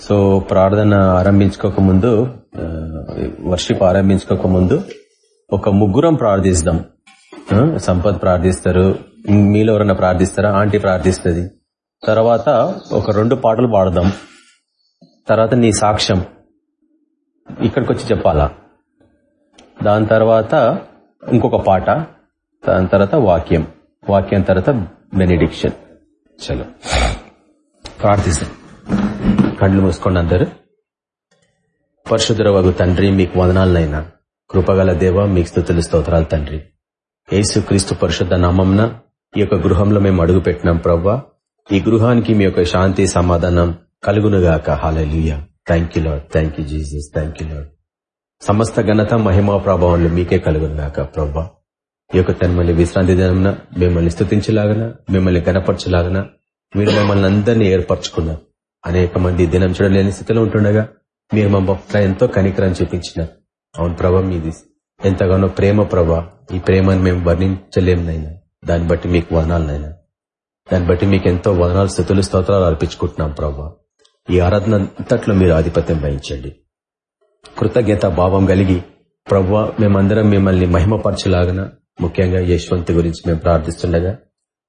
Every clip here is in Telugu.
సో ప్రార్థన ఆరంభించుకోక ముందు వర్షిప్ ఆరంభించుకోక ముందు ఒక ముగ్గురం ప్రార్థిస్తాం. సంపద్ సంపత్ ప్రార్థిస్తారు. మీలో ఎవరన్నా ప్రార్థిస్తారా? ఆంటీ ప్రార్థిస్తుంది. తర్వాత ఒక రెండు పాటలు పాడదాం. తర్వాత నీ సాక్ష్యం. ఇక్కడికి వచ్చి చెప్పాలా? దాని తర్వాత ఇంకొక పాట. దాని తర్వాత వాక్యం. వాక్యం తర్వాత బెనిడిక్షన్. చలో. ప్రార్థిస్తాం. కళ్ళు మూసుకోండి అందరు. పరిశుద్ధ తండ్రి మీకు వదనాలనైనా. కృపగల దేవ మీకు స్థుతులు స్తోత్రాలు తండ్రి. యేసు క్రీస్తు పరిశుద్ధ నామంన ఈ యొక్క గృహంలో మేము అడుగు పెట్టినాం ప్రవ్వా. ఈ గృహానికి మీ యొక్క శాంతి సమాధానం కలుగునుగాక. Hallelujah thank you Lord thank you Jesus thank you Lord సమస్త ఘనత మహిమా ప్రభావాలు మీకే కలుగునుగాక ప్రవ్వా. ఈ యొక్క తనమల్లి విశ్రాంతి దినంన మిమ్మల్ని స్థుతించలాగన మిమ్మల్ని గనపరచలాగన మీరు మమ్మల్ని అందరినీ ఏర్పరచుకున్నారు అనేక మంది దినం చూడలేని స్థితిలో ఉంటుండగా మీరు మా పట్ల ఎంతో కనికరం చూపించినారు అవును ప్రభా మీది ఎంతగానో ప్రేమ ప్రభా. ఈ ప్రేమను మేము వర్ణించలేమునైనా. దాన్ని బట్టి మీకు వదనాలనైనా. దాన్ని బట్టి మీకు ఎంతో వదనాలు స్థుతులు స్తోత్రాలు అర్పించుకుంటున్నాం ప్రభా. ఈ ఆరాధన అంతట్లో మీరు ఆధిపత్యం వహించండి. కృతజ్ఞత భావం కలిగి ప్రవ్వా మేమందరం మిమ్మల్ని మహిమపరచలాగన ముఖ్యంగా యశ్వంత్ గురించి మేము ప్రార్థిస్తుండగా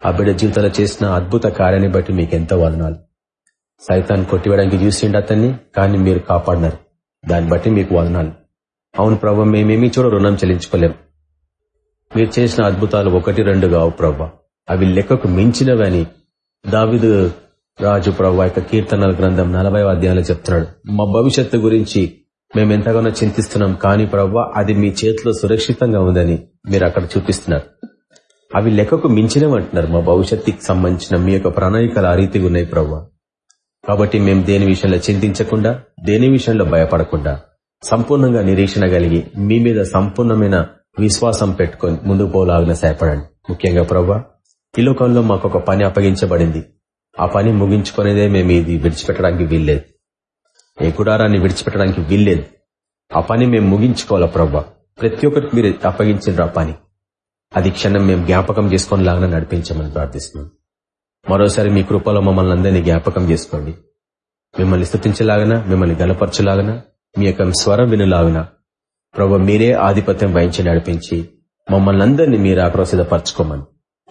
ఆ బిడ్డ జీవితంలో చేసిన అద్భుత కార్యాన్ని బట్టి మీకు ఎంతో వదనాలు. సైతాన్ కొట్టివేయడానికి చూసిండు అతన్ని కానీ మీరు కాపాడినారు. దాన్ని బట్టి మీకు వదనాలు. అవును ప్రభా మేమేమీ చూడ రుణం చెల్లించుకోలేము. మీరు చేసిన అద్భుతాలు ఒకటి రెండు కావు ప్రభా. అవి లెక్కకు మించినవని దావిదు రాజు ప్రభా యొక్క కీర్తనల గ్రంథం నలభై అధ్యాయంలో చెప్తున్నాడు. మా భవిష్యత్తు గురించి మేము ఎంతగానో చింతిస్తున్నాం కానీ ప్రవ్వా అది మీ చేతిలో సురక్షితంగా ఉందని మీరు అక్కడ చూపిస్తున్నారు. అవి లెక్కకు మించినవంటున్నారు మా భవిష్యత్తుకి సంబంధించిన మీ యొక్క ప్రణాళికలు ఆ రీతిగా ఉన్నాయి ప్రవ్వా కాబట్టి మేము దేని విషయంలో చింతించకుండా దేని విషయంలో భయపడకుండా సంపూర్ణంగా నిరీక్షణ కలిగి మీ మీద సంపూర్ణమైన విశ్వాసం పెట్టుకొని ముందుకు పోలాగిన సహాయపడండి. ముఖ్యంగా ప్రభా ఈ లోకంలో మాకు ఒక పని అప్పగించబడింది. ఆ పని ముగించుకునేదే మేము ఇది విడిచిపెట్టడానికి వీల్లేదు. ఏ గుడారాన్ని విడిచిపెట్టడానికి వీల్లేదు. ఆ పని మేము ముగించుకోవాలా ప్రవ్వా ప్రతి ఒక్కరికి మీరు అప్పగించిన ఆ పని. అది క్షణం మేము జ్ఞాపకం చేసుకొని లాగా నడిపించమని ప్రార్థిస్తున్నాం. మరోసారి మీ కృపలో మమ్మల్ని అందరినీ జ్ఞాపకం చేసుకోండి. మిమ్మల్ని స్థుతించలాగన మిమ్మల్ని గలపరచులాగన మీ యొక్క స్వరం వినులాగన. ప్రభు మీరే ఆధిపత్యం వహించి నడిపించి మమ్మల్ని అందరినీ మీరు ఆక్రోశితపరచుకోమని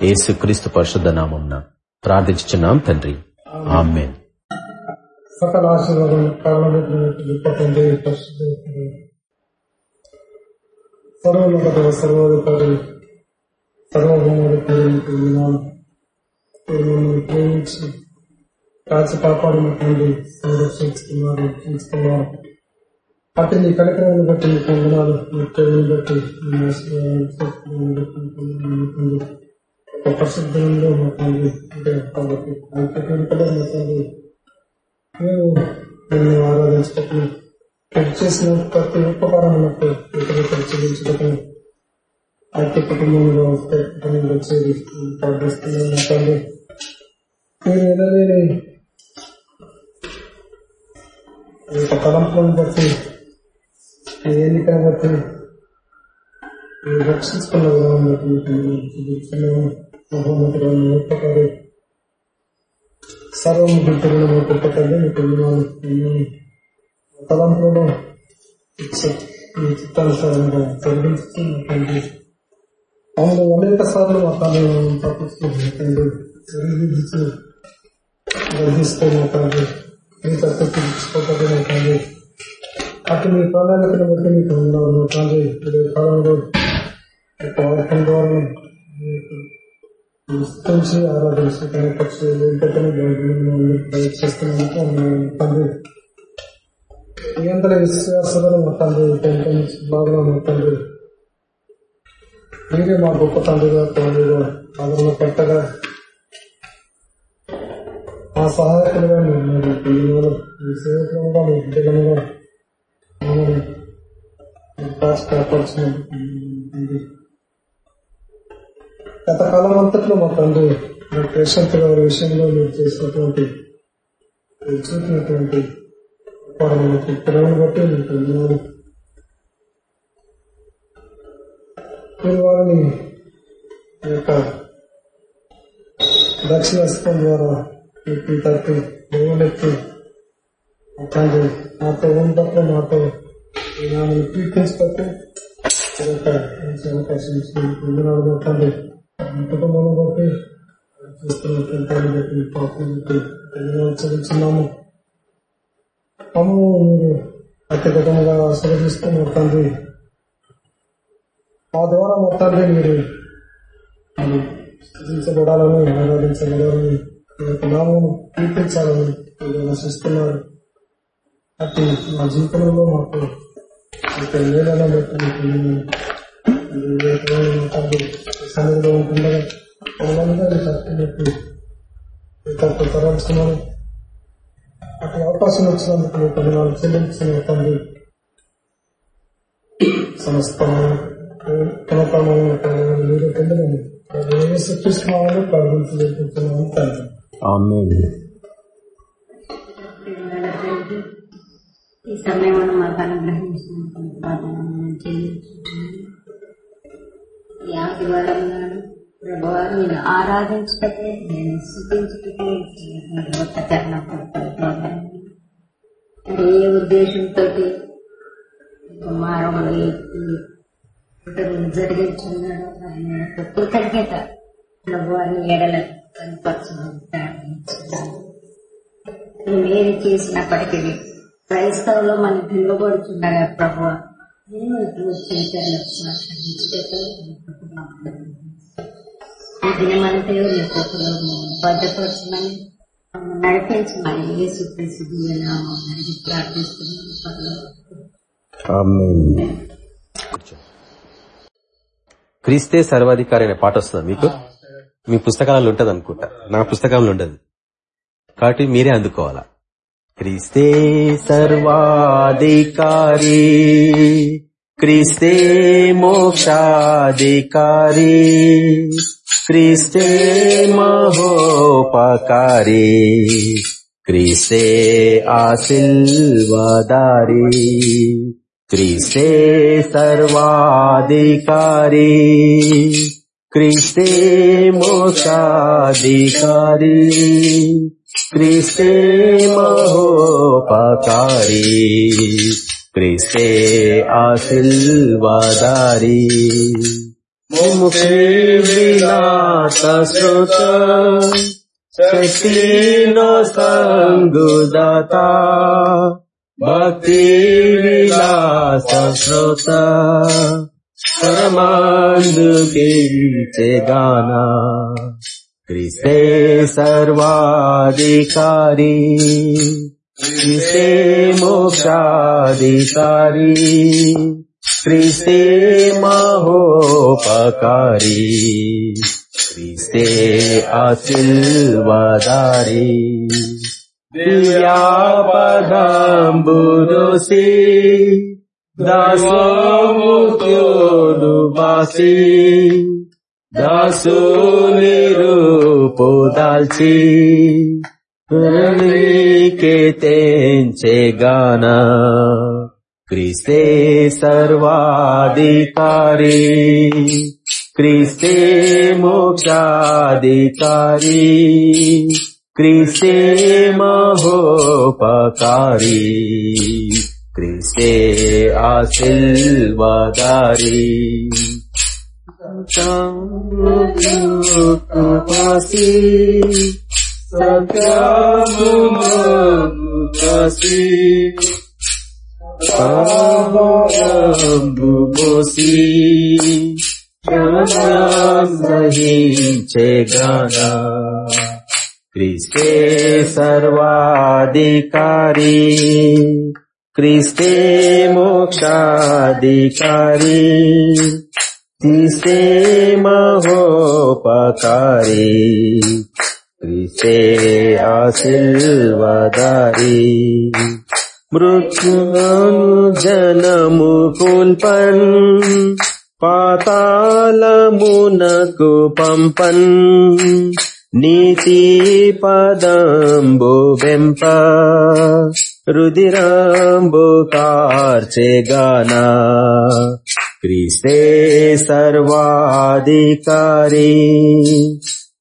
ఏసు క్రీస్తు పరిశుద్ధ నామం ప్రార్థించున్నాం తండ్రి. ఆమెన్. సకల ఆశీర్వాదం కారణమైనటువంటి సర్వోన్నత సర్వాధికారి సర్వభౌమాధికారి ప్రేమించి కాచి కాపాడినటువంటి సంరక్షించుకున్నారు అటు నీ కనికరాన్ని బట్టి మీ ప్రేమను బట్టి మీ ఆశీర్వాదాన్ని బట్టి ఒక పరిశుద్ధంలో మా తండ్రి అంటే కాబట్టి అంతకంటే మా తండ్రి మేము నిన్ను ఆరాధించటం చేసిన ప్రతి ఉపకారములకు చెల్లించటం అతి కుటుంబంలో వస్తే కుటుంబంలో చేరి ప్రార్థిస్తున్నాను తండ్రి మీరు ఎనలేని ఈ యొక్క తలంపులను బట్టి ఈ ఎన్నికను బట్టి మీరు రక్షించుకున్న విధానం బట్టి మీకు నేను చూపిస్తున్నాను మహోన్నతుడు ఉపకారి సర్వం గుర్తులను మీకు ఉపకండి మీకు విన్నాను విన్నాను తలంపులను మీ చిత్తానుసారంగా జరిగించి మా తండ్రి అవును అనేక సార్లు మా తండ్రి తప్పిస్తూ మా తండ్రి సరిదిద్దుతూ గ్రహిస్తూ మా తండ్రి మీ తప్పు తీర్చుకోకపోతే మా తండ్రి అటు మీ ప్రణాళికను బట్టి మీకు ఉన్నారు మా తండ్రి ఈ కాలంలో యొక్క వాక్యం ద్వారా మీకు విస్తరించి ఆరాధించి కనపరిచి వెంటనే ప్రయత్నిస్తున్నందుకు ఆమె తండ్రి మీ అందరి విశ్వాసాలను మా తండ్రి పెంపొందించి బాగా మా తండ్రి మీరే మా గొప్ప తండ్రిగా తండ్రిగా ఆదరణ పెట్టగా మా సహాయకులుగా మీరు మరి పిల్లలు మీ సేవకులుగా మీ బిడ్డలుగా మమ్మల్ని గత కాలం అంతట్లో మా తండ్రి మా పేషెంట్ గారి విషయంలో మీరు చేసినటువంటి మీరు చూపినటువంటి పరమకి ప్రేమను బట్టి మీకు వందనాలు. మీరు వారిని యొక్క దక్షిణ ద్వారా మీకు తప్పి దేవులెత్తి తండ్రి నాతో ఉన్నప్పుడు నాతో నామని కీర్తించబట్టి మంచి అవకాశం ఇచ్చినందుకు తండ్రి. కుటుంబం బట్టి చూస్తున్నటువంటి బట్టి పాపం బట్టి ధన్యవాదాలు మీరు అత్యధికంగా తండ్రి. మా ద్వారా మొత్తాన్ని మీరు స్థుతించబడాలని ఆరాధించబడాలని నామమును కీర్తించాలని మీరు ఆశిస్తున్నారు అట్టి మా జీవితంలో మాకు మీకు మేలైన బట్టి మీకు ఉంటుండగా మమ్మల్ని మీ తరలిస్తున్నాను అటు అవకాశం వచ్చినందుకు మీకు ధన్యవాదాలు చెల్లించిన తండ్రి సమస్తమైన మీరు పొందడం సృష్టిస్తున్నామని ప్రార్థించలేకుంటున్నాను తండ్రి. ఆమేన్. ఈ సమయంలో మాకు అనుగ్రహించినందుకు ప్రార్థన చేయించుకున్నాను. ఈ ఆదివారం నేను ఆరాధించటకే నేను స్థుతించటకే మరి ఏ ఉద్దేశంతో కుమారుడు జరిగించున్నాడు ఆయన కృతజ్ఞత ప్రభువారిని ఎడలేదు నేను చేసినప్పటికీ క్రైస్తవులో మనం పిలువబడుతుండగా ప్రభు కృపలో భద్రపరచమని నడిపించమని అడిగి ప్రార్థిస్తున్నాను. క్రీస్తే సర్వాధికారి అనే పాట వస్తుందా మీకు? మీ పుస్తకాలలో ఉంటది అనుకుంటా. నా పుస్తకంలో ఉండదు. కాబట్టి మీరే అందుకోవాలా. క్రిస్తే సర్వాధికారి. క్రిస్తే మోక్షాధికారి. క్రిస్తే మహోపకారి. క్రిస్తే ఆశీర్వాదారి. క్రిస్తే సర్వాధికారి. క్రీస్తే మోక్షాధికారి క్రిస్తే మహోపకారి క్రీస్తే ఆశీర్వాదారి. ముఖే విలాస శ్రుత శక్తిలో సంగుదాత భక్తి విలాస శ్రోత गाना। कृते सर्वाधिकारी। कृते मोक्षाधिकारी। कृते महोपकारी। कृते अशिल् दिव्यापदाम्बुदोषी దివ్యాపదంబుదోసి దాసోముతోను బాసి దాసుని రూపుదాల్చి కే తెంచే గానా క్రిస్తే సర్వాధికారి క్రిస్తే మోక్షాధికారి క్రిస్తే మహోపకారి. క్రిస్తే ఆశీర్వాదారి కాసి సత్యముసి పాపంబుమోసి సహించే గానా క్రిస్తే సర్వాధికారి క్రిస్తే మోక్షాధికారి. క్రిస్తే మహోపకారి. క్రిస్తే ఆశీర్వాదారి. మృత్యును జనము కూల్పన్ పాతాళమునకు పంపన్. నీతి పదంబు వెంప రుదిరాంబు కార్చే గానా. క్రిస్తే సర్వాధికారి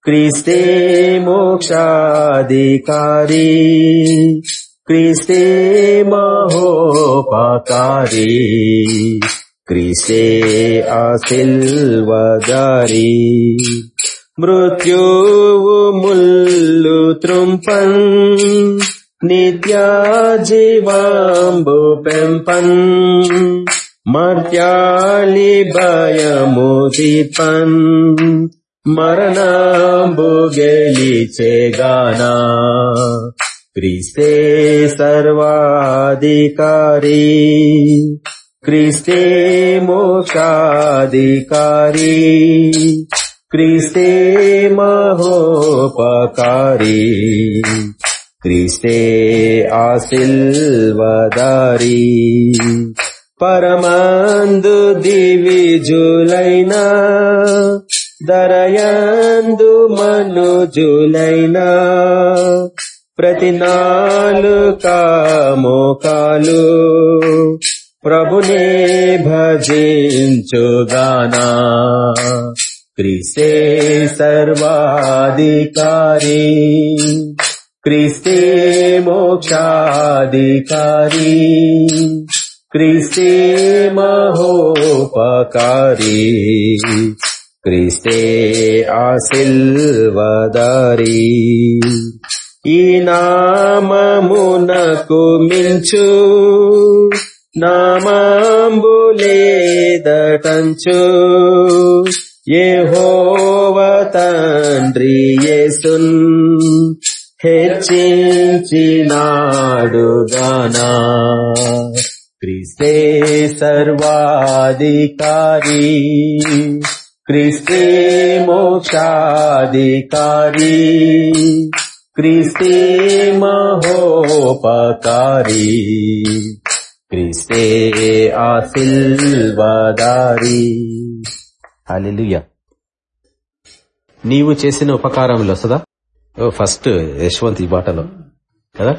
క్రిస్తే మోక్షాధికారి క్రీస్తే మహోపకారి క్రీస్తే ఆశిల్వదారి మృత్యువు ముల్లు త్రుంపన్ నిత్యా జీవాంబు పెంపన్ మర్త్యాలి భయము దీపన్ మరణంబు గెలిచేగానా క్రిస్తే సర్వాధికారి క్రిస్తే మోక్షాధికారి. క్రీస్తే మహోపకారి. క్రీస్తే ఆశిల్వదారి పరమందు దివిజులైన దరయందు మనుజులైన ప్రతి నాలుక మోకాలు ప్రభునే భజించుగానా. క్రీస్తే సర్వాధికారి క్రీస్తే మోక్షాధికారి క్రీస్తే మహోపకారి క్రీస్తే ఆశిల్వదారి ఈ నామమునకు మించు నామాంబులేదటంచు యెహోవ తండ్రి యేసున్ హెచ్చించినాడుగానా. క్రీస్తే సర్వాధికారి క్రీస్తే మోక్షాధికారి క్రీస్తే మహోపకారి క్రీస్తే ఆశిల్వదారి అలెలుయ నీవు చేసిన ఉపకారంలో సదా? ఓ ఫస్ట్ యశ్వంత్ ఈ బాటలో కదా?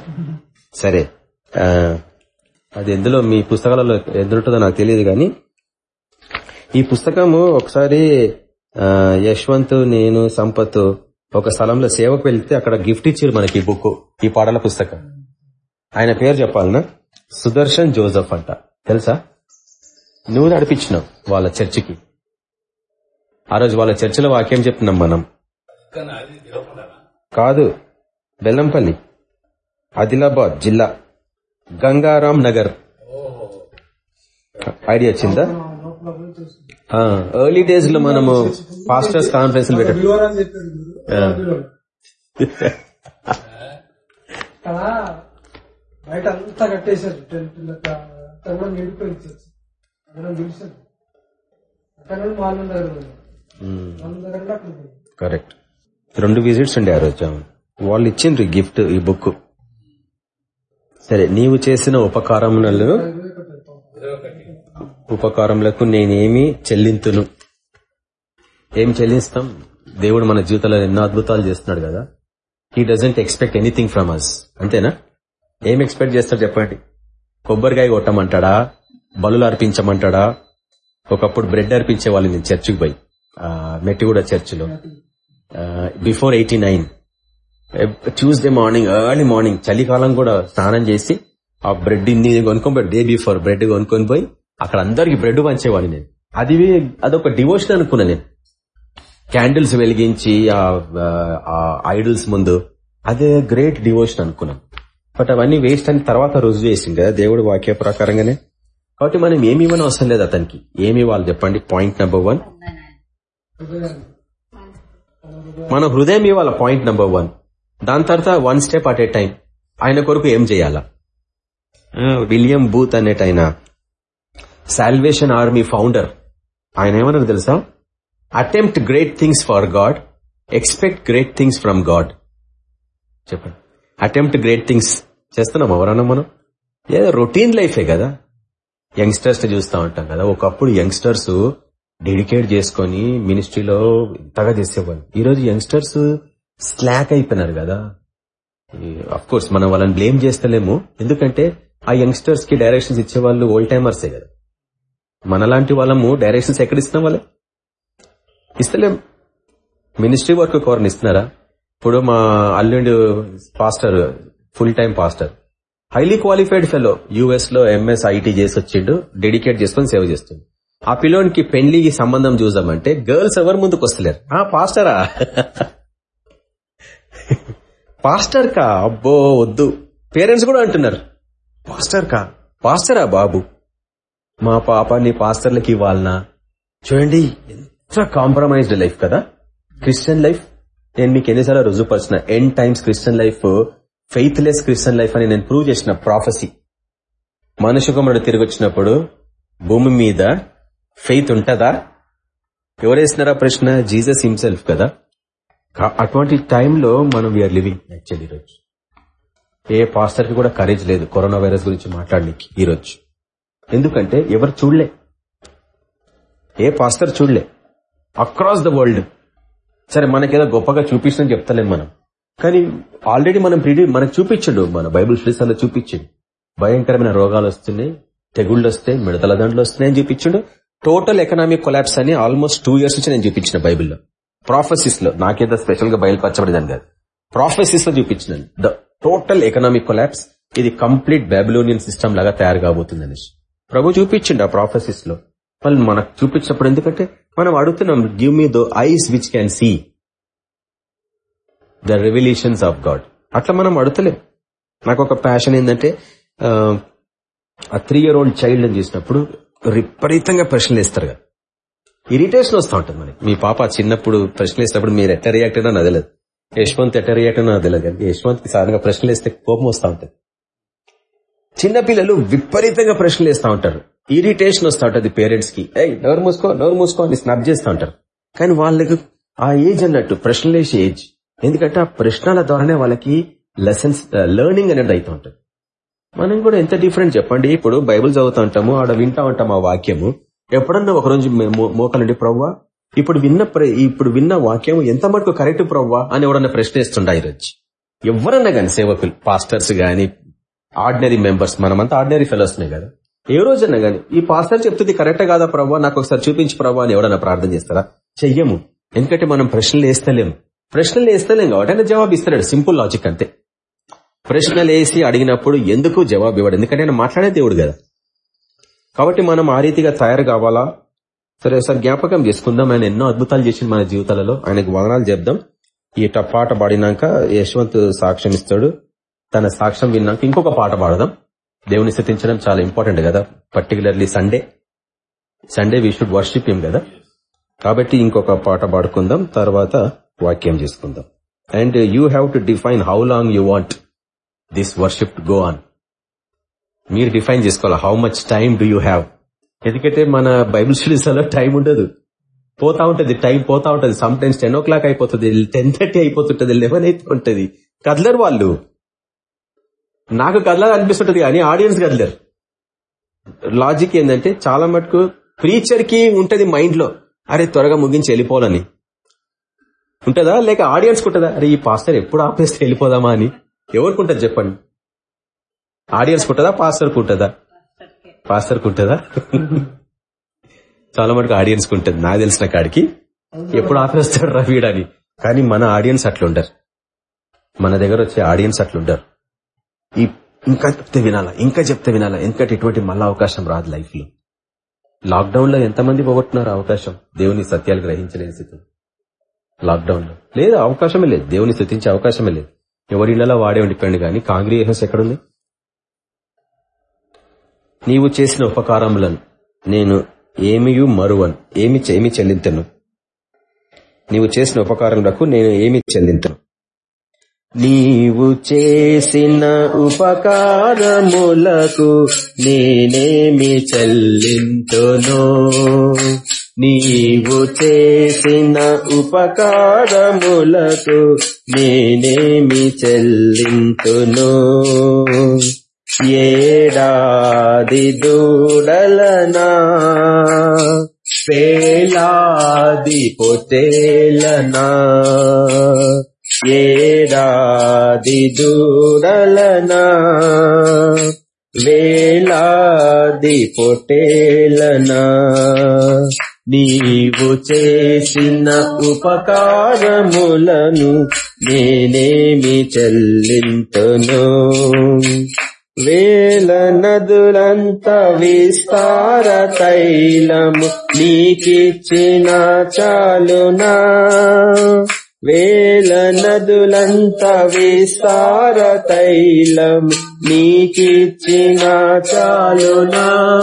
సరే. అది ఎందులో మీ పుస్తకాలలో ఎందుంటుందో నాకు తెలియదు కానీ ఈ పుస్తకము ఒకసారి యశ్వంత్ నేను సంపత్ ఒక స్థలంలో సేవకు వెళ్తే అక్కడ గిఫ్ట్ ఇచ్చారు మనకి ఈ బుక్ ఈ పాటల పుస్తకం. ఆయన పేరు చెప్పాలనా? సుదర్శన్ జోసఫ్ అంట. తెలుసా? నువ్వు నడిపించినావు వాళ్ళ చర్చికి. ఆ రోజు వాళ్ళ చర్చలో వాక్యం చెప్తున్నాం మనం. కాదు బెల్లంపల్లి ఆదిలాబాద్ జిల్లా గంగారాం నగర్. ఐడియా వచ్చిందా? ఎర్లీ డేస్లో మనము పాస్టర్స్ కాన్ఫరెన్స్ పెట్టాం. బయట అంతా కట్టేశారు. టెంట్ లెక్క అంతా అక్కడ పిలిచారు అక్కడ వాళ్ళు ఉన్నారు. కరెక్ట్. రెండు విజిట్స్ ఉండే ఆ రోజు వాళ్ళు ఇచ్చిండ్రు గిఫ్ట్ ఈ బుక్ సరే నీవు చేసిన ఉపకారములను ఉపకారములకు నేనేమి చెల్లింతును. ఏం చెల్లిస్తాం? దేవుడు మన జీవితంలో ఎన్నో అద్భుతాలు చేస్తున్నాడు కదా. He doesn't expect anything from us అంతేనా? ఏం ఎక్స్పెక్ట్ చేస్తాడు చెప్పండి? కొబ్బరికాయ కొట్టమంటాడా? బలులు అర్పించమంటాడా? ఒకప్పుడు బ్రెడ్ అర్పించే వాళ్ళు నేను చర్చికి పోయి. మెట్టిగూడ చర్చిలో. Before eighty nine Tuesday morning early morning చలికాలం కూడా స్నానం చేసి ఆ బ్రెడ్ ఇన్ని కొనుక్కొని డే బిఫోర్ బ్రెడ్ కొనుక్కొని పోయి అక్కడ అందరికి బ్రెడ్ పంచేవాడిని నేను. అది అదొక డివోషన్ అనుకున్నా నేను. క్యాండిల్స్ వెలిగించి ఆ ఐడల్స్ ముందు అదే గ్రేట్ డివోషన్ అనుకున్నాం. బట్ అవన్నీ వేస్ట్ అని తర్వాత రుజువు చేసింది కదా దేవుడు వాక్య ప్రకారంగానే. కాబట్టి మనం ఏమి ఇవ్వని అవసరం లేదు అతనికి. ఏమి ఇవ్వాలి చెప్పండి? పాయింట్ నెంబర్ వన్ మన హృదయం ఇవాళ పాయింట్ నెంబర్ వన్ దాని తర్వాత one step at a time ఆయన కొరకు ఏం చేయాలా? విలియం బూత్ అనేట ఆయన. సాల్వేషన్ ఆర్మీ ఫౌండర్ ఆయన ఏమన్నారు తెలుసా? Attempt great things for God expect great things from God చెప్పండి. అటెంప్ట్ గ్రేట్ థింగ్స్ చేస్తున్నాం ఎవరన్నా మనం? ఏదో రొటీన్ లైఫే కదా. యంగ్స్టర్స్ చూస్తా ఉంటాం కదా. ఒకప్పుడు యంగ్స్టర్స్ డెడికేట్ చేసుకొని మినిస్ట్రీలో ఇంతగా చేసేవాళ్ళు. ఈరోజు యంగ్స్టర్స్ స్లాక్ అయిపోయినారు కదా. అఫ్ కోర్స్ మనం వాళ్ళని బ్లేమ్ చేస్తలేము. ఎందుకంటే ఆ యంగ్స్టర్స్కి డైరెక్షన్స్ ఇచ్చేవాళ్ళు ఓల్డ్ టైమర్సే కదా. మనలాంటి వాళ్ళము డైరెక్షన్స్ ఎక్కడ ఇస్తున్నాం వాళ్ళే? ఇస్తలేం. మినిస్ట్రీ వర్క్ కోరని ఇస్తున్నారా? ఇప్పుడు మా అల్లుండి pastor full time pastor highly qualified fellow యుఎస్లో ఎంఎస్ ఐటీ చేసి వచ్చిండు డెడికేట్ చేసుకుని సేవ చేస్తుంది ఆ పిల్లోనికి పెళ్ళికి సంబంధం చూద్దామంటే గర్ల్స్ ఎవరు ముందుకు వస్తలేరు ఆ పాస్టరా? పాస్టర్ కా అబ్బో వద్దు. పేరెంట్స్ కూడా అంటున్నారు. పాస్టర్ కా పాస్టరా బాబు? మా పాపాన్ని పాస్టర్లకి ఇవ్వాలనా? చూడండి ఎంత కాంప్రమైజ్డ్ లైఫ్ కదా. క్రిస్టియన్ లైఫ్ నేను మీకు ఎన్నిసార్లు రుజుపరిచిన N times Christian life faithless Christian life అని నేను ప్రూవ్ చేసిన ప్రాఫెసీ మనుషు కుమారుడు తిరిగి వచ్చినప్పుడు భూమి మీద ఫెయిత్ ఉంటదా? ఎవరేసినారా ప్రశ్న? జీసస్ హిమ్సెల్ఫ్ కదా. అటువంటి టైంలో మనం వీఆర్ లివింగ్ యాక్చువల్లీ ఈరోజు. ఏ పాస్టర్కి కూడా కరేజ్ లేదు కరోనా వైరస్ గురించి మాట్లాడడానికి ఈరోజు. ఎందుకంటే ఎవరు చూడలే. ఏ పాస్టర్ చూడలే. అక్రాస్ ద వరల్డ్ సరే మనకేదో గొప్పగా చూపించడం చెప్తలేం మనం. కానీ ఆల్రెడీ మనం ప్రిడి మనకు చూపించండు. మన బైబుల్ స్టడీస్ చూపించండు భయంకరమైన రోగాలు వస్తున్నాయి తెగుళ్ళు వస్తాయి మిడతల దండలు వస్తున్నాయి అని చూపించండు. టోటల్ ఎకనామిక్ కొలాప్స్ అని ఆల్మోస్ట్ టూ ఇయర్స్ నుంచి నేను చూపించిన బైబిల్లో. ప్రాఫెసిస్లో. నాకేదో స్పెషల్గా బయలుపరచబడేదాన్ని కాదు. ప్రాఫెసిస్లో చూపించినాను ద టోటల్ ఎకనామిక్ కొలాప్స్ ఇది కంప్లీట్ బాబిలోనియన్ సిస్టమ్ లాగా తయారు కాబోతుంది అనేసి ప్రభు చూపించిండు ఆ ప్రాఫెసిస్లో. వాళ్ళు మనకు చూపించినప్పుడు ఎందుకంటే మనం అడుగుతున్నాం give me those eyes which can see the revolutions of God అట్లా మనం అడుగుతలేం. నాకు ఒక ప్యాషన్ ఏంటంటే ఆ, ఆ త్రీ ఇయర్ ఓల్డ్ చైల్డ్ అని చూసినప్పుడు విపరీతంగా ప్రశ్నలు ఇస్తారు కదా. ఇరిటేషన్ వస్తూ ఉంటుంది మనకి. మీ పాప చిన్నప్పుడు ప్రశ్నలు వేసినప్పుడు మీరు ఎట్లా రియాక్ట్ అయినా తెలియదు యశ్వంత్ ఎట్లా రియాక్ట్ అయినా తెలియదు కానీ యశ్వంత్ సాధారణంగా ప్రశ్నలు వేస్తే కోపం వస్తూ ఉంటుంది. చిన్నపిల్లలు విపరీతంగా ప్రశ్నలు వేస్తూ ఉంటారు. ఇరిటేషన్ వస్తూ ఉంటుంది పేరెంట్స్కి. ఏ నోరు మూసుకో నోరు మూసుకో అని స్నాప్ చేస్తూ ఉంటారు. కానీ వాళ్ళకి ఆ ఏజ్ అన్నట్టు ప్రశ్నలు వేసే ఏజ్ ఎందుకంటే ఆ ప్రశ్నల ద్వారానే వాళ్ళకి లెసన్స్ లెర్నింగ్ uh, అనేది అవుతూ ఉంటుంది. మనం కూడా ఎంత డిఫరెంట్ చెప్పండి. ఇప్పుడు బైబిల్ చదువుతూ ఉంటాము ఆడ వింటా ఉంటాం ఆ వాక్యము. ఎప్పుడన్నా ఒకరోజు మోకలండి ప్రవ్వా? ఇప్పుడు విన్న ప్ర- ఇప్పుడు విన్న వాక్యం ఎంత మటుకు కరెక్ట్ ప్రవ్వా అని ఎవడన్నా ప్రశ్నిస్తుండే ఈరోజు? ఎవరన్నా గాని సేవకులు పాస్టర్స్ గాని ఆర్డినరీ మెంబర్స్ మనమంతా ఆర్డినరీ ఫెలోస్ కదా. ఏ రోజన్నా గాని ఈ పాస్టర్ చెప్తుంది కరెక్ట్ కాదా ప్రవ్వా? నాకు ఒకసారి చూపించి ప్రవ్వా అని ఎవడన్నా ప్రార్థన చేస్తారా? చెయ్యము. ఎందుకంటే మనం ప్రశ్నలు వేస్తలేం. ప్రశ్నలు వేస్తలేం కాబట్టి ఆయన జవాబు ఇస్తలేడు సింపుల్ లాజిక్ అంతే. ప్రశ్నలు వేసి అడిగినప్పుడు ఎందుకు జవాబు ఇవ్వడు? ఎందుకంటే ఆయన మాట్లాడే దేవుడు కదా. కాబట్టి మనం ఆ రీతిగా తయారు కావాలా? సరే ఒకసారి జ్ఞాపకం చేసుకుందాం. ఆయన ఎన్నో అద్భుతాలు చేసింది మన జీవితాలలో. ఆయనకు వదనాలు చెప్దాం. ఈ పాట పాడినాక యశ్వంత్ సాక్ష్యం ఇస్తాడు. తన సాక్ష్యం విన్నాక ఇంకొక పాట పాడదాం. దేవుని స్థితించడం చాలా ఇంపార్టెంట్ కదా. Particularly Sunday. Sunday we should worship ఏం కదా. కాబట్టి ఇంకొక పాట పాడుకుందాం. తర్వాత వాక్యం చేసుకుందాం. And you have to define how long you want. This worship go on మీరు డిఫైన్ చేసుకోవాలి. How much time do you have ఎందుకంటే మన బైబిల్ స్టడీస్లో టైం ఉండదు. పోతా ఉంటది. టైం పోతా ఉంటది. Sometimes ten o'clock అయిపోతుంది. టెన్ థర్టీ అయిపోతుంటది. లెవెన్ అయితే ఉంటది. కదలరు వాళ్ళు. నాకు కదలాలి అనిపిస్తుంటది కానీ ఆడియన్స్ కదలరు. లాజిక్ ఏంటంటే చాలా మటుకు ప్రీచర్కి ఉంటది మైండ్లో. అరే త్వరగా ముగించి వెళ్ళిపోవాలని. ఉంటదా? లేక ఆడియన్స్ ఉంటుందా? అరే ఈ పాస్టర్ ఎప్పుడు ఆపేస్తే వెళ్ళిపోదామా అని. ఎవరికి చెప్పండి? ఆడియన్స్ ఉంటుందా పాస్టర్ ఉంటుందా పాస్టర్కి ఉంటుందా చాలా మటుకు ఆడియన్స్ ఉంటది నాకు తెలిసిన కాడికి ఎప్పుడు ఆపేస్తాడు రా వీడని. కానీ మన ఆడియన్స్ అట్లుండరు. మన దగ్గర వచ్చే ఆడియన్స్ అట్లుండరు. ఈ ఇంకా చెప్తే వినాలా? ఇంకా చెప్తే వినాలా? ఎందుకంటే ఇటువంటి మళ్ళా అవకాశం రాదు లైఫ్లో లాక్డౌన్లో ఎంతమంది పోగొట్టున్నారు అవకాశం? దేవుని సత్యాలు గ్రహించలేని స్థితి లాక్డౌన్లో లేదు అవకాశమే లేదు. దేవుని స్థుతించే అవకాశమే లేదు. ఎవరి ఇళ్ళలో వాడే ఉండిపోయింది కానీ కాంగ్రిగేషన్స్ ఎక్కడుంది? నీవు చేసిన ఉపకారములను నేను ఏమియు మరువను ఏమి ఏమి చెల్లింతను. నీవు చేసిన ఉపకారములకు నేను ఏమి చెల్లింతను. నీవు చేసిన ఉపకారములకు నేనేమి చెల్లింతును. నీవు చేసిన ఉపకారములకు నేనేమి చెల్లింతును? ఏడాది దూడలనా? పేలాది పొటేలనా ఏడాది దూడలనా? వేలాది పొటేలనా నీవు చేసిన ఉపకారములను నేనేమి చెల్లింతును? వేల నదులంత విస్తార తైలము నీకిచ్చిన చాలునా? వేల నదులంత విస్తార తైలము నీకిచ్చిన చాలునా?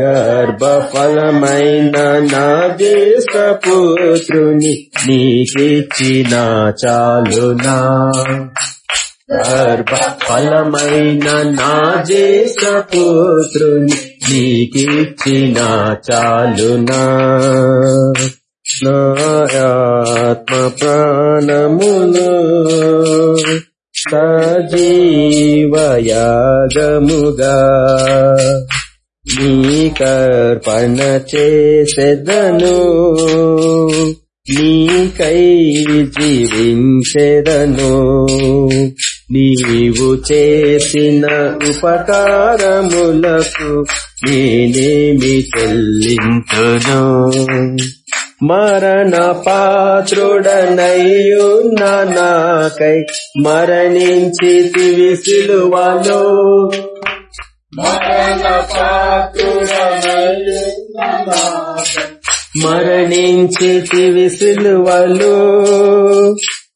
గర్భఫలమైన నా దేశపుత్రుని నీకిచ్చిన చాలునా? గర్భఫలమైన నా దేశపుత్రుని నీకిచ్చిన చాలునా? నా ఆత్మ ప్రాణమును సజీవయాగముగా నీకర్పణ చేసెదను నీకై జీవించెదను నీవు చేసిన ఉపకారములకు నేనేమి చెల్లింతును. మరణ పాత్రుడనయ్యున్న నాకై మరణించి విసిలువలో మరణించి విసులువలు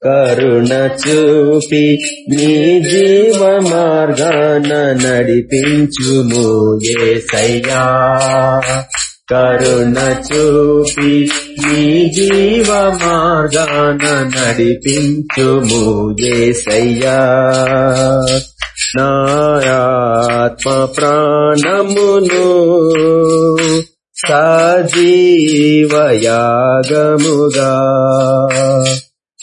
కరుణ చూపి నీ జీవ మార్గాన నడిపించుము ఏసయ్యా. కరుణ చూపి నీ జీవ మార్గాన నడిపించుము ఏసయ్యా. నాయాత్మ ప్రాణమును సజీవయాగముగా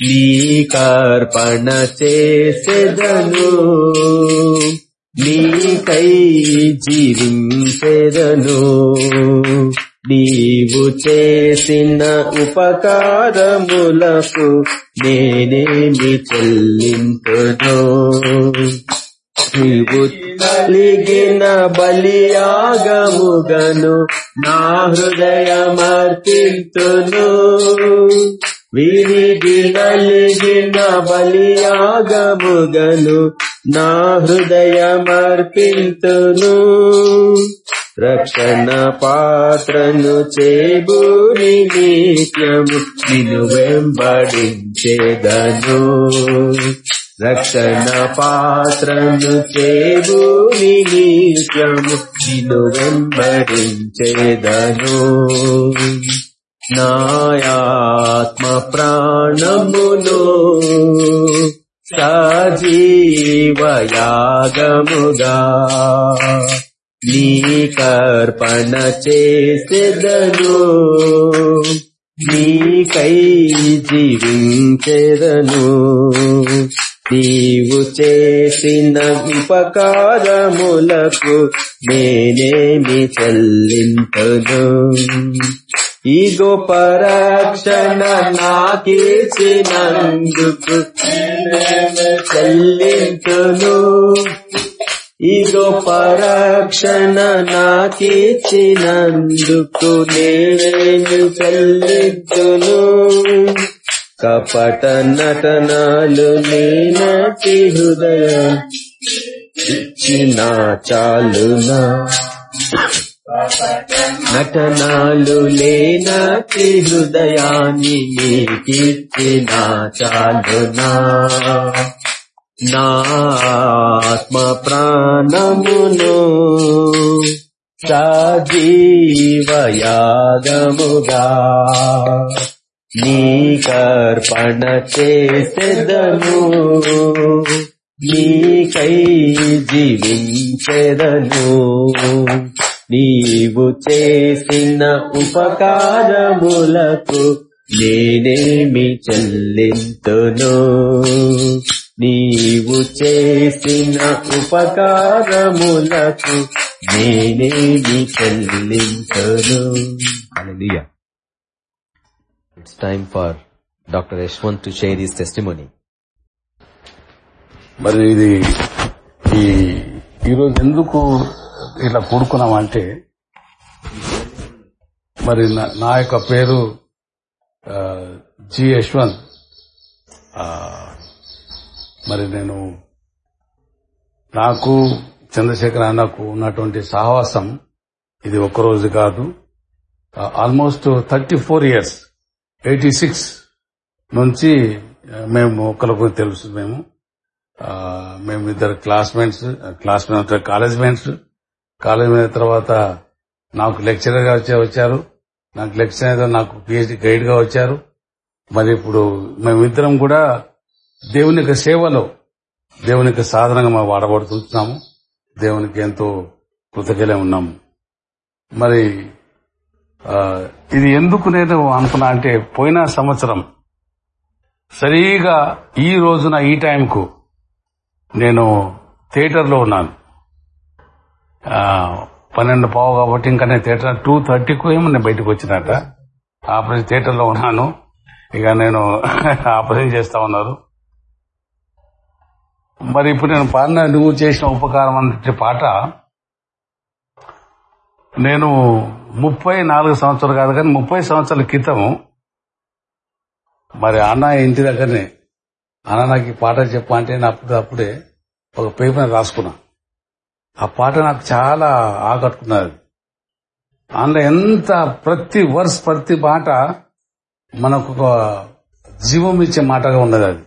నీకర్పణ చేసేదను నీకై జీవించెదను. నీవు చేసిన ఉపకారములకు నేనేమి చెల్లింతును? నీవు లిగిన బలియాగముగను నా హృదయమర్పింతును విరిగి నలిగిన బలియాగముగను నా హృదయమర్పింతును రక్షణ పాత్రను చేబూరి నిత్యము నిన్ను వెంబడించేదను రక్షణ పాత్రము చేబూరి నిత్యము నిన్ను వెంబడించేదను నాయాత్మ ప్రాణమును సజీవయాగముగా నీకర్పణ చేసేదను నీకై జీవించేదను. నీవు చేసిన ఉపకారములకు నేనేమి చెల్లింపను. ఈ గొప్ప నాకేసినందుకు నాకిచ్చినందుకు చెల్లింతును ఈ గొప్ప రక్షణ నాకిచ్చినందుకు నేను చెల్లింతును కపట నటనాలు నేనటి హృదయం ఇచ్చిన చాలునా. నటనాలు లేనటి హృదయాన్ని నీకిచ్చిన చాలునా. నాత్మ ప్రాణమును సజీవయాగముగా నీకర్పణ చేసేదను నీకై జీవించెదను. నీవు చేసిన ఉపకారములకు నేనేమి చెల్లింతును. నీవు చేసిన ఉపకారములకు నేనేమి చెల్లింతును. Hallelujah. Time time for Dr. Yashwant to share his testimony. మరి ఇది ఈ ఈరోజు ఎందుకు ఇట్లా కూడుకున్నామంటే మరి నా- నా యొక్క పేరు జి యశ్వంత్ మరి నేను నాకు చంద్రశేఖర్ అన్నకు ఉన్నటువంటి సహవాసం ఇది ఒక్కరోజు కాదు almost thirty four years eighty six నుంచి మేము ఒకరికి తెలుసు మేము. మేము ఇద్దరు classmates classmate college mates college మీద తర్వాత నాకు లెక్చరర్గా వచ్చే- వచ్చారు. నాకు లెక్చరర్గా నాకు పిహెచ్డి గైడ్గా వచ్చారు. మరి ఇప్పుడు మేమిద్దరం కూడా దేవుని యొక్క సేవలో దేవుని యొక్క సాధనంగా మేము వాడబడుతున్నాము దేవునికి ఎంతో కృతజ్ఞలే ఉన్నాము. మరి ఇది ఎందుకు నేను అనుకున్నా అంటే పోయిన సంవత్సరం సరిగా ఈ రోజున ఈ టైంకు నేను థియేటర్లో ఉన్నాను. పన్నెండు పావు కాబట్టి ఇంకా నేను థియేటర్ టూ థర్టీకు ఏమో నేను బయటకు వచ్చినట్ట ఆపరేషన్ థియేటర్లో ఉన్నాను. ఇక నేను ఆపరేషన్ చేస్తా ఉన్నారు. మరి ఇప్పుడు నేను పాడిన నువ్వు చేసిన ఉపకారం అనే పాట నేను ముప్పై నాలుగు సంవత్సరాలు కాదు కానీ ముప్పై సంవత్సరాల క్రితం మరి అన్న ఇంటి దగ్గరనే అన్న నాకు ఈ పాట చెప్పంటే నేను అప్పుడు అప్పుడే ఒక పేపర్ రాసుకున్నా. ఆ పాట నాకు చాలా ఆకట్టుకున్నది. అందులో ఎంత ప్రతి వర్స్ ప్రతి మాట మనకు ఒక జీవం ఇచ్చే మాటగా ఉన్నది అది.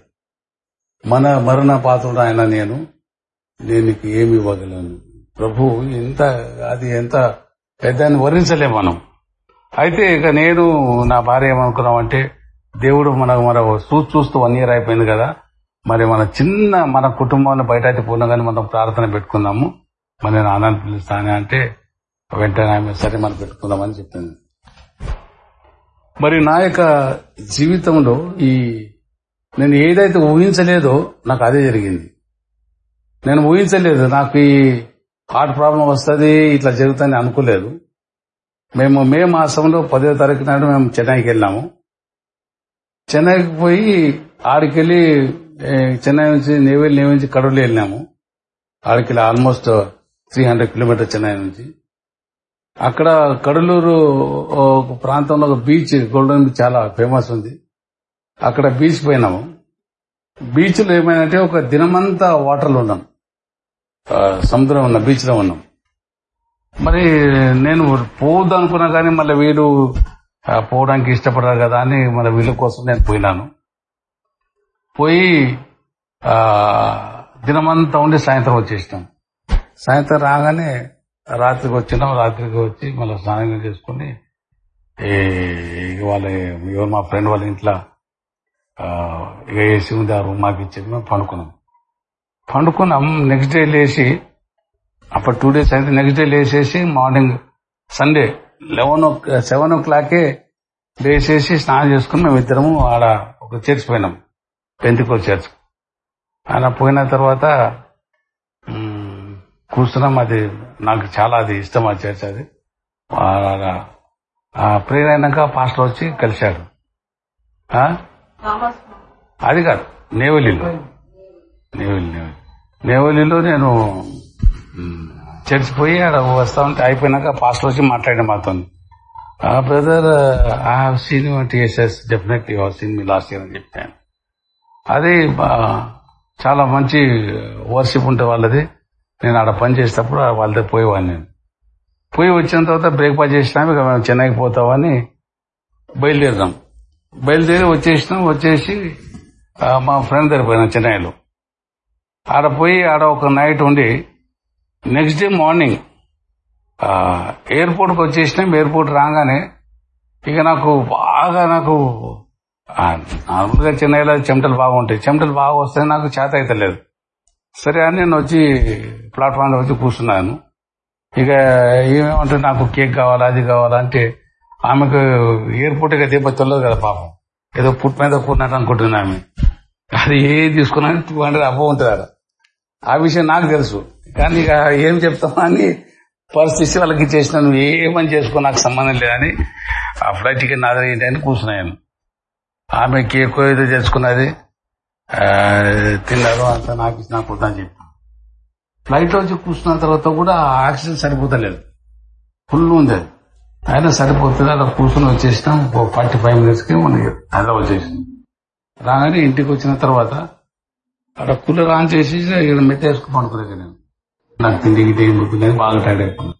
మన మరణ పాత్రుడు ఆయన నేను నేను ఏమి ఇవ్వగలను? ప్రభు ఎంత అది ఎంత పెద్దాన్ని వర్ణించలేము మనం. అయితే ఇక నేను నా భార్య ఏమనుకున్నామంటే దేవుడు మనకు మన చూస్తూ చూస్తూ వన్ ఇయర్ అయిపోయింది కదా మరి మన చిన్న మన కుటుంబంలో బయట అయితే పోయినా కానీ మనం ప్రార్థన పెట్టుకుందాము మరి నేను ఆనంద పిలుస్తాను అంటే వెంటనే ఆమె సరే మనం పెట్టుకుందామని చెప్పింది. మరి నా యొక్క జీవితంలో ఈ నేను ఏదైతే ఊహించలేదో నాకు అదే జరిగింది. నేను ఊహించలేదు నాకు ఈ హార్ట్ ప్రాబ్లం వస్తుంది ఇట్లా జరుగుతుందని అనుకోలేదు. మేము మే మాసంలో పదో తారీఖు నాడు మేము చెన్నైకి వెళ్ళాము. చెన్నైకి పోయి ఆడికెళ్ళి చెన్నై నుంచి నేవేలి నేవి నుంచి కడవలు వెళ్ళినాము ఆడికెళ్ళి almost three hundred kilometer Chennai నుంచి. అక్కడ కడలూరు ఒక ప్రాంతంలో ఒక బీచ్ గోల్డెన్ బీచ్ చాలా ఫేమస్ ఉంది. అక్కడ బీచ్ పోయినాము. బీచ్లో ఏమైనా ఏమైందంటే ఒక దినమంతా వాటర్లో ఉన్నాం. సముద్రం ఉన్న బీచ్లో ఉన్నాం. మరి నేను పోవద్దు అనుకున్నా కానీ మళ్ళీ వీడు పోవడానికి ఇష్టపడారు కదా అని మన వీళ్ళ కోసం నేను పోయినాను. పోయి దినమంతా ఉండి సాయంత్రం వచ్చేసినాం. సాయంత్రం రాగానే రాత్రికి వచ్చినాం. రాత్రికి వచ్చి మళ్ళీ స్నానం చేసుకుని వాళ్ళ ఎవరు మా ఫ్రెండ్ వాళ్ళ ఇంట్లో ఆ, ఇక ఏసీ ఉంది ఆ రూమ్ మాకు ఇచ్చేది మేము పండుకున్నాం. పండుకున్నాం నెక్స్ట్ డే లేచి అప్పుడు టూ డేస్ అయితే నెక్స్ట్ డే లేచేసి మార్నింగ్ సండే లెవెన్ ఓ సెవెన్ ఓ క్లాకే లేచేసి స్నానం చేసుకుని మేము ఇద్దరము ఆడ ఒక చర్చ్ పోయినాం పెంతికో చర్చ్ ఆయన పోయిన తర్వాత కూర్చున్నాం. అది నాకు చాలా అది ఇష్టం ఆ చర్చ్ అది. ప్రేయర్ అయినాక పాస్టర్ వచ్చి కలిశాడు? అది కాదు నేవలిలో నేవలి నేవలి నేవలిలో నేను చర్చిపోయి అక్కడ ఆడ వస్తా ఉంటే అయిపోయినాక పాస్టర్ వచ్చి మాట్లాడిన మాతో. Brother I have seen your TSS definitely have seen me last year అని చెప్తాను అది చాలా మంచి వర్షిప్ ఉంటే వాళ్ళది. నేను ఆడ పని చేసేటప్పుడు వాళ్ళ దగ్గర పోయేవాడిని నేను. పోయి వచ్చిన తర్వాత బ్రేక్ఫాస్ట్ చేసినాం ఇక మేము చెన్నైకి పోతామని బయలుదేరినాం బయలుదేరి వచ్చేసినాం వచ్చేసి మా ఫ్రెండ్ దగ్గర పోయినా చెన్నైలో. ఆడ పోయి ఆడ ఒక నైట్ ఉండి నెక్స్ట్ డే మార్నింగ్ ఎయిర్పోర్ట్కి వచ్చేసినాం. ఎయిర్పోర్ట్ రాగానే ఇక నాకు బాగా నాకు నార్మల్గా చెన్నైలో చెమటలు బాగుంటాయి చెమటలు బాగా వస్తే నాకు చేత అయితే లేదు. సరే అని నేను వచ్చి ప్లాట్ఫామ్లో వచ్చి కూర్చున్నాను. ఇక ఏమేమంటే నాకు కేక్ కావాలా అది కావాలా అంటే ఆమెకు ఎయిర్పోర్ట్ ఇక దెబ్బ తెలియదు కదా పాపం. ఏదో పుట్ మీద కూడినట్టు అనుకుంటుంది ఆమె. అది ఏ తీసుకున్నా టూ హండ్రెడ్ అబ్బో ఉంటుంది అక్కడ ఆ విషయం నాకు తెలుసు. కానీ ఇక ఏం చెప్తామా అని పరిస్థితి వాళ్ళకి చేసినా నువ్వు ఏమని చేసుకో నాకు సంబంధం లేదని ఆ ఫ్లైట్ టికెట్ నాదర ఏంటని అని కూర్చున్నాను ఆమె కేక్ ఏదో తెచ్చుకున్నది తిన్నారు అంతా నాకు ఇచ్చి నాకు వద్దని చెప్పి ఫ్లైట్ వచ్చి కూర్చున్న తర్వాత కూడా ఆక్సిజన్ సరిపోతలేదు. ఫుల్ ఉంది అది. అయినా సరిపోతుంది అలా కూర్చుని వచ్చేసినాం ఫార్టీ ఫైవ్ మినిట్స్కి మనకి అలా వచ్చేసింది రాగానే ఇంటికి వచ్చిన తర్వాత అక్కడ కూలర్ ఆన్ చేసి ఇక్కడ మెత్త వేసుకుని పడుకునే నేను. నాకు తిండి గిట్టే ఏం బాగా టైడ్ అయిపోయింది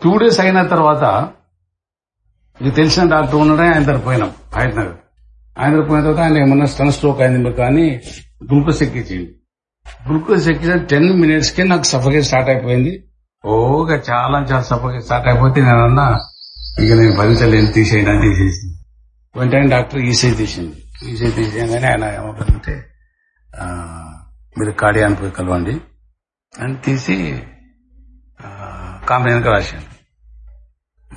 టూ డేస్ అయిన తర్వాత ఇది తెలిసిన డాక్టర్ ఉన్నాడే ఆయన దగ్గర పోయినాం హైదరాబాద్. ఆయన దగ్గర పోయిన తర్వాత ఆయన ఏమన్నా స్టన్ స్ట్రోక్ అయింది మీకు కానీ గ్లూకోజ్ ఎక్కించింది గ్లూకోజ్ ఎక్కించిన టెన్ మినిట్స్కి నాకు సఫకేట్ స్టార్ట్ అయిపోయింది. ఓగా చాలా చాలా సఫకేట్ స్టార్ట్ అయిపోతే నేను అన్నా ఇక నేను భరించలేను తీసేయండి తీసేసింది. వెంటనే డాక్టర్ ఈసీ తీసింది. ఈసీ తీసేయగానే ఆయన ఏమవుతుందంటే మీరు కార్డియాన్ పోయి కలవండి అని తీసి కాంపెనీకి రాశాను.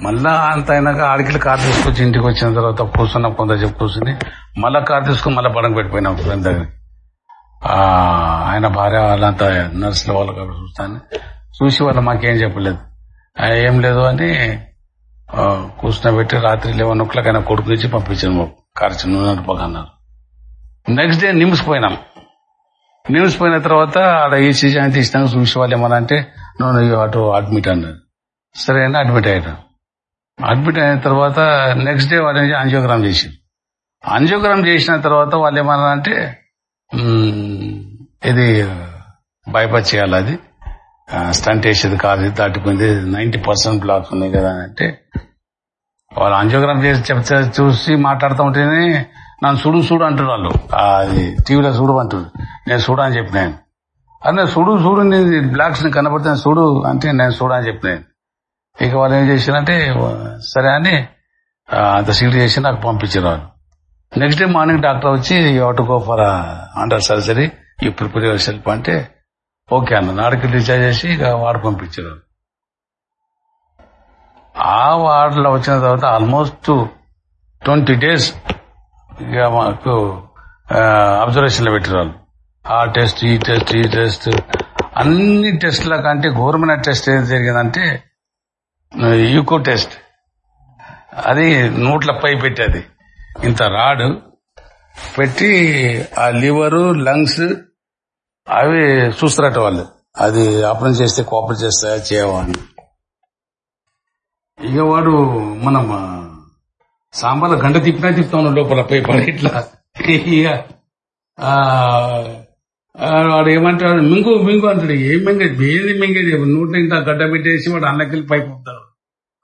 మళ్ళా అంత అయినాక ఆడికి కార్ తీసుకొచ్చి ఇంటికి వచ్చిన తర్వాత కూర్చున్న కొంత చెప్పు కూర్చుని మళ్ళా కార్ తీసుకుని మళ్ళీ పడం పెట్టిపోయినాం ఫ్రెండ్ దగ్గర ఆయన. భార్య వాళ్ళంతా నర్సుల వాళ్ళు కాబట్టి చూస్తాను. చూసి వాళ్ళు మాకేం చెప్పలేదు. ఏం లేదు అని ఆ, కూర్చునబెట్టి రాత్రి లెవెన్ ఓ క్లాక్ ఆయన కొడుకు నుంచి పంపించాను మాకు. కార్ చిన్న నడపకన్నారు నెక్స్ట్ డే నిమ్స్ న్యూస్ పోయిన తర్వాత ఆడ ఈసీ జాయిన్ తీసినాక చూసి వాళ్ళు ఏమన్నా అంటే నువ్వు అటు అడ్మిట్ అన్నారు. సరే అని అడ్మిట్ అయ్యాను అడ్మిట్ అయిన తర్వాత నెక్స్ట్ డే వాళ్ళు అంజోగ్రామ్ చేసింది అంజియోగ్రామ్ చేసిన తర్వాత వాళ్ళు ఏమన్నా అంటే ఇది బైపాస్ చేయాలి అది. స్టంట్ వేసేది కాదు దాటిపోయింది నైన్టీ పర్సెంట్ బ్లాక్స్ ఉన్నాయి కదా అని అంటే వాళ్ళు అంజియోగ్రామ్ చేసి చెప్తే చూసి మాట్లాడుతూ ఉంటేనే నన్ను చూడు చూడు అంటారు వాళ్ళు. అది టీవీలో చూడు అంటారు నేను చూడని అని చెప్పినాను అదే చూడు చూడు నేను బ్లాక్స్ని కనబడితే చూడు అంటే నేను చూడని అని చెప్పినాను ఇక వాళ్ళు ఏం చేశారంటే సరే అని అంత సీట్ చేసి నాకు పంపించారు వాళ్ళు. నెక్స్ట్ డే మార్నింగ్ డాక్టర్ వచ్చి to go for under surgery ఈ ప్రిపేర్ యువర్ సెల్ఫ్ అంటే ఓకే అన్న. నాడికి డిశ్చార్జ్ చేసి ఇక వాడు పంపించారు ఆ వార్డులో వచ్చిన తర్వాత ఆల్మోస్ట్ ట్వంటీ డేస్ ఇక మాకు అబ్జర్వేషన్లో పెట్టేవాళ్ళు ఆ టెస్ట్ ఈ టెస్ట్ ఈ టెస్ట్. అన్ని టెస్ట్ల కంటే గవర్నమెంట్ టెస్ట్ ఏది జరిగిందంటే యూకో టెస్ట్. అది నోట్ల పై పెట్టేది. ఇంత రాడు. పెట్టి ఆ లివరు లంగ్స్ అవి చూస్తారట వాళ్ళు. అది ఆపరేషన్ చేస్తే కోపం చేస్తా చేయవా ఇక వాడు మనం సాంబార్లో గంట తిప్పినా తిప్పుతాను లోపల పై ఇట్లా. ఇక ఆ, వాడు ఏమంటాడు మింగు మింగు అంటాడు. ఏం మింగేది ఏది మింగేది నూట ఇంత గడ్డ పెట్టేసి వాడు అన్నకెళ్ళి పైకి ఉంటాడు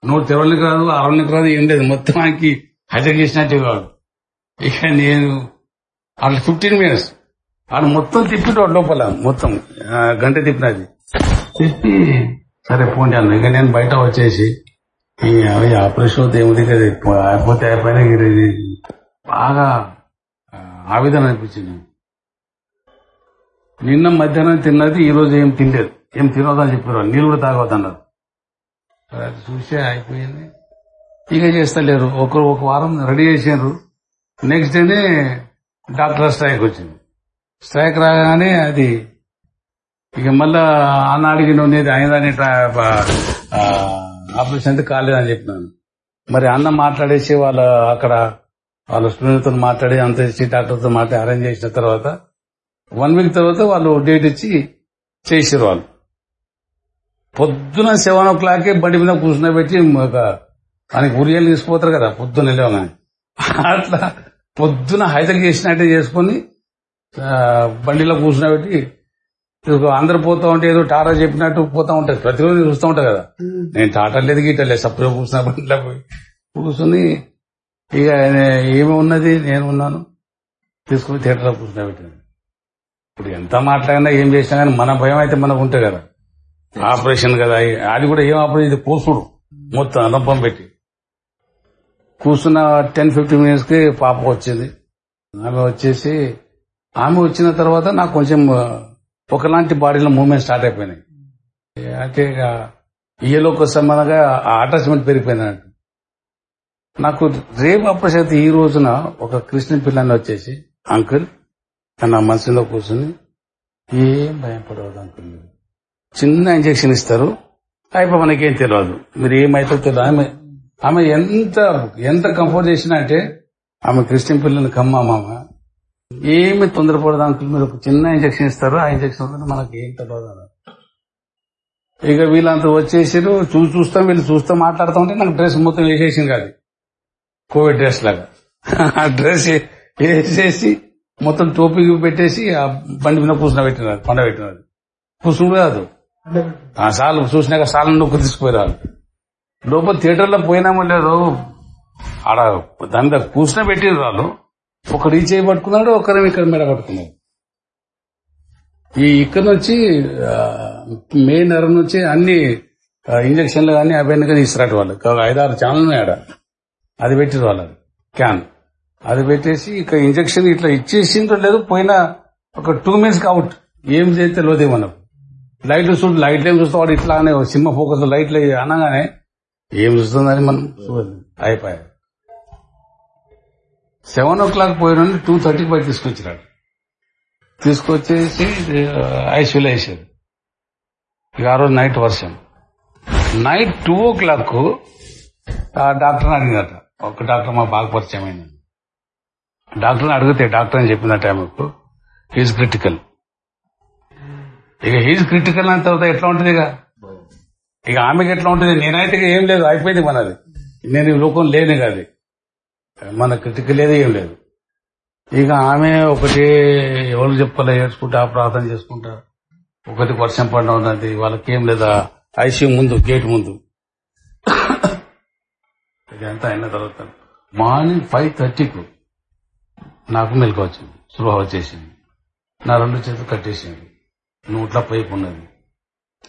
నూట తెరవని రాదు అరవనికి రాదు ఏం లేదు. మొత్తం ఆయనకి హైజాక్ చేసినట్టు వాడు. ఇక నేను అట్లా ఫిఫ్టీన్ మినిట్స్. వాడు మొత్తం తిప్పినాడు లోపల మొత్తం. ఆ, గంట తిప్పినది తిప్పి సరే పోండి అన్న ఇక నేను బయట వచ్చేసి ఆపరేషన్ అవుతే ఏమిటి కదా అయిపోతే అయిపోయినా బాగా ఆవేదన అనిపించింది. నిన్న మధ్యాహ్నం తిన్నది ఈ రోజు ఏం తినలేదు. ఏం తినవద్దని చెప్పారు. నీళ్ళు కూడా తాగవద్దన్నారు అది చూసే అయిపోయింది. ఇక చేస్తలేరు. ఒకరు ఒక వారం రెడీ చేశారు నెక్స్ట్ డేనే డాక్టర్ స్ట్రైక్ వచ్చింది. స్ట్రైక్ రాగానే అది ఇక మళ్ళా అన్న అడిగిన ఉండేది అయిందని ఆపరేషన్ అయితే కాలేదని చెప్పినాను. మరి అన్న మాట్లాడేసి వాళ్ళ అక్కడ వాళ్ళ స్టూడెంట్తో మాట్లాడి అంత ఇచ్చి డాక్టర్తో మాట్లాడి అరేంజ్ చేసిన తర్వాత వన్ వీక్ తర్వాత వాళ్ళు డేట్ ఇచ్చి చేసారు వాళ్ళు. పొద్దున సెవెన్ ఓ క్లాకే బండి మీద కూర్చున్నబెట్టి ఒక దానికి ఉరియలు తీసుకుపోతారు కదా పొద్దున వెళ్ళామని అట్లా పొద్దున హైదర్ చేసినట్టే చేసుకుని బండిలో కూర్చున్నబెట్టి ఇదిగో అందరు పోతా ఉంటే ఏదో టాటా చెప్పినట్టు పోతా ఉంటది ప్రతిరోజు చూస్తూ ఉంటా కదా. నేను టాటా లేదు గీట లేదు. సపరేట్ కూర్చున్న కూర్చుని ఇక ఏమి ఉన్నది? నేను ఉన్నాను. తీసుకుని థియేటర్లో కూర్చున్నబెట్టాను ఇప్పుడు ఎంత మాట్లాడినా ఏం చేసినా కానీ మన భయం అయితే మనకు ఉంటుంది కదా. ఆపరేషన్ కదా. అది కూడా ఏం ఆపరేషన్? ఇది కోసుడు మొత్తం రంపం పెట్టి. కూర్చున్న టెన్ ఫిఫ్టీన్ మినిట్స్కి పాప వచ్చింది. ఆమె వచ్చేసి ఆమె వచ్చిన తర్వాత నాకు కొంచెం ఒకలాంటి బాడీలో మూవ్మెంట్ స్టార్ట్ అయిపోయినాయి. అంటే ఇక ఈయలోకి సంబంధంగా ఆ అటాచ్మెంట్ పెరిగిపోయింది అన్నట్టు నాకు రేపు అప్పటి ఈ రోజున ఒక కృష్ణ పిల్లని వచ్చేసి అంకుల్ నా మనసులో కూర్చుని ఏం భయపడవద్దు అంకుల్ చిన్న ఇంజెక్షన్ ఇస్తారు అయిపోయి మనకేం తెలియదు మీరు ఏమైతే తెలియదు ఆమె ఆమె ఎంత ఎంత కంఫర్ట్ చేసినా అంటే ఆమె క్రిస్టియన్ పిల్లలు కమ్మ మామ ఏమి తొందరపడదు అంకుల్ మీరు ఒక చిన్న ఇంజెక్షన్ ఇస్తారు ఆ ఇంజెక్షన్ మనకి ఏం తెలియదు ఇక వీళ్ళంతా వచ్చేసారు చూసి చూస్తాం వీళ్ళు చూస్తాం మాట్లాడుతూ ఉంటే నాకు డ్రెస్ మొత్తం వేసేసింది కాదు. కోవిడ్ డ్రెస్ లాగా. ఆ డ్రెస్ వేసేసి మొత్తం టోపీ పెట్టేసి ఆ బండి మీద కూర్చుని పెట్టినారు పండ పెట్టినారు. కూర్చుని కాదు. ఆ సార్లు చూసినాక సార్లు నొక్కు తీసుకుపోయారు లోపల థియేటర్లో పోయినామో లేదు ఆడ దాని మీద కూర్చుని పెట్టిన వాళ్ళు. ఒకడు ఈ చేయి పట్టుకున్నాడు ఒకరేమో ఇక్కడ మెడ పట్టుకున్నాడు. ఈ ఇక్కడ నుంచి మెయిన్ నరం నుంచి అన్ని ఇంజక్షన్లు కానీ అవన్నీ కానీ ఇస్తారు వాళ్ళు. ఐదారు ఛానల్ ఉన్నాయి ఆడ. అది పెట్టారు వాళ్ళు. క్యాన్ అది పెట్టేసి ఇక ఇంజక్షన్ ఇట్లా ఇచ్చేసిందో లేదు పోయిన ఒక టూ మినిట్స్ అవుట్ ఏం చేస్తే లోదే మనం. లైట్లు చూడు లైట్లు ఏం చూస్తాం వాడు ఇట్లానే సినిమా ఫోకస్ లైట్లు అనగానే ఏం చూస్తుందని మనం చూడలేదు సెవెన్ ఓ క్లాక్ పోయిన టూ థర్టీకి బయట తీసుకొచ్చినాడు. తీసుకొచ్చేసి ఐసీయూలో వేసాడు ఇక ఆ రోజు నైట్ వర్షం. నైట్ టూ ఓ క్లాక్ ఆ డాక్టర్ని అడిగినట. ఒక డాక్టర్ మా బాగా పరిచయం అయింది. డాక్టర్ని అడిగితే డాక్టర్ అని చెప్పిన టైంకు హీజ్ క్రిటికల్ ఇక హీజ్ క్రిటికల్ అని తర్వాత ఎట్లా ఉంటుంది ఇక? ఇక ఆమెకి ఎట్లా ఉంటుంది? నేనైతే ఏం లేదు అయిపోయింది మనది. నేను ఈ లోకం లేని కాదు. మన క్రిటికల్ లేదు ఏం లేదు. ఇక ఆమె ఒకటి ఎవరు చెప్పలే ఏడ్చుకుంటా ప్రార్థన చేసుకుంటా. ఒకటి వర్షం పడడం ఉన్నది వాళ్ళకి ఏం లేదా? ఐసీయూ ముందు గేట్ ముందు. ఇదంతా అయిన తర్వాత మార్నింగ్ ఫైవ్ థర్టీకు నాకు మెలకు వచ్చింది. సులభ వచ్చేసింది నా రెండు చేతులు కట్టేసింది. నోట్ల పైపు ఉన్నది.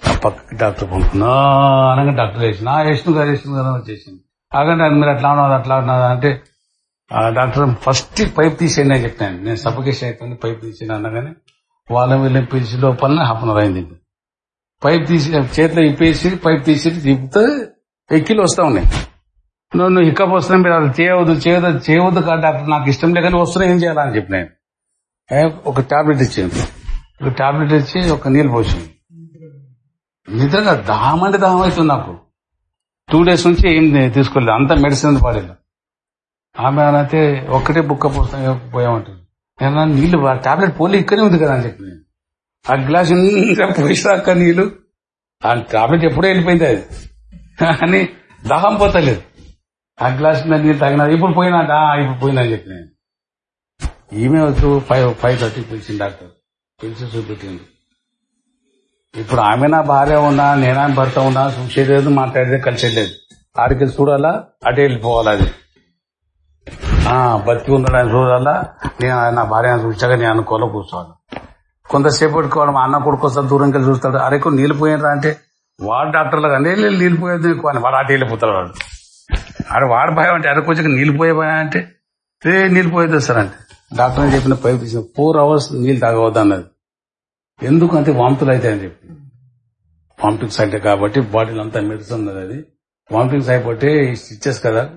ఆ పక్కకి డాక్టర్ పంపుకున్నా అనగా డాక్టర్ వేసిన వేసిన గారు వేసిన గారు వచ్చేసింది ఆగండి అది మీరు అట్లా ఉన్నది అట్లా ఉన్నది అంటే డాక్టర్ ఫస్ట్ పైప్ తీసేయండి అని చెప్పాను నేను సఫికేషన్ అయిపోయింది పైప్ తీసేయండి అనగానే వాళ్ళ వీళ్ళని పిలిచి లోపల హాఫ్ అన్ అవర్ అయింది. పైప్ తీసి చేతిలో ఇప్పేసి పైప్ తీసి తిప్పుతే ఎక్కిలు వస్తా ఉన్నాయి. నువ్వు నువ్వు హిక్కప్ వస్తున్నాయి మీరు అది చేయవద్దు చేయవద్దు చేయవద్దు కాదు డాక్టర్ నాకు ఇష్టం లేకని వస్తున్నా ఏం చేయాలని చెప్పి నేను ఒక టాబ్లెట్ ఇచ్చింది ఒక టాబ్లెట్ ఇచ్చి ఒక నీళ్ళు పోసింది నిజంగా దాహం అంటే దాహం అవుతుంది నాకు. టూ డేస్ నుంచి ఏం తీసుకోలేదు అంత మెడిసిన్ పడలేదు ఆమె అయితే ఒక్కటే బుక్క పుస్తకం పోయామంటుంది నేను నీళ్ళు టాబ్లెట్ పోలి ఇక్కడే ఉంది కదా అని చెప్పి నేను. ఆ గ్లాస్ ఇంకా పోయిసాక నీళ్ళు ఆ టాబ్లెట్ ఎప్పుడో వెళ్ళిపోయింది అది. అని దాహం పోతలేదు. ఆ గ్లాస్ మీద నీళ్ళు తాగినా ఇప్పుడు పోయినా దా ఇప్పుడు పోయినా అని చెప్పి నేను. ఈమె వద్దు ఫైవ్ ఫైవ్ థర్టీ పిలిచింది డాక్టర్. పిలిచి చూపెట్టింది. ఇప్పుడు ఆమె నా భార్య ఉన్నా నేనా భర్త ఉన్నా చూసేది లేదు మాట్లాడేది కలిసేది లేదు. ఆడికి చూడాలా అటే వెళ్ళిపోవాలి అది. బతికి ఉండడానికి చూడాలా? నేను నా భార్య చూసాక నేను అనుకోవాలి కూర్చోవాలి. కొంతసేపు పెట్టుకోవాలి మా అన్న కొడుకు వస్తాడు దూరంకి వెళ్ళి చూస్తాడు. అరే కొన్ని నీళ్ళు పోయినరా అంటే వాడు డాక్టర్లు కానీ నీళ్ళు పోయేది నీకు" అని. వాడు అటు వెళ్ళిపోతాడు వాడు. అరే వాడు భయం అంటే అరకు వచ్చాక నీళ్ళు పోయే భయం అంటే రే నీళ్ళు పోయేది సార్ అంటే. డాక్టర్ అని చెప్పిన పైపు తీసిన ఫోర్ అవర్స్ నీళ్ళు తాగవద్దు అన్నది. ఎందుకు అంటే వాంతులు అవుతాయని అని చెప్పి. వామిటింగ్స్ అంటే కాబట్టి బాడీలో అంతా మెడిసిన్ ఉన్నది అది వామిటింగ్స్ అయిపోతే స్టిచ్చెస్ కదా.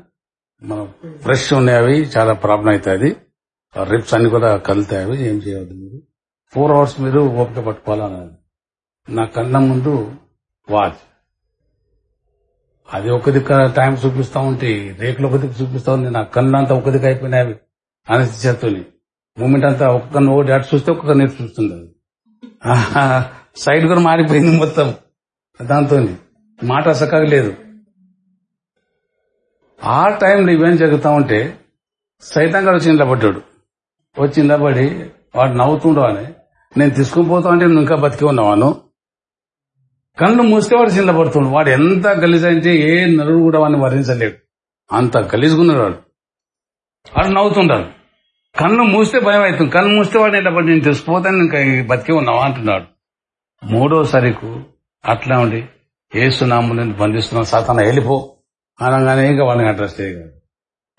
మనం ఫ్రెష్ ఉన్నాయి అవి చాలా ప్రాబ్లం అవుతాయి రిప్స్ అన్ని కూడా కలుతాయి అవి ఏం చేయవద్దు మీరు. ఫోర్ అవర్స్ మీరు ఓపిక పట్టుకోవాలన్నది. నా కన్న ముందు వాచ్ అది ఒక దిక్క టైం చూపిస్తా ఉంటే రేకులు ఒక దిక్కు చూపిస్తా ఉంది నా కన్ను అంతా ఒక దిక్కు అయిపోయినాయి అవి చేతుని మూమెంట్ అంతా ఒక్క ఒకటి అటు చూస్తే ఒక కన్ను చూస్తుంది అది సైడ్ కూడా మారిపోయింది మొత్తం. దాంతో మాట సక్కగా లేదు. ఆ టైంలో ఇవేం జరుగుతా ఉంటే సైతం గారు వచ్చి నిలబడ్డాడు వచ్చి నిలబడి వాడు నవ్వుతుండో అని నేను తీసుకుని పోతా అంటే నువ్వు ఇంకా బతికి ఉన్నావాను కళ్ళు మూస్తే వాడు నిలబడుతుండు వాడు ఎంత గలీజ్ అంటే ఏ నరుడు కూడా వాడిని వర్ణించలేడు అంత గలీజుకున్నాడు వాడు. వాడు నవ్వుతుండాడు. కన్ను మూస్తే భయం అవుతుంది. కన్ను మూస్తే వాడు నిలబడి నేను తీసుకుపోతాను ఇంకా బతికి ఉన్నావా? అంటున్నాడు. మూడోసారికు అట్లా ఉండి ఏసునాము నేను సాతాన వెళ్ళిపో. అనగానే ఇంకా వాళ్ళని అడ్రస్ చేయగలరు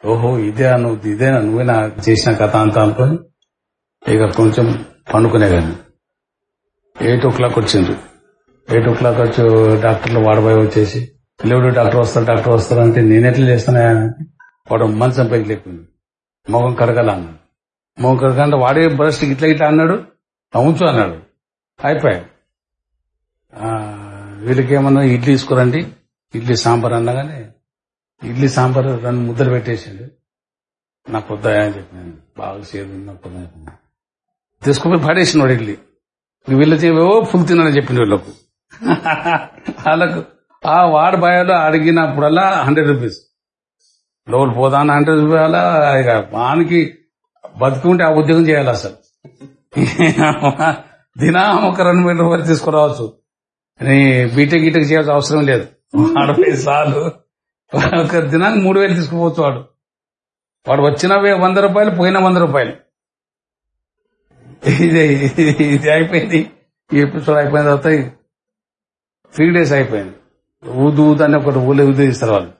ఓహో ఇదే నువ్వు ఇదేనా? నువ్వేనా చేసిన కథ అంతా అనుకొని ఇక కొంచెం పండుకునే కానీ ఎయిట్ ఓ క్లాక్ వచ్చింది ఎయిట్ ఓ క్లాక్ వచ్చి డాక్టర్లు వాడబోయి వచ్చేసి లేవుడు డాక్టర్ వస్తారు డాక్టర్ వస్తారు అంటే నేను ఎట్లా చేస్తున్నా వాడు మంచం పైకి లేపింది మొగం కడగల అన్నాడు. మొగం కడగంటే వాడే బ్రష్ ఇట్లా ఇట్లా అన్నాడు. ఉంచు అన్నాడు. అయిపోయాయి ఆ, ఇడ్లీ తీసుకురండి. ఇడ్లీ సాంబార్ అన్నా కానీ ఇడ్లీ సాంబార్ రెండు ముద్దలు పెట్టేసిండు. నాకు వద్దాయా అని బాగా సేదు నాకు తీసుకుపోయి పడేసినాడు ఇడ్లీ. వీళ్ళకి ఏవో ఫుల్ తినని చెప్పిన వీళ్ళకు. వాళ్ళకు ఆ వాడు భయాలు అడిగినప్పుడల్లా హండ్రెడ్ రూపీస్ లోపల పోదాను హండ్రెడ్ రూపాయల ఇక వానికి బతుకుంటే ఆ ఉద్యోగం చేయాలి అసలు. దినా ఒక రెండు వేల రూపాయలు తీసుకురావచ్చు. బీటెక్ గీటెక్ చేయాల్సిన అవసరం లేదు. అరవై సార్లు ఒక దినానికి మూడు వేలు తీసుకుపోవచ్చు వాడు వాడు వచ్చిన వంద రూపాయలు పోయిన వంద రూపాయలు. ఇది ఇది అయిపోయింది. ఈ ఎపిసోడ్ అయిపోయిన తర్వాత త్రీ డేస్ అయిపోయింది. ఊదు ఊదు అని ఒకటి ఊళ్ళో ఊదు ఇస్తారు వాళ్ళు.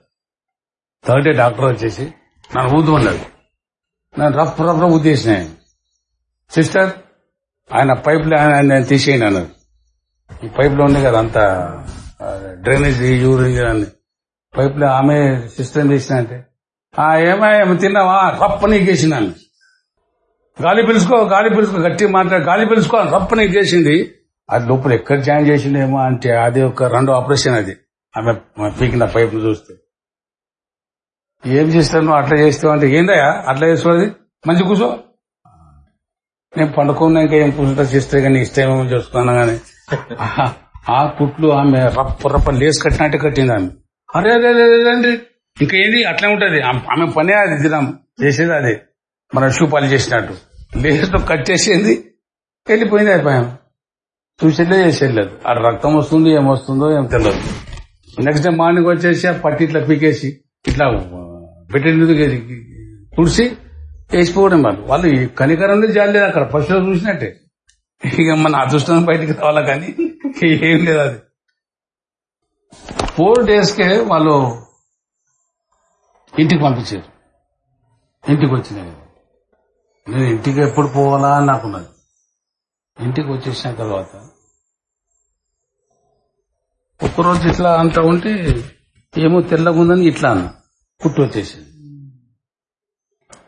థర్డ్ డే డాక్టర్ వచ్చేసి నన్ను ఊదు అన్నాడు. నేను రఫ్ రఫ్ రఫ్ ఊదేసిన సిస్టర్ ఆయన పైప్ ఆయన తీసేయండి అన్నారు ఈ పైప్లో ఉంది కదా అంత డ్రైనేజ్ యూరిన్ అని పైప్లో ఆమె సిస్టర్ చేసిన అంటే "ఆ, ఏమా తిన్నావా? రప్పని గేసినాను గాలి పిలుచుకో గాలి పిలుచుకో గట్టి మాట్లాడి గాలి పిలుచుకో అని రప్పని గేసింది అది లోపల ఎక్కడ జాయిన్ చేసిండేమో అంటే అది ఒక రెండో ఆపరేషన్ అది. ఆమె పీకిన పైప్ చూస్తే. ఏం చేస్తాను అట్లా చేస్తావు అంటే ఏందయ్యా? అట్లా చేస్తుంది మంచి కూర్చో నేను పండుకున్నాక ఏం కూర్చుంటా చేస్తే కానీ ఇష్టమేమో చూస్తున్నాను కానీ ఆ- కుట్లు ఆమె రప్ప రప్ప లేస్ కట్టినట్టు కట్టింది ఆమె. అరే అరే ఇంకా ఏంది అట్లే ఉంటది. ఆమె పనే అది దినం చేసేది అది. మన షూ చేసినట్టు. చేసినట్టు కట్ చేసేది. వెళ్ళిపోయింది అయిపోయాం చూసేట్లే చేసేయలేదు ఆ రక్తం వస్తుంది ఏమొస్తుందో ఏం తెలియదు నెక్స్ట్ డే మార్నింగ్ వచ్చేసి ఆ పట్టి ఇట్లా పీకేసి ఇట్లా పెట్టేందుకు తుడిసి వేసిపోవడం వాళ్ళు. వాళ్ళు కనికరం కనికరం జాలేదు అక్కడ. పశువులు చూసినట్టే. ఇక మన అదృష్టం బయటికి రావాలా కానీ ఏం లేదు అది. ఫోర్ డేస్కే వాళ్ళు ఇంటికి పంపించారు. ఇంటికి వచ్చినాయి నేను ఇంటికి ఎప్పుడు పోవాలా అని నాకున్నది ఇంటికి వచ్చేసిన తర్వాత ఒక్కరోజు ఇట్లా అంతా ఉంటే ఏమో తెల్లగుందని ఇట్లా అన్న. పుట్టు వచ్చేసింది.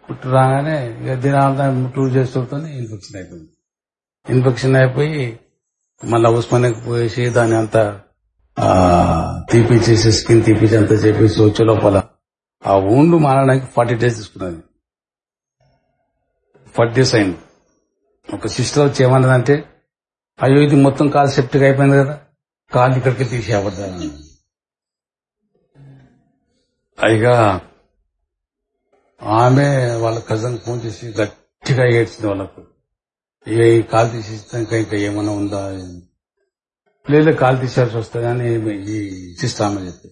పుట్టు రాగానే ఇక దినాలంతా టూ చేస్తుంటే ఇన్ఫెక్షన్ అయిపోయింది. ఇన్ఫెక్షన్ అయిపోయి మళ్ళీ ఉస్మానికి పోయేసి దాని అంతా తీపిచ్చేసి స్కిన్ తీపిచ్చి అంతా చేపేసి వచ్చే లోపల ఆ ఊండు మారడానికి ఫార్టీ డేస్ తీసుకున్నది. ఫార్టీ డేస్ అయింది. ఒక సిస్టర్ వచ్చి ఏమన్నదంటే అయ్యో ఇది మొత్తం కాలు సెప్టిక్ అయిపోయింది కదా కాలు ఇక్కడికి తీసి అబద్దాను అయిగా ఆమె వాళ్ళ కజన్ ఫోన్ చేసి గట్టిగా ఏడ్చింది వాళ్ళకు. ఇక ఈ కాలు తీసేస్తాక ఇంకా ఏమైనా ఉందా? లేదా కాలు తీసాల్సి వస్తుంది అని చెప్పి.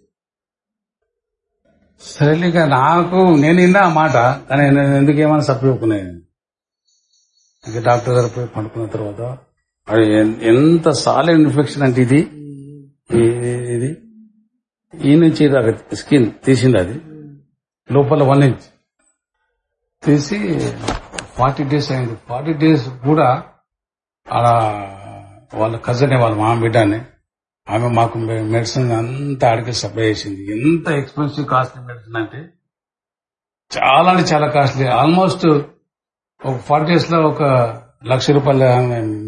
సరే నాకు నేను విన్నా ఆ మాట కానీ నేను ఎందుకు ఏమైనా సప్పిపోకున్నాను డాక్టర్ గారు పోయి పండుకున్న తర్వాత అది ఎంత సాలిడ్ ఇన్ఫెక్షన్ అంటే ఇది? ఇది? ఈ నుంచి స్కిన్ తీసింది అది. లోపల వన్ ఇంచ్. తీసి ఫార్టీ డేస్ అయింది. ఫార్టీ డేస్ కూడా అలా వాళ్ళ కజనే వాళ్ళ మామ బిడ్డని ఆమె మాకు మెడిసిన్ అంతా ఆడికి సప్లై చేసింది. ఎంత ఎక్స్పెన్సివ్ కాస్ట్లీ మెడిసిన్ అంటే చాలా అంటే చాలా కాస్ట్లీ ఆల్మోస్ట్ ఒక ఫార్టీ డేస్లో ఒక లక్ష రూపాయల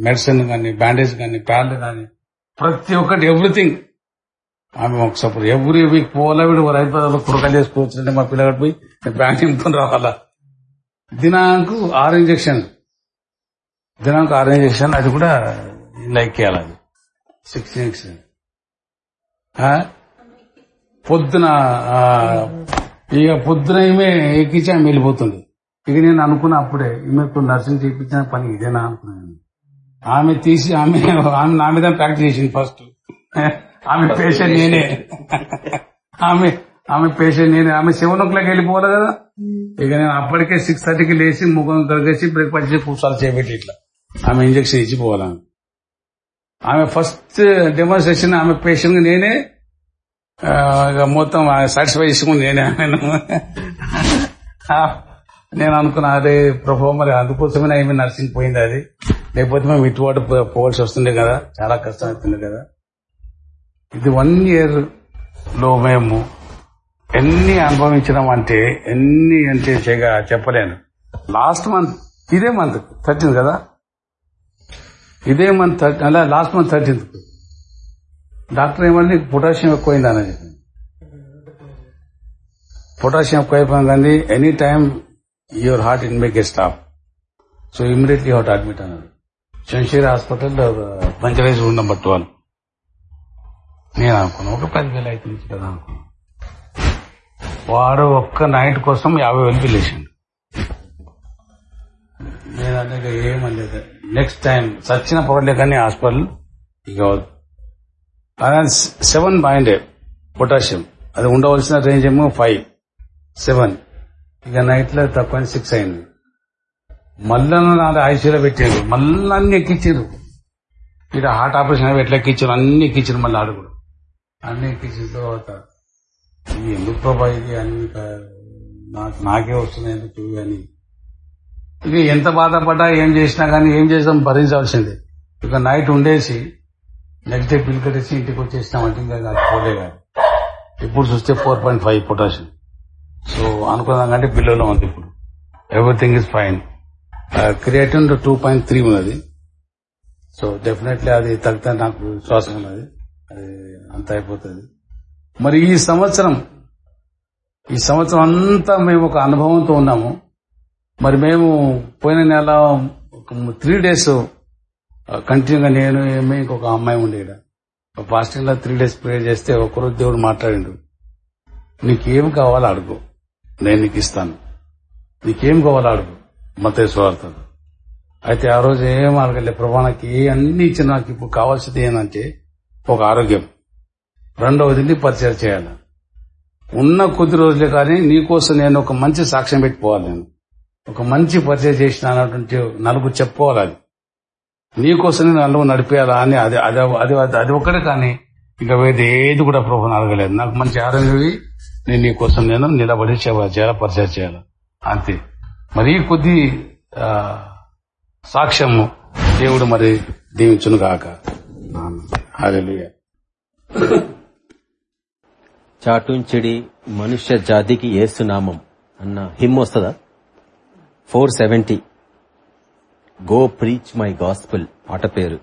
మెడిసిన్ కానీ బ్యాండేజ్ కానీ ప్యాడ్లు కానీ ప్రతి ఒక్కటి ఎవ్రీథింగ్ ఆమె ఒక సపోర్ట్ ఎవ్రీ వీక్ పోలా వీడు? రైతు కూరగాయలు చేసుకోవచ్చు మా పిల్లగాడు పోయి బ్యాంక్ ఇంపుని రావాలా? దినాంకు ఆరు ఇంజక్షన్ దినాంకు ఆరు ఇంజక్షన్ అది కూడా లైక్ అది సిక్స్ ఇంజక్షన్ పొద్దున ఇక పొద్దున ఈమె ఎక్కించి ఆమె వెళ్ళిపోతుంది. ఇక నేను అనుకున్న అప్పుడే ఈమెకు నర్సింగ్ చేయించిన పని ఇదేనా అనుకున్నాను ఆమె తీసి ఆమె ఆమె నా మీద ప్రాక్టీస్ చేసింది ఫస్ట్ ఆమె పేషెంట్ నేనే. ఆమె ఆమె పేషెంట్ నేనే. ఆమె సెవెన్ ఓ క్లాక్ వెళ్ళిపోవాలి కదా. ఇక నేను అప్పటికే సిక్స్ థర్టీకి లేచి ముఖం కడిగేసి బ్రేక్ఫాస్ట్ చేసి కూర్చోాలి చేపెట్టి ఇట్లా. ఆమె ఇంజక్షన్ ఇచ్చిపోవాలి ఆమె. ఫస్ట్ డెమోన్స్ట్రేషన్ ఆమె పేషెంట్ నేనే మొత్తం సాటిస్ఫై చేసుకుని నేనే ఆమెను. నేను అనుకున్నా అదే ప్రభావం మరి అందుకోసమే ఆమె నర్సింగ్ పోయింది అది? లేకపోతే మేము ఇటువాటు పోవాల్సి వస్తుండే కదా? చాలా కష్టం అవుతుంది కదా? ఇది వన్ ఇయర్లో మేము ఎన్ని అనుభవించడం అంటే ఎన్ని అంటే చెప్పలేను. లాస్ట్ మంత్ ఇదే మంత్ థర్టీన్ కదా? ఇదే మంత్ అలా లాస్ట్ మంత్ థర్టీన్త్ డాక్టర్ ఏమని పొటాషియం ఎక్కువైందని చెప్పి. Potassium ఎక్కువైపోయిందని any time your heart in make a stop so immediately heart admit అన్నాడు. శంషీర్ హాస్పిటల్ పంచరైజ్ ఉన్న బట్టు వాళ్ళు నేను అనుకున్నా ఒక పదివేలు అవుతుంది కదా అనుకున్నా వాడు ఒక్క నైట్ కోసం యాభై వేలు పిలిచిండు. నేను ఇక ఏమనలేదు. నెక్స్ట్ టైం సచ్చిన పొగలే కానీ హాస్పిటల్ ఇక సెవెన్ పాయింట్ పొటాషియం అది ఉండవలసిన రేంజ్ ఏమో ఫైవ్ సెవెన్ ఇక నైట్లో తక్కువ సిక్స్ అయింది. మళ్ళా నాలుగు ఐసీలో పెట్టారు మళ్ళీ అన్ని ఎక్కించారు ఇక్కడ హార్ట్ ఆపరేషన్ అవి ఎట్లా ఎక్కించారు అన్ని ఎక్కించారు మళ్ళీ అడుగుడు అన్ని ఎక్కించిన తర్వాత ఇది ఎందుకు ప్రభా ఇది? అన్ని నాకు నాకే వస్తున్నాయి ఎందుకు అని. ఇక ఎంత బాధపడ్డా ఏం చేసినా కానీ ఏం చేసాం భరించాల్సిందే. ఇక నైట్ ఉండేసి నెక్స్ట్ డే బిల్ కట్టేసి ఇంటికి వచ్చేసినామంటే ఇంకా నాకు పోలే కాదు. ఇప్పుడు చూస్తే four point five potassium. So అనుకున్నాం కంటే బిల్లులో ఉంది ఇప్పుడు. Everything is fine creatine two point three ఉన్నది. సో డెఫినెట్లీ అది తగ్గితే నాకు విశ్వాసం ఉన్నది. అది అంత అయిపోతుంది. మరి ఈ సంవత్సరం ఈ సంవత్సరం అంతా మేము ఒక అనుభవంతో ఉన్నాము. మరి మేము పోయిన నెల త్రీ డేస్ కంటిన్యూగా నేను ఏమి ఇంకొక అమ్మాయి ఉండే ఈడ. ఫాస్టింగ్లో త్రీ డేస్ ప్రేయర్ చేస్తే ఒకరోజు దేవుడు మాట్లాడిండు. నీకేం కావాలో అడుగు. నేను నీకు ఇస్తాను. నీకేం కావాలో అడుగు. మత స్వార్థలు అయితే ఆ రోజు ఏం అడగలే ప్రభా నాకు ఏ అన్ని ఇచ్చిన నాకు ఇప్పుడు కావాల్సింది ఏంటంటే ఒక ఆరోగ్యం. రెండవది పరిచయం చేయాలి. ఉన్న కొద్ది రోజులే కానీ నీకోసం నేను ఒక మంచి సాక్ష్యం పెట్టిపోవాలి నేను. ఒక మంచి పరిచయం చేసిన అన్నటువంటి నలుగురు చెప్పుకోవాలి అది. నీకోసమే నేను నలుగురు నడిపేయాలా అని అది అది అది అది ఒక్కటే కానీ ఇంకా వేరే ఏది కూడా ప్రభుని అడగలేదు నాకు మంచి ఆరోగ్యం నేను నీకోసం నేను నిలబడి చేయాలి పరిచయం చేయాలి. అంతే. మరి కొద్ది సాక్ష్యము దేవుడు మరి దీవించును గాక. చాటుంచెడి మనుష్య జాతికి ఏసునామం అన్న హిమ్ వస్తుందా? Four seventy. Go preach my gospel పాట పేరు.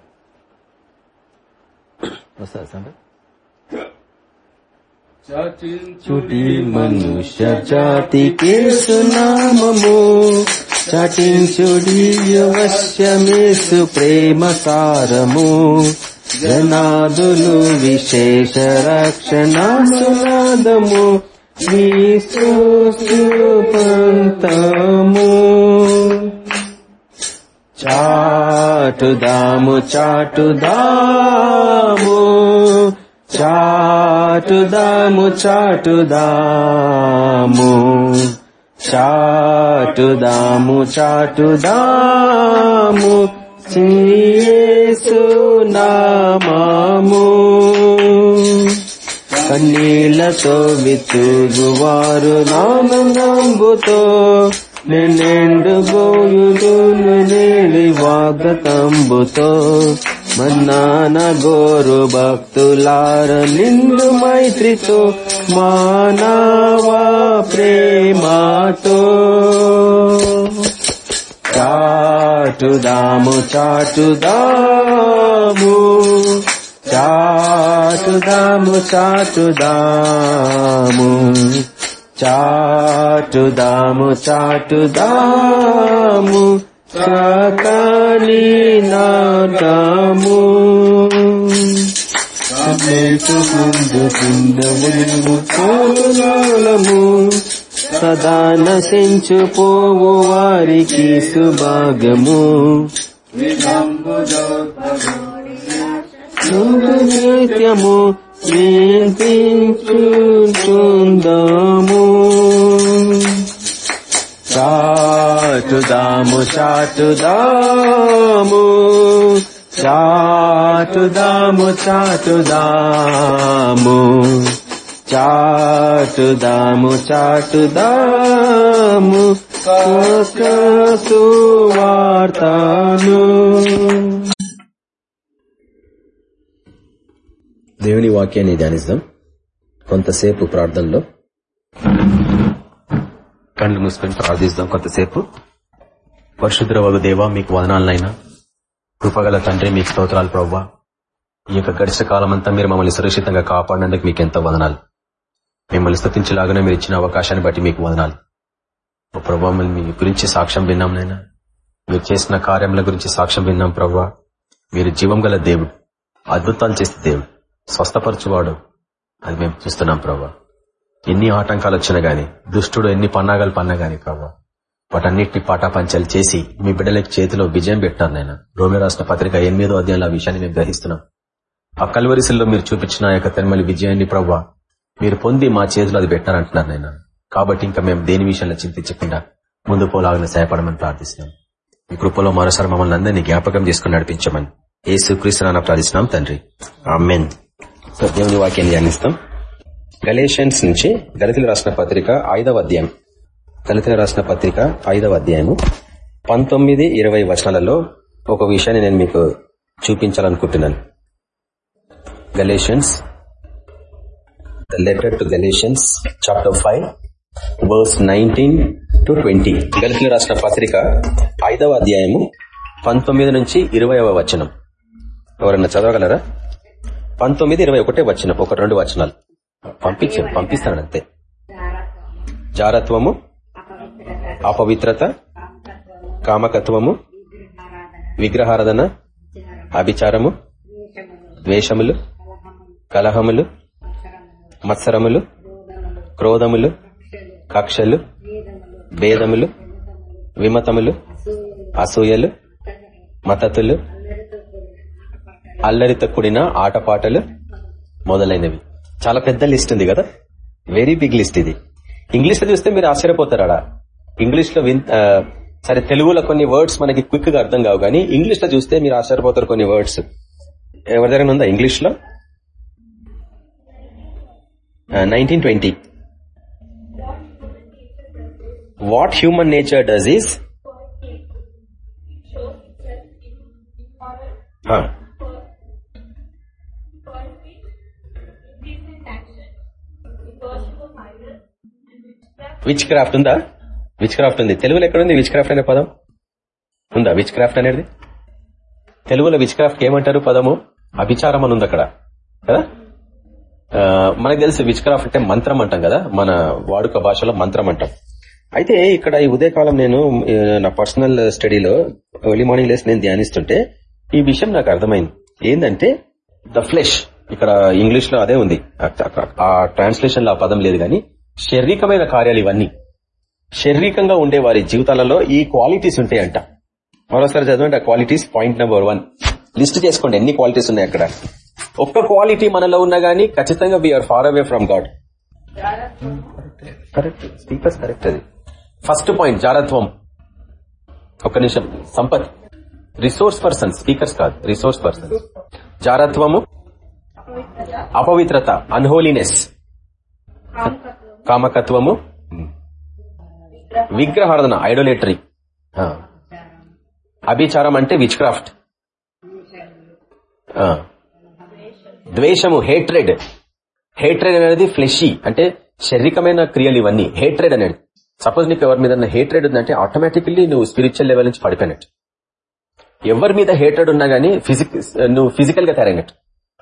చుటి మనుష్య జాతికి సునామము చాటించుడి అవశ్యమేసు ప్రేమ సారము. జనాదులు విశేష రక్షణ సునాదము. सुपन्तटु दाम चाटु दामु चाटु दाम चाटु दामु चाटु दाम सुना मम కన్నీళ్ళతో విచ్చుగువారు నానంబుతో నిన్నెండు గోయుడు నేలి వాగతంబుతో మన్నాన గోరు భక్తులార నిండు మైత్రితో మానవా ప్రేమతో చాటుదాము చాటుదాము. చాటుదాము చాటుదాము. చాటుదాము చాటుదాము. సకలి నాదాము కోలము సదా నశించు పోవు వారికి సుభాగము. ముందు నిత్యము కీర్తించుచుందాము చాటుదాము. చాటుదాము చాటుదాము. చాటుదాము చాటుదాము. చాటుదాము సువార్తను దేవుని వాక్యాన్ని ధ్యానిద్దాం. కొంతసేపు ప్రార్థనలో. కళ్ళు మూసుకొని ప్రార్థిస్తాం కొంతసేపు. పరిశుద్ర వగు దేవా మీకు వదనాలనైనా. కృపగల తండ్రి మీకు స్తోత్రాలు ప్రవ్వా. ఈ యొక్క గడిచిన కాలం అంతా మీరు మమ్మల్ని సురక్షితంగా కాపాడినందుకు మీకు ఎంతో వదనాలు. మిమ్మల్ని స్థుతించలాగానే మీరు ఇచ్చిన అవకాశాన్ని బట్టి మీకు వదనాలు. ఓ ప్రభా మీ గురించి సాక్ష్యం విన్నాం నైనా. మీరు చేసిన కార్యముల గురించి సాక్ష్యం విన్నాం ప్రవ్వా. మీరు జీవం గల దేవుడు. అద్భుతాలు చేసే దేవుడు. స్వస్థపరచువాడు అది మేము చూస్తున్నాం ప్రభా. ఎన్ని ఆటంకాలు వచ్చినా గాని దుష్టుడు ఎన్ని పన్నాగాలు పన్నా గాని ప్రభా వాటన్నిటిని పాటాపంచాలు చేసి మీ బిడ్డలకి చేతిలో విజయం పెట్టాను నేను రోమి రాష్ట్ర పత్రిక ఎనిమిదో అధ్యాయంలో ఆ విషయాన్ని మేము గ్రహిస్తున్నాం. ఆ కల్వరిశల్లో మీరు చూపించిన యొక్క తిరుమల విజయాన్ని ప్రవ్వా మీరు పొంది మా చేతిలో అది పెట్టారంటున్నారు నేను కాబట్టి ఇంకా మేము దేని విషయంలో చింతించకుండా ముందు పోలాగిన సహాయపడమని ప్రార్థిస్తున్నాం. ఈ కృపలో మరోసారి మమ్మల్ని అందరినీ జ్ఞాపకం చేసుకుని నడిపించమని ఏ సుక్రీస్తున్నా ప్రార్థిస్తున్నాం తండ్రి. ఆమెన్. దేవుని వాక్యాన్ని ధ్యానిస్తాం. గలేషియన్స్ నుంచి దళితులు రాసిన పత్రిక ఐదవ అధ్యాయం. దళితులు రాసిన పత్రిక ఐదవ అధ్యాయము. పంతొమ్మిది ఇరవై వచనాలలో ఒక విషయాన్ని నేను మీకు చూపించాలనుకుంటున్నాను. Galatians the letter to Galatians chapter five verse nineteen to twenty దళితులు రాసిన పత్రిక ఐదవ అధ్యాయము పంతొమ్మిది నుంచి ఇరవైవ వచనం. ఎవరన్నా చదవగలరా? పంతొమ్మిది ఇరవై ఒకటే వచనం ఒక రెండు వచనాలు. పంపించాను పంపిస్తాను అంతే జారత్వము. అపవిత్రత. కామకత్వము విగ్రహారాధన. అభిచారము ద్వేషములు కలహములు మత్సరములు. క్రోధములు. కక్షలు. భేదములు విమతములు. అసూయలు. మతతులు అల్లరితో కూడిన ఆటపాటలు మొదలైనవి. చాలా పెద్ద లిస్ట్ ఉంది కదా? వెరీ బిగ్ లిస్ట్ ఇది. ఇంగ్లీష్లో చూస్తే మీరు ఆశ్చర్యపోతారా ఇంగ్లీష్లో విన్- సరే తెలుగులో కొన్ని వర్డ్స్ మనకి క్విక్గా అర్థం కావు కానీ ఇంగ్లీష్లో చూస్తే మీరు ఆశ్చర్యపోతారు కొన్ని వర్డ్స్ ఎవరి దగ్గర ఉందా ఇంగ్లీష్లో? Nineteen twenty what human nature does is witchcraft ఉందా? విచ్ క్రాఫ్ట్ ఉంది. తెలుగులో ఎక్కడ ఉంది విచ్ క్రాఫ్ట్ అనే పదం? ఉందా? విచ్ క్రాఫ్ట్ అనేది? తెలుగులో విచ్ క్రాఫ్ట్ ఏమంటారు పదము? అభిచారం అని ఉంది అక్కడ. కదా? మనకు తెలుసు విచ్ క్రాఫ్ట్ అంటే మంత్రం అంటాం కదా? మన వాడుక భాషలో మంత్రం అంటాం. అయితే ఇక్కడ ఈ ఉదయకాలం నేను నా పర్సనల్ స్టడీలో ఎర్లీ మార్నింగ్ లేసి నేను ధ్యానిస్తుంటే ఈ విషయం నాకు అర్థమైంది. ఏంటంటే ద ఫ్లెష్ ఇక్కడ ఇంగ్లీష్లో అదే ఉంది. ఆ ట్రాన్స్లేషన్లో ఆ పదం లేదు కానీ శారీరకమైన కార్యాలు ఇవన్నీ. శారీరకంగా ఉండే వారి జీవితాలలో ఈ క్వాలిటీస్ ఉంటాయంట. మరోసారి చదవండి ఆ qualities point number one list చేసుకోండి ఎన్ని క్వాలిటీస్ ఉన్నాయి అక్కడ? ఒక్క క్వాలిటీ మనలో ఉన్నా గానీ ఖచ్చితంగా we are far away from God correct speakers correct అది. ఫస్ట్ పాయింట్ జారత్వం. ఒక నిమిషం. సంపత్. రిసోర్స్ పర్సన్ స్పీకర్స్ కాదు రిసోర్స్ పర్సన్ జారత్వము. అపవిత్రత అన్హోలీనెస్ కామకత్వము విగ్రహారాధన ఐడోలేటరీ అభిచారం అంటే విచ్ క్రాఫ్ట్ ద్వేషము హేట్రెడ్ హేట్రెడ్ అనేది ఫ్లెషీ అంటే శారీరకమైన క్రియలు ఇవన్నీ. హేట్రెడ్ అనేది. సపోజ్ నీకు ఎవరి మీద హేట్రెడ్ ఉందంటే ఆటోమేటికల్లీ నువ్వు స్పిరిచువల్ లెవెల్ నుంచి పడిపోయినట్టు. ఎవరి మీద హేట్రెడ్ ఉన్నా గానీ ఫిజిక్ నువ్వు ఫిజికల్గా తయారైనట్టు.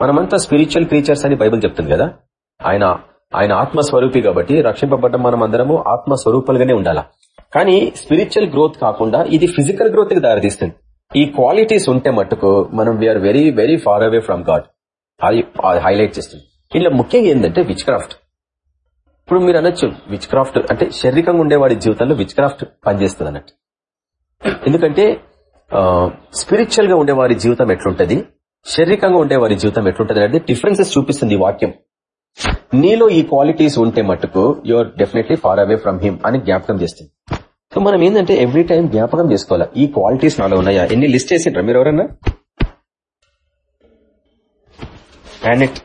మనమంతా స్పిరిచువల్ క్రీచర్స్ అని బైబిల్ చెప్తుంది కదా. ఆయన ఆయన ఆత్మస్వరూపి కాబట్టి రక్షింపబడ్డ మనం అందరము ఆత్మస్వరూపాలుగానే ఉండాలా? కానీ స్పిరిచువల్ గ్రోత్ కాకుండా ఇది ఫిజికల్ గ్రోత్కి దారితీస్తుంది. ఈ క్వాలిటీస్ ఉంటే మట్టుకు మనం we are very very far away from God అది హైలైట్ చేస్తుంది. ఇందులో ముఖ్యంగా ఏంటంటే విచ్ క్రాఫ్ట్ ఇప్పుడు మీరు అనొచ్చు విచ్ క్రాఫ్ట్ అంటే శారీరకంగా ఉండేవాడి జీవితంలో విచ్ క్రాఫ్ట్ పనిచేస్తుంది అన్నట్టు. ఎందుకంటే స్పిరిచువల్గా ఉండేవారి జీవితం ఎట్లుంటది? శారీరకంగా ఉండేవారి జీవితం ఎట్లుంటది అనేది డిఫరెన్సెస్ చూపిస్తుంది ఈ వాక్యం. నీలో ఈ క్వాలిటీస్ ఉంటే మట్టుకు your definitely far away from him అని జ్ఞాపకం చేస్తుంది. సో మనం ఏంటంటే ఎవ్రీ టైం జ్ఞాపకం చేసుకోవాలా? ఈ క్వాలిటీస్ నాలో ఉన్నాయా? ఎన్ని లిస్ట్ చేసిండ్రా? మీరు ఎవరన్నా? అండ్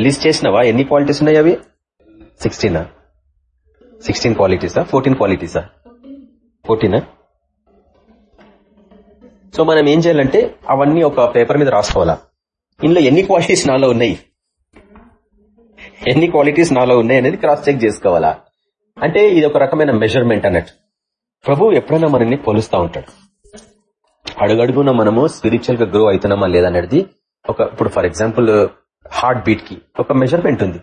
లిస్ట్ చేసినవా? ఎన్ని క్వాలిటీస్ ఉన్నాయి అవి? సిక్స్టీనా సిక్స్టీన్ క్వాలిటీసా ఫోర్టీన్ క్వాలిటీసా ఫోర్టీనా సో మనం ఏం చేయాలంటే అవన్నీ ఒక పేపర్ మీద రాసుకోవాలా? ఇందులో ఎన్ని క్వాలిటీస్ నాలో ఉన్నాయి? ఎన్ని క్వాలిటీస్ నాలో ఉన్నాయి అనేది క్రాస్ చెక్ చేసుకోవాలా? అంటే ఇది ఒక రకమైన మెజర్మెంట్ అన్నట్టు. ప్రభు ఎప్పుడైనా మనల్ని కొలుస్తా ఉంటాడు. అడుగడుగున మనము స్పిరిచువల్గా గ్రో అవుతున్నామా లేదనేది ఒక ఇప్పుడు ఫర్ ఎగ్జాంపుల్ హార్ట్ బీట్కి ఒక మెజర్మెంట్ ఉంది.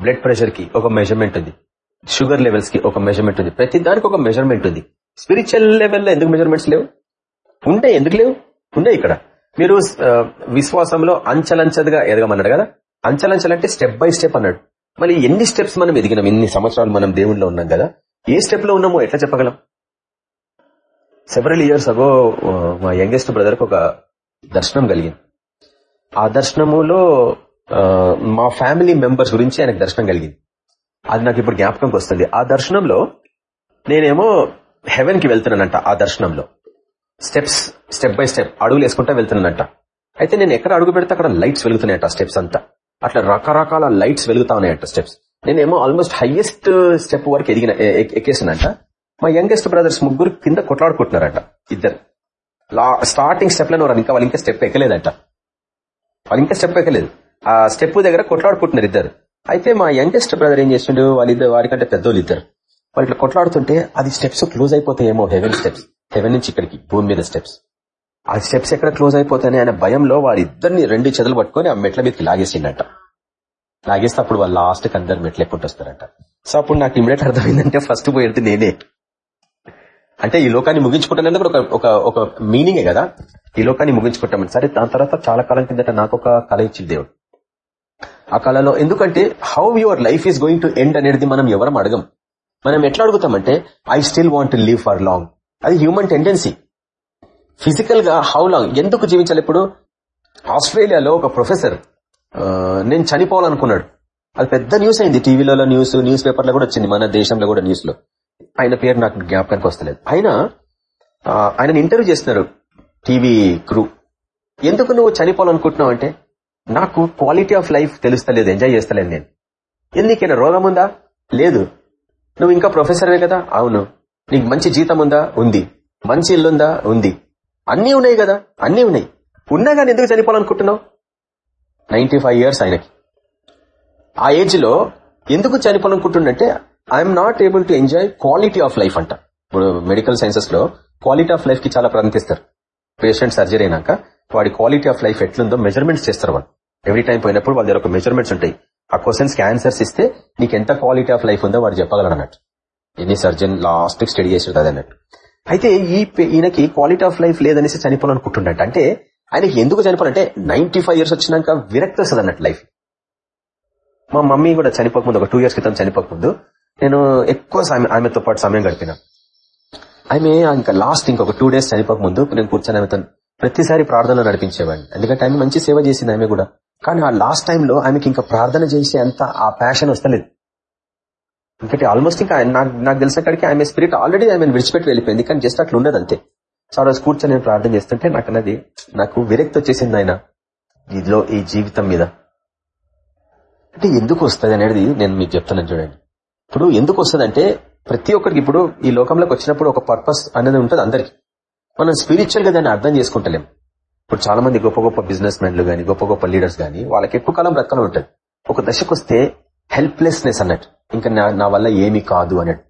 బ్లడ్ ప్రెషర్కి ఒక మెజర్మెంట్ ఉంది. షుగర్ లెవెల్స్కి ఒక మెజర్మెంట్ ఉంది. ప్రతి దానికి ఒక మెజర్మెంట్ ఉంది. స్పిరిచువల్ లెవెల్లో ఎందుకు మెజర్మెంట్స్ లేవు? ఉంటాయి ఎందుకు లేవు? ఉన్నాయి ఇక్కడ. మీరు విశ్వాసంలో అంచలంచదుగా ఎదగమన్నాడు కదా? అంచలంచలంటే స్టెప్ బై స్టెప్ అన్నాడు. మళ్ళీ ఎన్ని స్టెప్స్ మనం ఎదిగినాం? ఎన్ని సంవత్సరాలు మనం దేవుణ్ణిలో ఉన్నాం కదా? ఏ స్టెప్లో ఉన్నామో ఎట్లా చెప్పగలం? సెవరల్ ఇయర్స్ అగో మా యంగెస్ట్ బ్రదర్కి ఒక దర్శనం కలిగింది. ఆ దర్శనములో మా ఫ్యామిలీ మెంబర్స్ గురించి ఆయనకు దర్శనం కలిగింది. అది నాకు ఇప్పుడు జ్ఞాపకంకి వస్తుంది. ఆ దర్శనంలో నేనేమో హెవెన్కి వెళ్తున్నానంట ఆ దర్శనంలో. స్టెప్స్ స్టెప్ బై స్టెప్ అడుగులు వేసుకుంటా వెళ్తున్నానంట. అయితే నేను ఎక్కడ అడుగు పెడితే అక్కడ లైట్స్ వెలుగుతున్నాయంట స్టెప్స్ అంతా. అట్లా రకరకాల లైట్స్ వెలుగుతా ఉన్నాయంట స్టెప్స్. నేనేమో ఆల్మోస్ట్ హైయెస్ట్ స్టెప్ వరకు ఎదిగిన ఎక్కేసానంట. మా యంగెస్ట్ బ్రదర్స్ ముగ్గురు కింద కొట్లాడుకుంటున్నారంట ఇద్దరు. స్టార్టింగ్ స్టెప్లో ఇంకా వాళ్ళు ఇంకా స్టెప్ ఎక్కలేదంట. వాళ్ళు ఇంకా స్టెప్ ఎక్కలేదు. ఆ స్టెప్ దగ్గర కొట్లాడుకుంటున్నారు ఇద్దరు. అయితే మా యంగెస్ట్ బ్రదర్ ఏం చేసిండు వాళ్ళిద్దరు వారికంటే పెద్దోళ్ళు ఇద్దరు. వాళ్ళు ఇట్లా కొట్లాడుతుంటే అది స్టెప్స్ క్లోజ్ అయిపోతాయేమో హెవెన్ స్టెప్స్ హెవెన్ నుంచి ఇక్కడికి భూమి మీద స్టెప్స్ ఆ స్టెప్స్ ఎక్కడ క్లోజ్ అయిపోతాయని ఆయన భయంలో వారిద్దరిని రెండు చెదలు పట్టుకొని ఆ మెట్ల మీదకి లాగేసిండట. లాగేస్తే అప్పుడు వాళ్ళు లాస్ట్కి అందరు మెట్లు ఎక్కుంటూ వస్తారంట. సో అప్పుడు నాకు ఇమీడియట్ అర్థమైందంటే ఫస్ట్ పోయేది నేనే. అంటే ఈ లోకాన్ని ముగించుకుంటానని ఒక- ఒక ఒక మీనింగే కదా? ఈ లోకాన్ని ముగించుకుంటామని. సరే దాని తర్వాత చాలా కాలం కిందట నాకు ఒక కళ ఇచ్చింది దేవుడు. ఆ కళలో ఎందుకంటే how your life is going to end అనేది మనం ఎవరం అడగం. మనం ఎట్లా అడుగుతామంటే I still want live for long అది హ్యూమన్ టెండెన్సీ ఫిజికల్గా హౌ లాంగ్ ఎందుకు జీవించాలి ఇప్పుడు? ఆస్ట్రేలియాలో ఒక ప్రొఫెసర్ నేను చనిపోవాలనుకున్నాడు. అది పెద్ద న్యూస్ అయింది టీవీలలో న్యూస్ న్యూస్ పేపర్లో కూడా వచ్చింది మన దేశంలో కూడా న్యూస్లో ఆయన పేరు నాకు జ్ఞాపకానికి వస్తలేదు. ఆయన ఆయనని ఇంటర్వ్యూ చేస్తున్నారు టీవీ క్రూ. ఎందుకు నువ్వు చనిపోవాలనుకుంటున్నావు అంటే నాకు క్వాలిటీ ఆఫ్ లైఫ్ తెలుస్తలేదు ఎంజాయ్ చేస్తలేదు నేను. ఎందుకైనా రోగం ఉందా? లేదు. నువ్వు ఇంకా ప్రొఫెసరే కదా? అవును. నీకు మంచి జీతం ఉందా? ఉంది. మంచి ఇల్లుందా? ఉంది. అన్నీ ఉన్నాయి కదా అన్నీ ఉన్నాయి. ఉన్నా కానీ ఎందుకు చనిపోవాలనుకుంటున్నావు? నైన్టీ ఫైవ్ ఇయర్స్ ఆయనకి. ఆ ఏజ్లో ఎందుకు చనిపోవాలనుకుంటుండంటే I'm not able to enjoy quality of life అంట. ఇప్పుడు మెడికల్ సైన్సెస్లో క్వాలిటీ ఆఫ్ లైఫ్కి చాలా ప్రాధాన్యత పేషెంట్ సర్జరీ అయినాక వాడి క్వాలిటీ ఆఫ్ లైఫ్ ఎట్లుందో మెజర్మెంట్స్ చేస్తారు వాళ్ళు. ఎవ్రీ టైం పోయినప్పుడు వాళ్ళ దగ్గర ఒక మెజర్మెంట్స్ ఉంటాయి. ఆ క్వశ్చన్స్ క్యాన్సర్స్ ఇస్తే నీకు ఎంత క్వాలిటీ ఆఫ్ లైఫ్ ఉందో వాడు చెప్పగలడు అన్నట్టు. ఎన్ని సర్జన్ లాస్ట్ స్టడీ చేసేది అన్నట్టు. అయితే ఈ ఈయనకి క్వాలిటీ ఆఫ్ లైఫ్ లేదనేసి చనిపోవాలనుకుంటున్నట్టు అంటే ఆయనకి ఎందుకు చనిపోవాలంటే నైన్టీ ఫైవ్ ఇయర్స్ వచ్చినాక విరక్తి వస్తుంది అన్నట్టు లైఫ్ మా మమ్మీ కూడా చనిపోకముందు ఒక టూ ఇయర్స్ క్రితం చనిపోకముందు నేను ఎక్కువ సమయం ఆమెతో పాటు సమయం గడిపిన. ఆమె ఇంకా లాస్ట్ ఇంకొక టూ డేస్ చనిపోకముందు నేను కూర్చొని ఆమెతో ప్రతిసారి ప్రార్థనలు నడిపించేవాడిని. ఎందుకంటే ఆమె మంచి సేవ చేసింది ఆమె కూడా. కానీ ఆ లాస్ట్ టైంలో ఆమెకి ఇంకా ప్రార్థన చేసే అంత ఆ ప్యాషన్ వస్తలేదు. ఎందుకంటే ఆల్మోస్ట్ ఇంకా నాకు నాకు తెలిసిన కాడికి ఆమె స్పిరిట్ ఆల్రెడీ ఆమె విడిచిపెట్టి వెళ్ళిపోయింది. కానీ జస్ట్ అట్లా ఉండదు అంతే. సో రోజు కూర్చొని నేను ప్రార్థన చేస్తుంటే నాకు అన్నది నాకు విరక్తి వచ్చేసింది ఆయన ఇదిలో ఈ జీవితం మీద. అంటే ఎందుకు వస్తుంది అనేది నేను మీకు చెప్తున్నాను చూడండి. ఇప్పుడు ఎందుకు వస్తుంది అంటే ప్రతి ఒక్కరికి ఇప్పుడు ఈ లోకంలోకి వచ్చినప్పుడు ఒక పర్పస్ అనేది ఉంటుంది అందరికి. మనం స్పిరిచువల్గా దాన్ని అర్థం చేసుకుంటలేం. ఇప్పుడు చాలా మంది గొప్ప గొప్ప బిజినెస్ మెన్లు గాని గొప్ప గొప్ప లీడర్స్ గాని వాళ్ళకి ఎక్కువ కాలం బ్రతకాలం ఉంటుంది. ఒక దశకు వస్తే హెల్ప్లెస్నెస్ అన్నట్టు. ఇంకా నా నా వల్ల ఏమీ కాదు అన్నట్టు.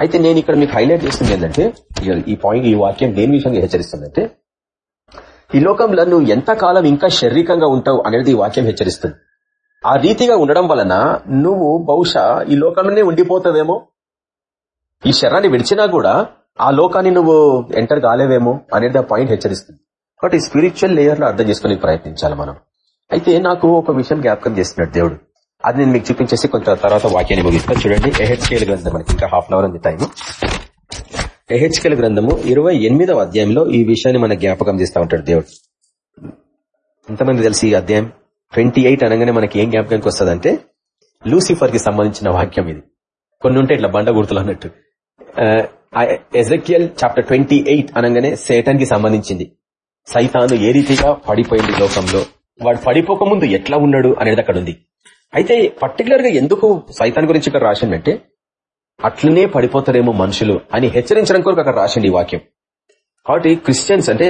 అయితే నేను ఇక్కడ మీకు హైలైట్ చేస్తుంది ఏంటంటే ఈ పాయింట్ ఈ వాక్యం దేని విషయంగా హెచ్చరిస్తుందంటే ఈ లోకంలో నువ్వు ఎంత కాలం ఇంకా శారీరకంగా ఉంటావు అనేది ఈ వాక్యం హెచ్చరిస్తుంది. ఆ రీతిగా ఉండడం వలన నువ్వు బహుశా ఈ లోకంలోనే ఉండిపోతావేమో? ఈ శరీరాన్ని విడిచినా కూడా ఆ లోకాన్ని నువ్వు ఎంటర్ కాలేవేమో అనేది ఆ పాయింట్ హెచ్చరిస్తుంది. కాబట్టి స్పిరిచువల్ లేయర్లో అర్థం చేసుకునే ప్రయత్నించాలి మనం. అయితే నాకు ఒక విషయం జ్ఞాపకం చేస్తున్నాడు దేవుడు. అది నేను మీకు చూపించేసి కొంత తర్వాత వాక్యాన్ని ముగిస్తాను చూడండి ఎహెచ్కేల్ గ్రంథం మనకి ఇంకా హాఫ్ అన్ అవర్ ఉంది టైం ఎహెచ్కేల్ గ్రంథము ఇరవై ఎనిమిదవ అధ్యాయంలో ఈ విషయాన్ని మన జ్ఞాపకం చేస్తా ఉంటాడు దేవుడు. ఎంతమంది తెలిసి ఈ అధ్యాయం? ట్వంటీ ఎయిట్ అనగానే మనకి ఏం జ్ఞాపకానికి వస్తుందంటే లూసిఫర్కి సంబంధించిన వాక్యం ఇది. కొన్ని ఉంటే ఇట్లా బండ గుర్తులు అన్నట్టు. ఎజకియల్ చాప్టర్ ట్వంటీ ఎయిట్ అనగానే సేటన్కి సంబంధించింది. సైతాను ఏ రీతిగా పడిపోయింది లోకంలో? వాడు పడిపోక ముందు ఎట్లా ఉన్నాడు అనేది అక్కడ ఉంది. అయితే పర్టికులర్గా ఎందుకు సైతాన్ గురించి ఇక్కడ రాసిందంటే అట్లనే పడిపోతారేమో మనుషులు అని హెచ్చరించడం కొరకు అక్కడ రాసింది ఈ వాక్యం. కాబట్టి క్రిస్టియన్స్ అంటే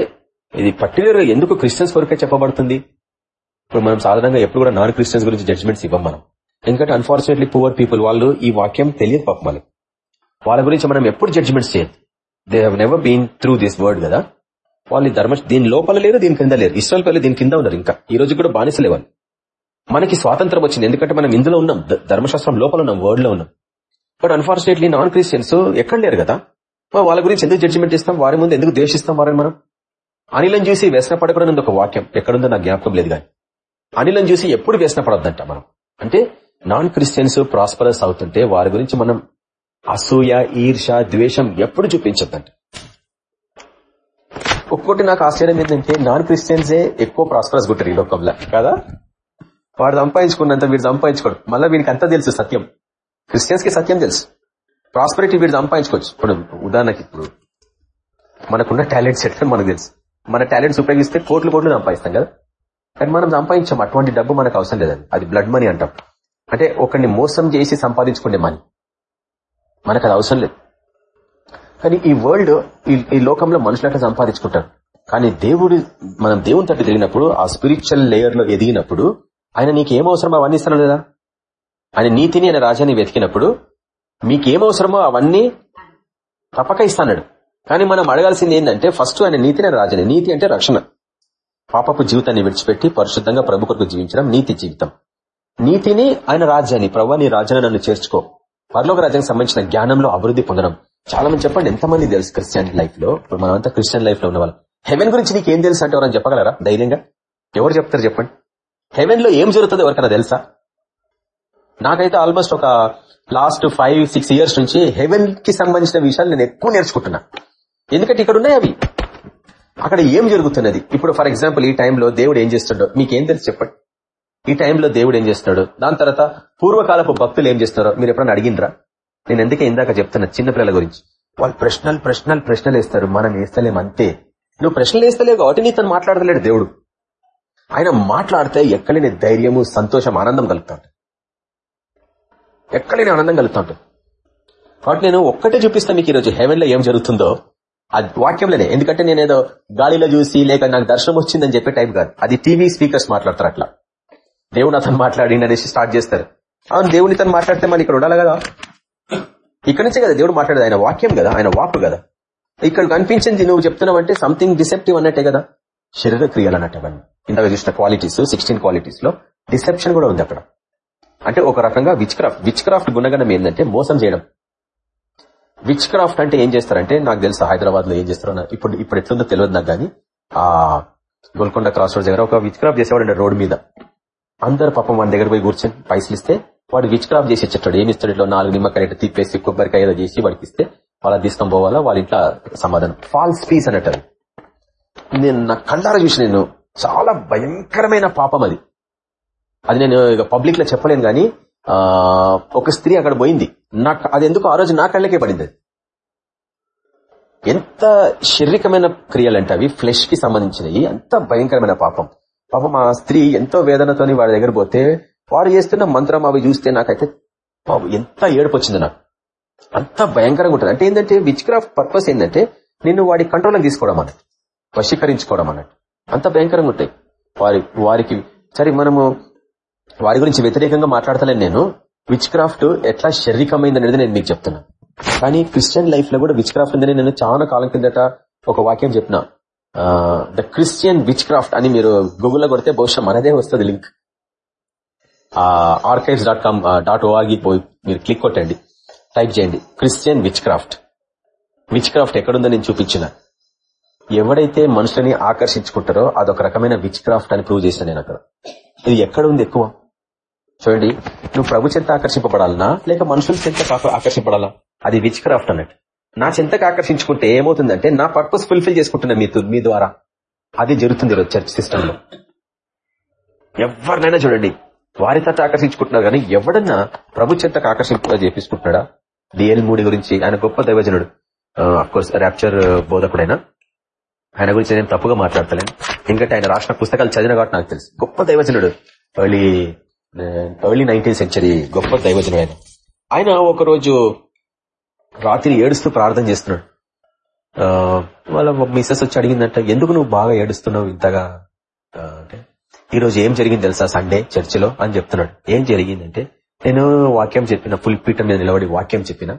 ఇది పర్టికులర్గా ఎందుకు క్రిస్టియన్స్ కొరకే చెప్పబడుతుంది? ఇప్పుడు మనం సాధారణంగా ఎప్పుడు కూడా నాన్ క్రిస్టియన్స్ గురించి జడ్జ్మెంట్స్ ఇవ్వం మనం. ఎందుకంటే అన్ఫార్చునేట్లీ పువర్ పీపుల్ వాళ్ళు ఈ వాక్యం తెలియదు పాపం వాళ్ళకి. వాళ్ళ గురించి మనం ఎప్పుడు జడ్జ్మెంట్స్ చేయదు they have never been through this word కదా. వాళ్ళు ఈ ధర్మ దీని లోపల లేరు దీని కింద లేరు. ఇస్రాయల్ పల్లె దీని కింద ఉన్నారు ఇంకా. ఈ రోజు కూడా బానిసలేవాళ్ళు మనకి స్వాతంత్రం వచ్చింది. ఎందుకంటే మనం ఇందులో ఉన్నాం. ధర్మశాస్త్రం లోపల ఉన్నాం. వర్డ్లో ఉన్నాం. బట్ అన్ఫార్చునేట్లీ నాన్ క్రిస్టియన్స్ ఎక్కడ లేరు కదా? వాళ్ళ గురించి ఎందుకు జడ్జిమెంట్ ఇస్తాం వారి ముందు ఎందుకు ద్వేషిస్తాం వారిని మనం? అనిలం చూసి వ్యసన పడకూడదు ఒక వాక్యం. ఎక్కడుందో నాకు జ్ఞాపకం లేదు కానీ. అనిలం చూసి ఎప్పుడు వ్యసన పడొద్దంట మనం. అంటే నాన్ క్రిస్టియన్స్ ప్రాస్పరస్ అవుతుంటే వారి గురించి మనం అసూయ ఈర్ష ద్వేషం ఎప్పుడు చూపించొద్దంట. ఒక్కొక్కటి నాకు ఆశ్చర్యం ఏంటంటే నాన్ క్రిస్టియన్సే ఎక్కువ ప్రాస్పరస్ గుంటారు ఈ లోకంలో. కదా? వాడు సంపాదించుకున్నంత వీడు సంపాదించుకోడు. మళ్ళీ వీడికి అంతా తెలుసు సత్యం. క్రిస్టియన్స్కి సత్యం తెలుసు. ప్రాస్పరిటీ వీడు సంపాదించుకోవచ్చు. ఇప్పుడు ఉదాహరణకి ఇప్పుడు మనకున్న టాలెంట్స్ ఎట్లా మనకు తెలుసు. మన టాలెంట్స్ ఉపయోగిస్తే కోట్లు కోట్లు సంపాదిస్తాం కదా. కానీ మనం సంపాదించాం. అటువంటి డబ్బు మనకు అవసరం లేదండి. అది బ్లడ్ మనీ అంటాం. అంటే ఒకరిని మోసం చేసి సంపాదించుకునే మనీ. మనకు అది అవసరం లేదు. కానీ ఈ వరల్డ్ ఈ లోకంలో మనుషులు సంపాదించుకుంటారు. కానీ దేవుడు మనం దేవుని తట్టు తిరిగినప్పుడు ఆ స్పిరిచువల్ లేయర్లో ఎదిగినప్పుడు ఆయన నీకు అవసరమో అవన్నీ ఇస్తాను లేదా? ఆయన నీతిని ఆయన రాజాన్ని వెతికినప్పుడు మీకేం అవసరమో అవన్నీ తప్పక ఇస్తాడు. కానీ మనం అడగాల్సింది ఏంటంటే ఫస్ట్ ఆయన నీతిని రాజని నీతి అంటే రక్షణ. పాపపు జీవితాన్ని విడిచిపెట్టి పరిశుద్ధంగా ప్రభు కొరకు జీవించడం నీతి జీవితం. నీతిని ఆయన రాజ్యాన్ని ప్రభు నీ రాజ్యాన్ని నన్ను చేర్చుకో. పరలోక రాజ్యానికి సంబంధించిన జ్ఞానంలో అభివృద్ధి పొందడం. చాలా మంది చెప్పండి ఎంతమంది తెలుసు క్రిస్టియన్ లైఫ్లో మనమంతా క్రిస్టియన్ లైఫ్లో ఉన్న వాళ్ళు హెవెన్ గురించి నీకు ఏం తెలుసు అంటే ఎవరైనా చెప్పగలరా? ధైర్యంగా? ఎవరు చెప్తారు చెప్పండి. హెవెన్లో ఏం జరుగుతుందో ఎవరికైనా తెలుసా? నాకైతే ఆల్మోస్ట్ ఒక లాస్ట్ ఫైవ్ సిక్స్ ఇయర్స్ నుంచి హెవెన్కి సంబంధించిన విషయాలు నేను ఎక్కువ నేర్చుకుంటున్నా. ఎందుకంటే ఇక్కడ ఉన్నాయి అవి. అక్కడ ఏం జరుగుతున్నది? ఇప్పుడు ఫర్ ఎగ్జాంపుల్ ఈ టైంలో దేవుడు ఏం చేస్తాడో మీకేం తెలుసు చెప్పండి. ఈ టైంలో దేవుడు ఏం చేస్తున్నాడు? దాని తర్వాత పూర్వకాలపు భక్తులు ఏం చేస్తున్నారో మీరు ఎప్పుడన్నా అడిగినరా నేను ఎందుకే ఇందాక చెప్తున్నా చిన్నపిల్లల గురించి. వాళ్ళు ప్రశ్నలు ప్రశ్నలు ప్రశ్నలు వేస్తారు మనం వేస్తలేం అంతే. నువ్వు ప్రశ్నలు వేస్తలేవు కాబట్టి నీతో మాట్లాడతలేడు దేవుడు. ఆయన మాట్లాడితే ఎక్కడైనా ధైర్యము సంతోషం ఆనందం కలుగుతాడు. ఎక్కలేని ఆనందం కలుగుతాడు. కాబట్టి నేను ఒక్కటే చూపిస్తాను మీకు ఈరోజు హెవెన్లో ఏం జరుగుతుందో. ఆ వాక్యంలోనే ఎందుకంటే నేను ఏదో గాలిలో చూసి లేక నాకు దర్శనం వచ్చిందని చెప్పే టైం కాదు. అది టీవీ స్పీకర్స్ మాట్లాడతారు అట్లా. దేవుని అతను మాట్లాడి అనేసి స్టార్ట్ చేస్తారు. అవును దేవుని తను మాట్లాడితే మనం ఇక్కడ ఉండాలి కదా? ఇక్కడ నుంచే కదా దేవుడు మాట్లాడేది? ఆయన వాక్యం కదా? ఆయన వాక్ కదా? ఇక్కడ కనిపించింది నువ్వు చెప్తున్నావు అంటే సంథింగ్ డిసెప్టివ్ అన్నట్టే కదా? శరీర క్రియలు అన్నట్టు అవన్నీ చూసిన క్వాలిటీస్ సిక్స్టీన్ క్వాలిటీస్లో డిసెప్షన్ కూడా ఉంది అక్కడ. అంటే ఒక రకంగా విచ్ క్రాఫ్ట్ విచ్ క్రాఫ్ట్ గుణగణం ఏంటంటే మోసం చేయడం. విచ్ క్రాఫ్ట్ అంటే ఏం చేస్తారంటే నాకు తెలుసు హైదరాబాద్లో ఏం చేస్తారో ఇప్పుడు ఇప్పుడు ఎట్లుందో తెలియదు నాకు కానీ ఆ గోల్కొండ క్రాస్ రోడ్ దగ్గర ఒక విచ్ క్రాఫ్ట్ చేసేవాడు రోడ్ మీద. అందరు పాపం వాడి దగ్గర పోయి కూర్చొని పైసలు ఇస్తే వాడు విచ్ క్రాఫ్ట్ చేసి ఇచ్చేటాడు ఏమి ఇస్తాడు ఇట్లా నాలుగు నిమ్మకాయలు ఇట్లా తిప్పేసి కొబ్బరికాయ చేసి వాడికి ఇస్తే వాళ్ళ తీసుకొని పోవాలా వాళ్ళ ఇంట్లో సమాధానం. ఫాల్స్ పీస్ అన్నట్టు నేను నా కళ్ళారా చూసి నేను చాలా భయంకరమైన పాపం అది. అది నేను ఇక పబ్లిక్లో చెప్పలేను కానీ ఒక స్త్రీ అక్కడ పోయింది. నా అది ఎందుకు ఆ రోజు నా కళ్ళకే పడింది ఎంత శారీరకమైన క్రియలు అంటే అవి ఫ్లెష్కి సంబంధించినవి. ఎంత భయంకరమైన పాపం. పాపం ఆ స్త్రీ ఎంతో వేదనతోని వాడి దగ్గర పోతే వాడు చేస్తున్న మంత్రం అవి చూస్తే నాకైతే పాపం ఎంత ఏడుపు వచ్చింది నాకు. అంత భయంకరంగా ఉంటుంది. అంటే ఏంటంటే విచ్ క్రాఫ్ట్ పర్పస్ ఏంటంటే నిన్ను వాడి కంట్రోల్కి తీసుకోవడం అన్నది. వశీకరించుకోవడం అన్నట్టు. అంత భయంకరంగా ఉంటాయి. వారి వారికి సరే మనము వారి గురించి వ్యతిరేకంగా మాట్లాడతలేను నేను. విచ్ క్రాఫ్ట్ ఎట్లా శారీరకమైంది అనేది నేను మీకు చెప్తున్నా. కానీ క్రిస్టియన్ లైఫ్లో కూడా విచ్ క్రాఫ్ట్ ఉందని నేను చాలా కాలం కిందట ఒక వాక్యం చెప్పిన. ద క్రిస్టియన్ విచ్ క్రాఫ్ట్ అని మీరు గూగుల్లో కొడితే బహుశా మనదే వస్తుంది link. Archives dot com dot org పోయి మీరు క్లిక్ కొట్టండి. టైప్ చేయండి. Christian witchcraft witchcraft ఎక్కడుందో నేను చూపించిన. ఎవడైతే మనుషులని ఆకర్షించుకుంటారో అదొక రకమైన విచ్ క్రాఫ్ట్ అని ప్రూవ్ చేశాను నేను అక్కడ. ఇది ఎక్కడ ఉంది ఎక్కువ? చూడండి నువ్వు ప్రభు చెంత ఆకర్షింపబడాలనా? లేక మనుషుల చెంత ఆకర్షింపడాలా అది విచ్ క్రాఫ్ట్ అన్నట్టు. నా చెంతకు ఆకర్షించుకుంటే ఏమవుతుందంటే నా పర్పస్ ఫుల్ఫిల్ చేసుకుంటున్నా మీ మీ ద్వారా. అది జరుగుతుంది ఈరోజు చర్చ్ సిస్టమ్లో ఎవరినైనా చూడండి వారి తట్టు ఆకర్షించుకుంటున్నారు కానీ ఎవడన్నా ప్రభు చెంతకు ఆకర్షింపుగా చేపించుకుంటున్నాడా డిఎల్ మూడి గురించి ఆయన గొప్ప దైవజనుడు. కోర్స్ ర్యాప్చర్ బోధకుడైనా. ఆయన గురించి నేను తప్పుగా మాట్లాడతలేను. ఎందుకంటే ఆయన రాసిన పుస్తకాలు చదివిన కాబట్టి నాకు తెలుసు. గొప్ప దైవజనుడు. ఎర్లీ ఎర్లీ నైన్టీన్ సెంచరీ గొప్ప దైవజనుడు ఆయన. ఆయన ఒకరోజు రాత్రి ఏడుస్తూ ప్రార్థన చేస్తున్నాడు. ఆ, వాళ్ళ మిస్సెస్ వచ్చి అడిగిందంట ఎందుకు నువ్వు బాగా ఏడుస్తున్నావు ఇంతగా? అంటే ఈ రోజు ఏం జరిగింది తెలుసా సండే చర్చిలో? అని చెప్తున్నాడు. ఏం జరిగిందంటే నేను వాక్యం చెప్పిన ఫుల్ పీఠం మీద నిలబడి వాక్యం చెప్పిన.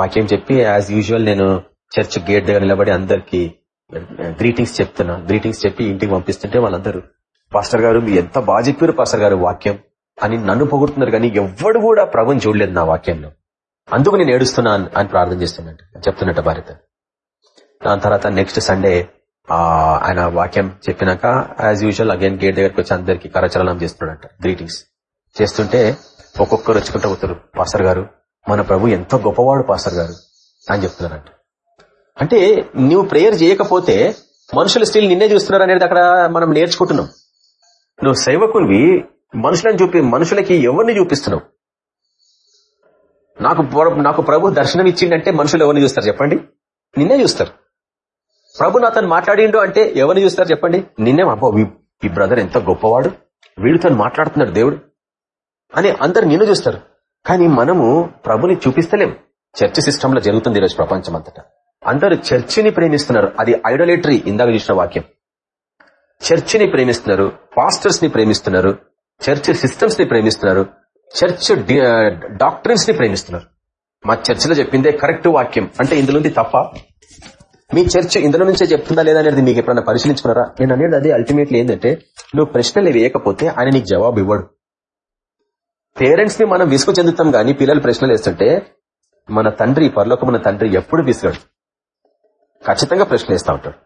వాక్యం చెప్పి యాజ్ యూజువల్ నేను చర్చ్ గేట్ దగ్గర నిలబడి అందరికి గ్రీటింగ్స్ చెప్తున్నా. గ్రీటింగ్స్ చెప్పి ఇంటికి పంపిస్తుంటే వాళ్ళందరూ పాస్టర్ గారు మీరు ఎంత బాగా చెప్పారు పాస్టర్ గారు వాక్యం అని నన్ను పొగుడుతున్నారు కానీ ఎవ్వడు కూడా ప్రభుని చూడలేదు నా వాక్యంలో. అందుకు నేను ఏడుస్తున్నా అని- ప్రార్థన చేస్తున్నట్టు చెప్తున్నట్ట భారత దాని తర్వాత నెక్స్ట్ సండే ఆయన వాక్యం చెప్పినాక యాజ్ యూజువల్ అగైన్ గేట్ దగ్గరకు వచ్చి అందరికి కరచలనం చేస్తున్నాడంట గ్రీటింగ్స్ చేస్తుంటే ఒక్కొక్కరు వచ్చుకుంటూ పోతారు పాస్టర్ గారు మన ప్రభు ఎంతో గొప్పవాడు పాస్టర్ గారు అని చెప్తున్నారంట. అంటే నువ్వు ప్రేయర్ చేయకపోతే మనుషులు స్టిల్ నిన్నే చూస్తున్నారు అనేది అక్కడ మనం నేర్చుకుంటున్నాం. నువ్వు సేవకునివి మనుషులను చూపి మనుషులకి ఎవరిని చూపిస్తున్నావు? నాకు నాకు ప్రభు దర్శనం ఇచ్చిండంటే మనుషులు ఎవరిని చూస్తారు చెప్పండి? నిన్నే చూస్తారు. ప్రభు నాతో మాట్లాడిండు అంటే ఎవరిని చూస్తారు చెప్పండి? నిన్నే అబ్బో ఈ- బ్రదర్ ఎంత గొప్పవాడు. వీడితో మాట్లాడుతున్నాడు దేవుడు. అని అందరు నిన్ను చూస్తారు. కానీ మనము ప్రభుని చూపిస్తలేం. చర్చ్ సిస్టమ్లో జరుగుతుంది ఈరోజు ప్రపంచం అంతటా అందరూ చర్చిని ప్రేమిస్తున్నారు. అది ఐడోలేటరీ ఇందాక చూసిన వాక్యం. చర్చిని ప్రేమిస్తున్నారు పాస్టర్స్ని ప్రేమిస్తున్నారు చర్చ్ సిస్టమ్స్ని ప్రేమిస్తున్నారు చర్చ్ డాక్టరీన్స్ని ప్రేమిస్తున్నారు. మా చర్చిలో చెప్పిందే కరెక్ట్ వాక్యం. అంటే ఇందులో ఉంది తప్ప? మీ చర్చ్ ఇందులో నుంచే చెప్తుందా లేదా అనేది మీకు ఎప్పుడైనా పరిశీలించుకున్నారా? నేను అనేది అది అల్టిమేట్లీ ఏంటంటే నువ్వు ప్రశ్నలు వేయకపోతే ఆయన నీకు జవాబు ఇవ్వడు. పేరెంట్స్ని మనం విసుగు చెందుతాం గానీ పిల్లలు ప్రశ్నలు వేస్తుంటే మన తండ్రి పరలోకమైన తండ్రి ఎప్పుడు విసుగాడు. ఖచ్చితంగా ప్రశ్నలు వేస్తా ఉంటాడు.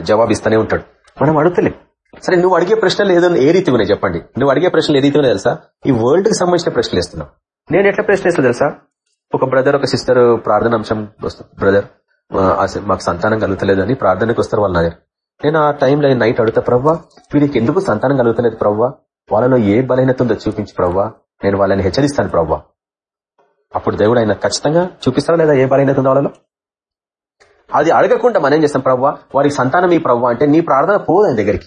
జవాబిస్తూనే ఉంటాడు. మనం అడుగుతలేం. సరే నువ్వు అడిగే ప్రశ్నలు ఏదో ఏ రీతి ఉన్నాయి చెప్పండి. నువ్వు అడిగే ప్రశ్నలు ఏ రీతి ఉన్నాయి తెలుసా? ఈ వరల్డ్కి సంబంధించిన ప్రశ్నలు వేస్తున్నావు. నేను ఎట్లా ప్రశ్న వేస్తా తెలుసా? ఒక బ్రదర్ ఒక సిస్టర్ ప్రార్థన అంశం వస్తుంది. బ్రదర్ మాకు సంతానం కలుగుతలేదని ప్రార్థనకు వస్తారు వాళ్ళ దగ్గర. నేను ఆ టైంలో నైట్ అడుగుతా ప్రవ్వా వీరికి ఎందుకు సంతానం కలుగుతలేదు ప్రవ్వా? వాళ్ళలో ఏ బలహీనత ఉందో చూపించి ప్రవ్వా. నేను వాళ్ళని హెచ్చరిస్తాను ప్రవ్వా. అప్పుడు దేవుడు ఆయన ఖచ్చితంగా చూపిస్తారా లేదా ఏ బలహీనత ఉందో వాళ్ళలో? అది అడగకుండా మనం ఏం చేస్తాం ప్రవ్వా? వారికి సంతానం ఈ ప్రవ్వా అంటే నీ ప్రార్థన పోదు ఆయన దగ్గరికి.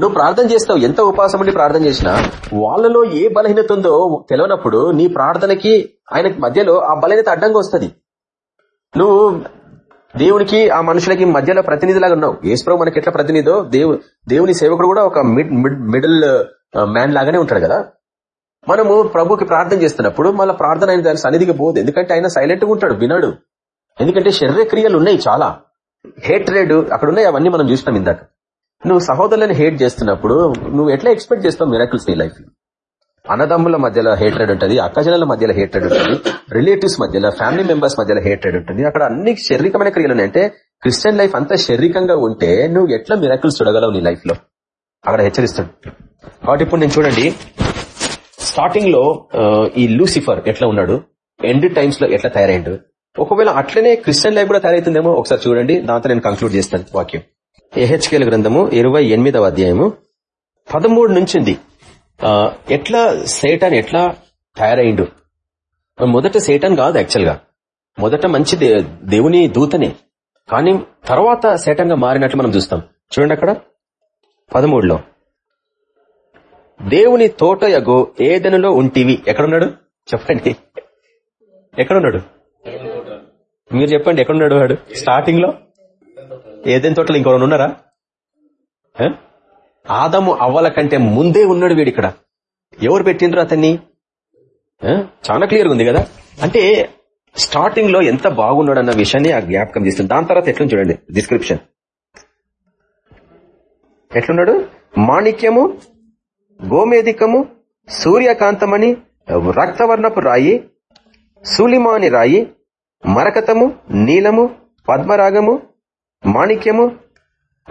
నువ్వు ప్రార్థన చేస్తావు ఎంత ఉపాసం ఉండి ప్రార్థన చేసినా వాళ్ళలో ఏ బలహీనత ఉందో తెలియనప్పుడు నీ ప్రార్థనకి ఆయనకి మధ్యలో ఆ బలహీనత అడ్డంగా వస్తుంది. నువ్వు దేవునికి ఆ మనుషులకి మధ్యలో ప్రతినిధిలాగా ఉన్నావు. యేసుప్రభు మనకి ఎట్లా ప్రతినిధో? దేవు దేవుని సేవకుడు కూడా ఒక మిడ్ మిడిల్ మ్యాన్ లాగానే ఉంటాడు కదా? మనము ప్రభుకి ప్రార్థన చేస్తున్నప్పుడు మళ్ళీ ప్రార్థన ఆయన దాని సన్నిధికి పోదు. ఎందుకంటే ఆయన సైలెంట్గా ఉంటాడు వినడు. ఎందుకంటే శరీర క్రియలు ఉన్నాయి చాలా. హేట్రేడ్ అక్కడ ఉన్నాయి అవన్నీ మనం చూసినాం ఇందాక. నువ్వు సహోదరులను హేట్ చేస్తున్నప్పుడు నువ్వు ఎట్లా ఎక్స్పెక్ట్ చేస్తావు మిరాకిల్స్ నీ లైఫ్ అన్నదమ్ముల మధ్యలో హేట్రెడ్ ఉంటుంది అక్కజనుల మధ్యలో హేట్రెడ్ ఉంటుంది రిలేటివ్స్ మధ్యలో ఫ్యామిలీ మెంబర్స్ మధ్యలో హేట్రెడ్ ఉంటుంది. అక్కడ అన్ని శారీరకమైన క్రియలు అంటే క్రిస్టియన్ లైఫ్ అంతా శారీరకంగా ఉంటే నువ్వు ఎట్లా మిరాకిల్స్ చూడగలవు నీ లైఫ్లో? అక్కడ హెచ్చరిస్తాడు. కాబట్టి ఇప్పుడు నేను చూడండి స్టార్టింగ్లో ఈ లూసిఫర్ ఎట్లా ఉన్నాడు? ఎండ్ టైమ్స్లో ఎట్లా తయారైండు? ఒకవేళ అట్లనే క్రిస్టియన్ లైఫ్ కూడా తయారైతుందేమో ఒకసారి చూడండి. దాంతో నేను కంక్లూడ్ చేస్తాను వాక్యం. ఏహెచ్కేల గ్రంథము ఇరవై ఎనిమిదవ అధ్యాయము పదమూడు నుంచి ఉంది ఎట్లా సేటాన్ ఎట్లా తయారైండు? మొదట సేటాన్ కాదు యాక్చువల్గా మొదట మంచి దే- దేవుని దూతనే. కానీ తర్వాత సేటంగా మారినట్లు మనం చూస్తాం. చూడండి అక్కడ. పదమూడులో. దేవుని తోట యగు ఏదెనలో ఉంటివి? ఎక్కడున్నాడు? చెప్పండి. ఎక్కడున్నాడు? మీరు చెప్పండి ఎక్కడున్నాడు వాడు? స్టార్టింగ్లో? ఏదైనా తోటలు ఇంకొకరు ఉన్నారా? ఆదము అవ్వల కంటే ముందే ఉన్నాడు వీడు ఇక్కడ. ఎవరు పెట్టిండ్రు అతన్ని? చాలా క్లియర్ ఉంది కదా? అంటే స్టార్టింగ్లో ఎంత బాగున్నాడు అన్న విషయాన్ని ఆ జ్ఞాపకం చేస్తుంది. దాని తర్వాత ఎట్లా చూడండి డిస్క్రిప్షన్ ఎట్లున్నాడు? మాణిక్యము గోమేధికము సూర్యకాంతమని రక్తవర్ణపు రాయి సూలిమాని రాయి మరకతము నీలము పద్మరాగము మాణిక్యము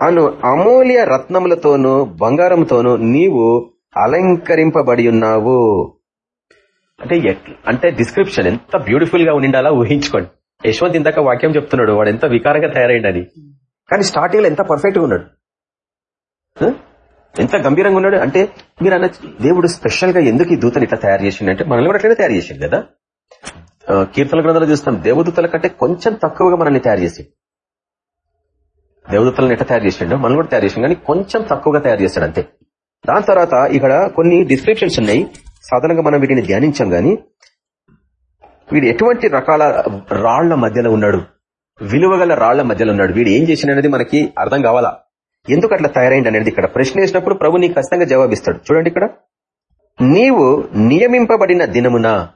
అను అమూల్య రత్నములతోనూ బంగారంతోనూ నీవు అలంకరింపబడి ఉన్నావు. అంటే ఎట్- అంటే డిస్క్రిప్షన్ ఎంత బ్యూటిఫుల్గా ఉండిండాలా ఊహించుకోండి. యశ్వంత్ ఇందాక వాక్యం చెప్తున్నాడు వాడు ఎంత వికారంగా తయారైండని కానీ స్టార్టింగ్లో ఎంత పర్ఫెక్ట్గా ఉన్నాడు. ఎంత గంభీరంగా ఉన్నాడు అంటే మీరు అన్న దేవుడు స్పెషల్గా ఎందుకు ఈ దూతని ఇట్లా తయారు చేసిండు అంటే మనల్ని కూడా అట్లనే తయారు చేసిండు కదా. కీర్తన గ్రంథాలు చూస్తాం. దేవదూతల కంటే కొంచెం తక్కువగా మనల్ని తయారు చేసి. దేవదూతలను ఎట్లా తయారు చేసిండు మనం కూడా తయారు చేసాం కానీ కొంచెం తక్కువగా తయారు చేస్తాడు అంతే. దాని తర్వాత ఇక్కడ కొన్ని డిస్క్రిప్షన్స్ ఉన్నాయి. సాధారణంగా మనం వీటిని ధ్యానించాం గాని వీడు ఎటువంటి రకాల రాళ్ళ మధ్యలో ఉన్నాడు? విలువగల రాళ్ళ మధ్యలో ఉన్నాడు. వీడు ఏం చేసిండనేది మనకి అర్థం కావాలా? ఎందుకు అట్లా తయారైంది అనేది ఇక్కడ? ప్రశ్న వేసినప్పుడు ప్రభు నీకు ఖచ్చితంగా జవాబిస్తాడు. చూడండి ఇక్కడ. నీవు నియమింపబడిన దినమున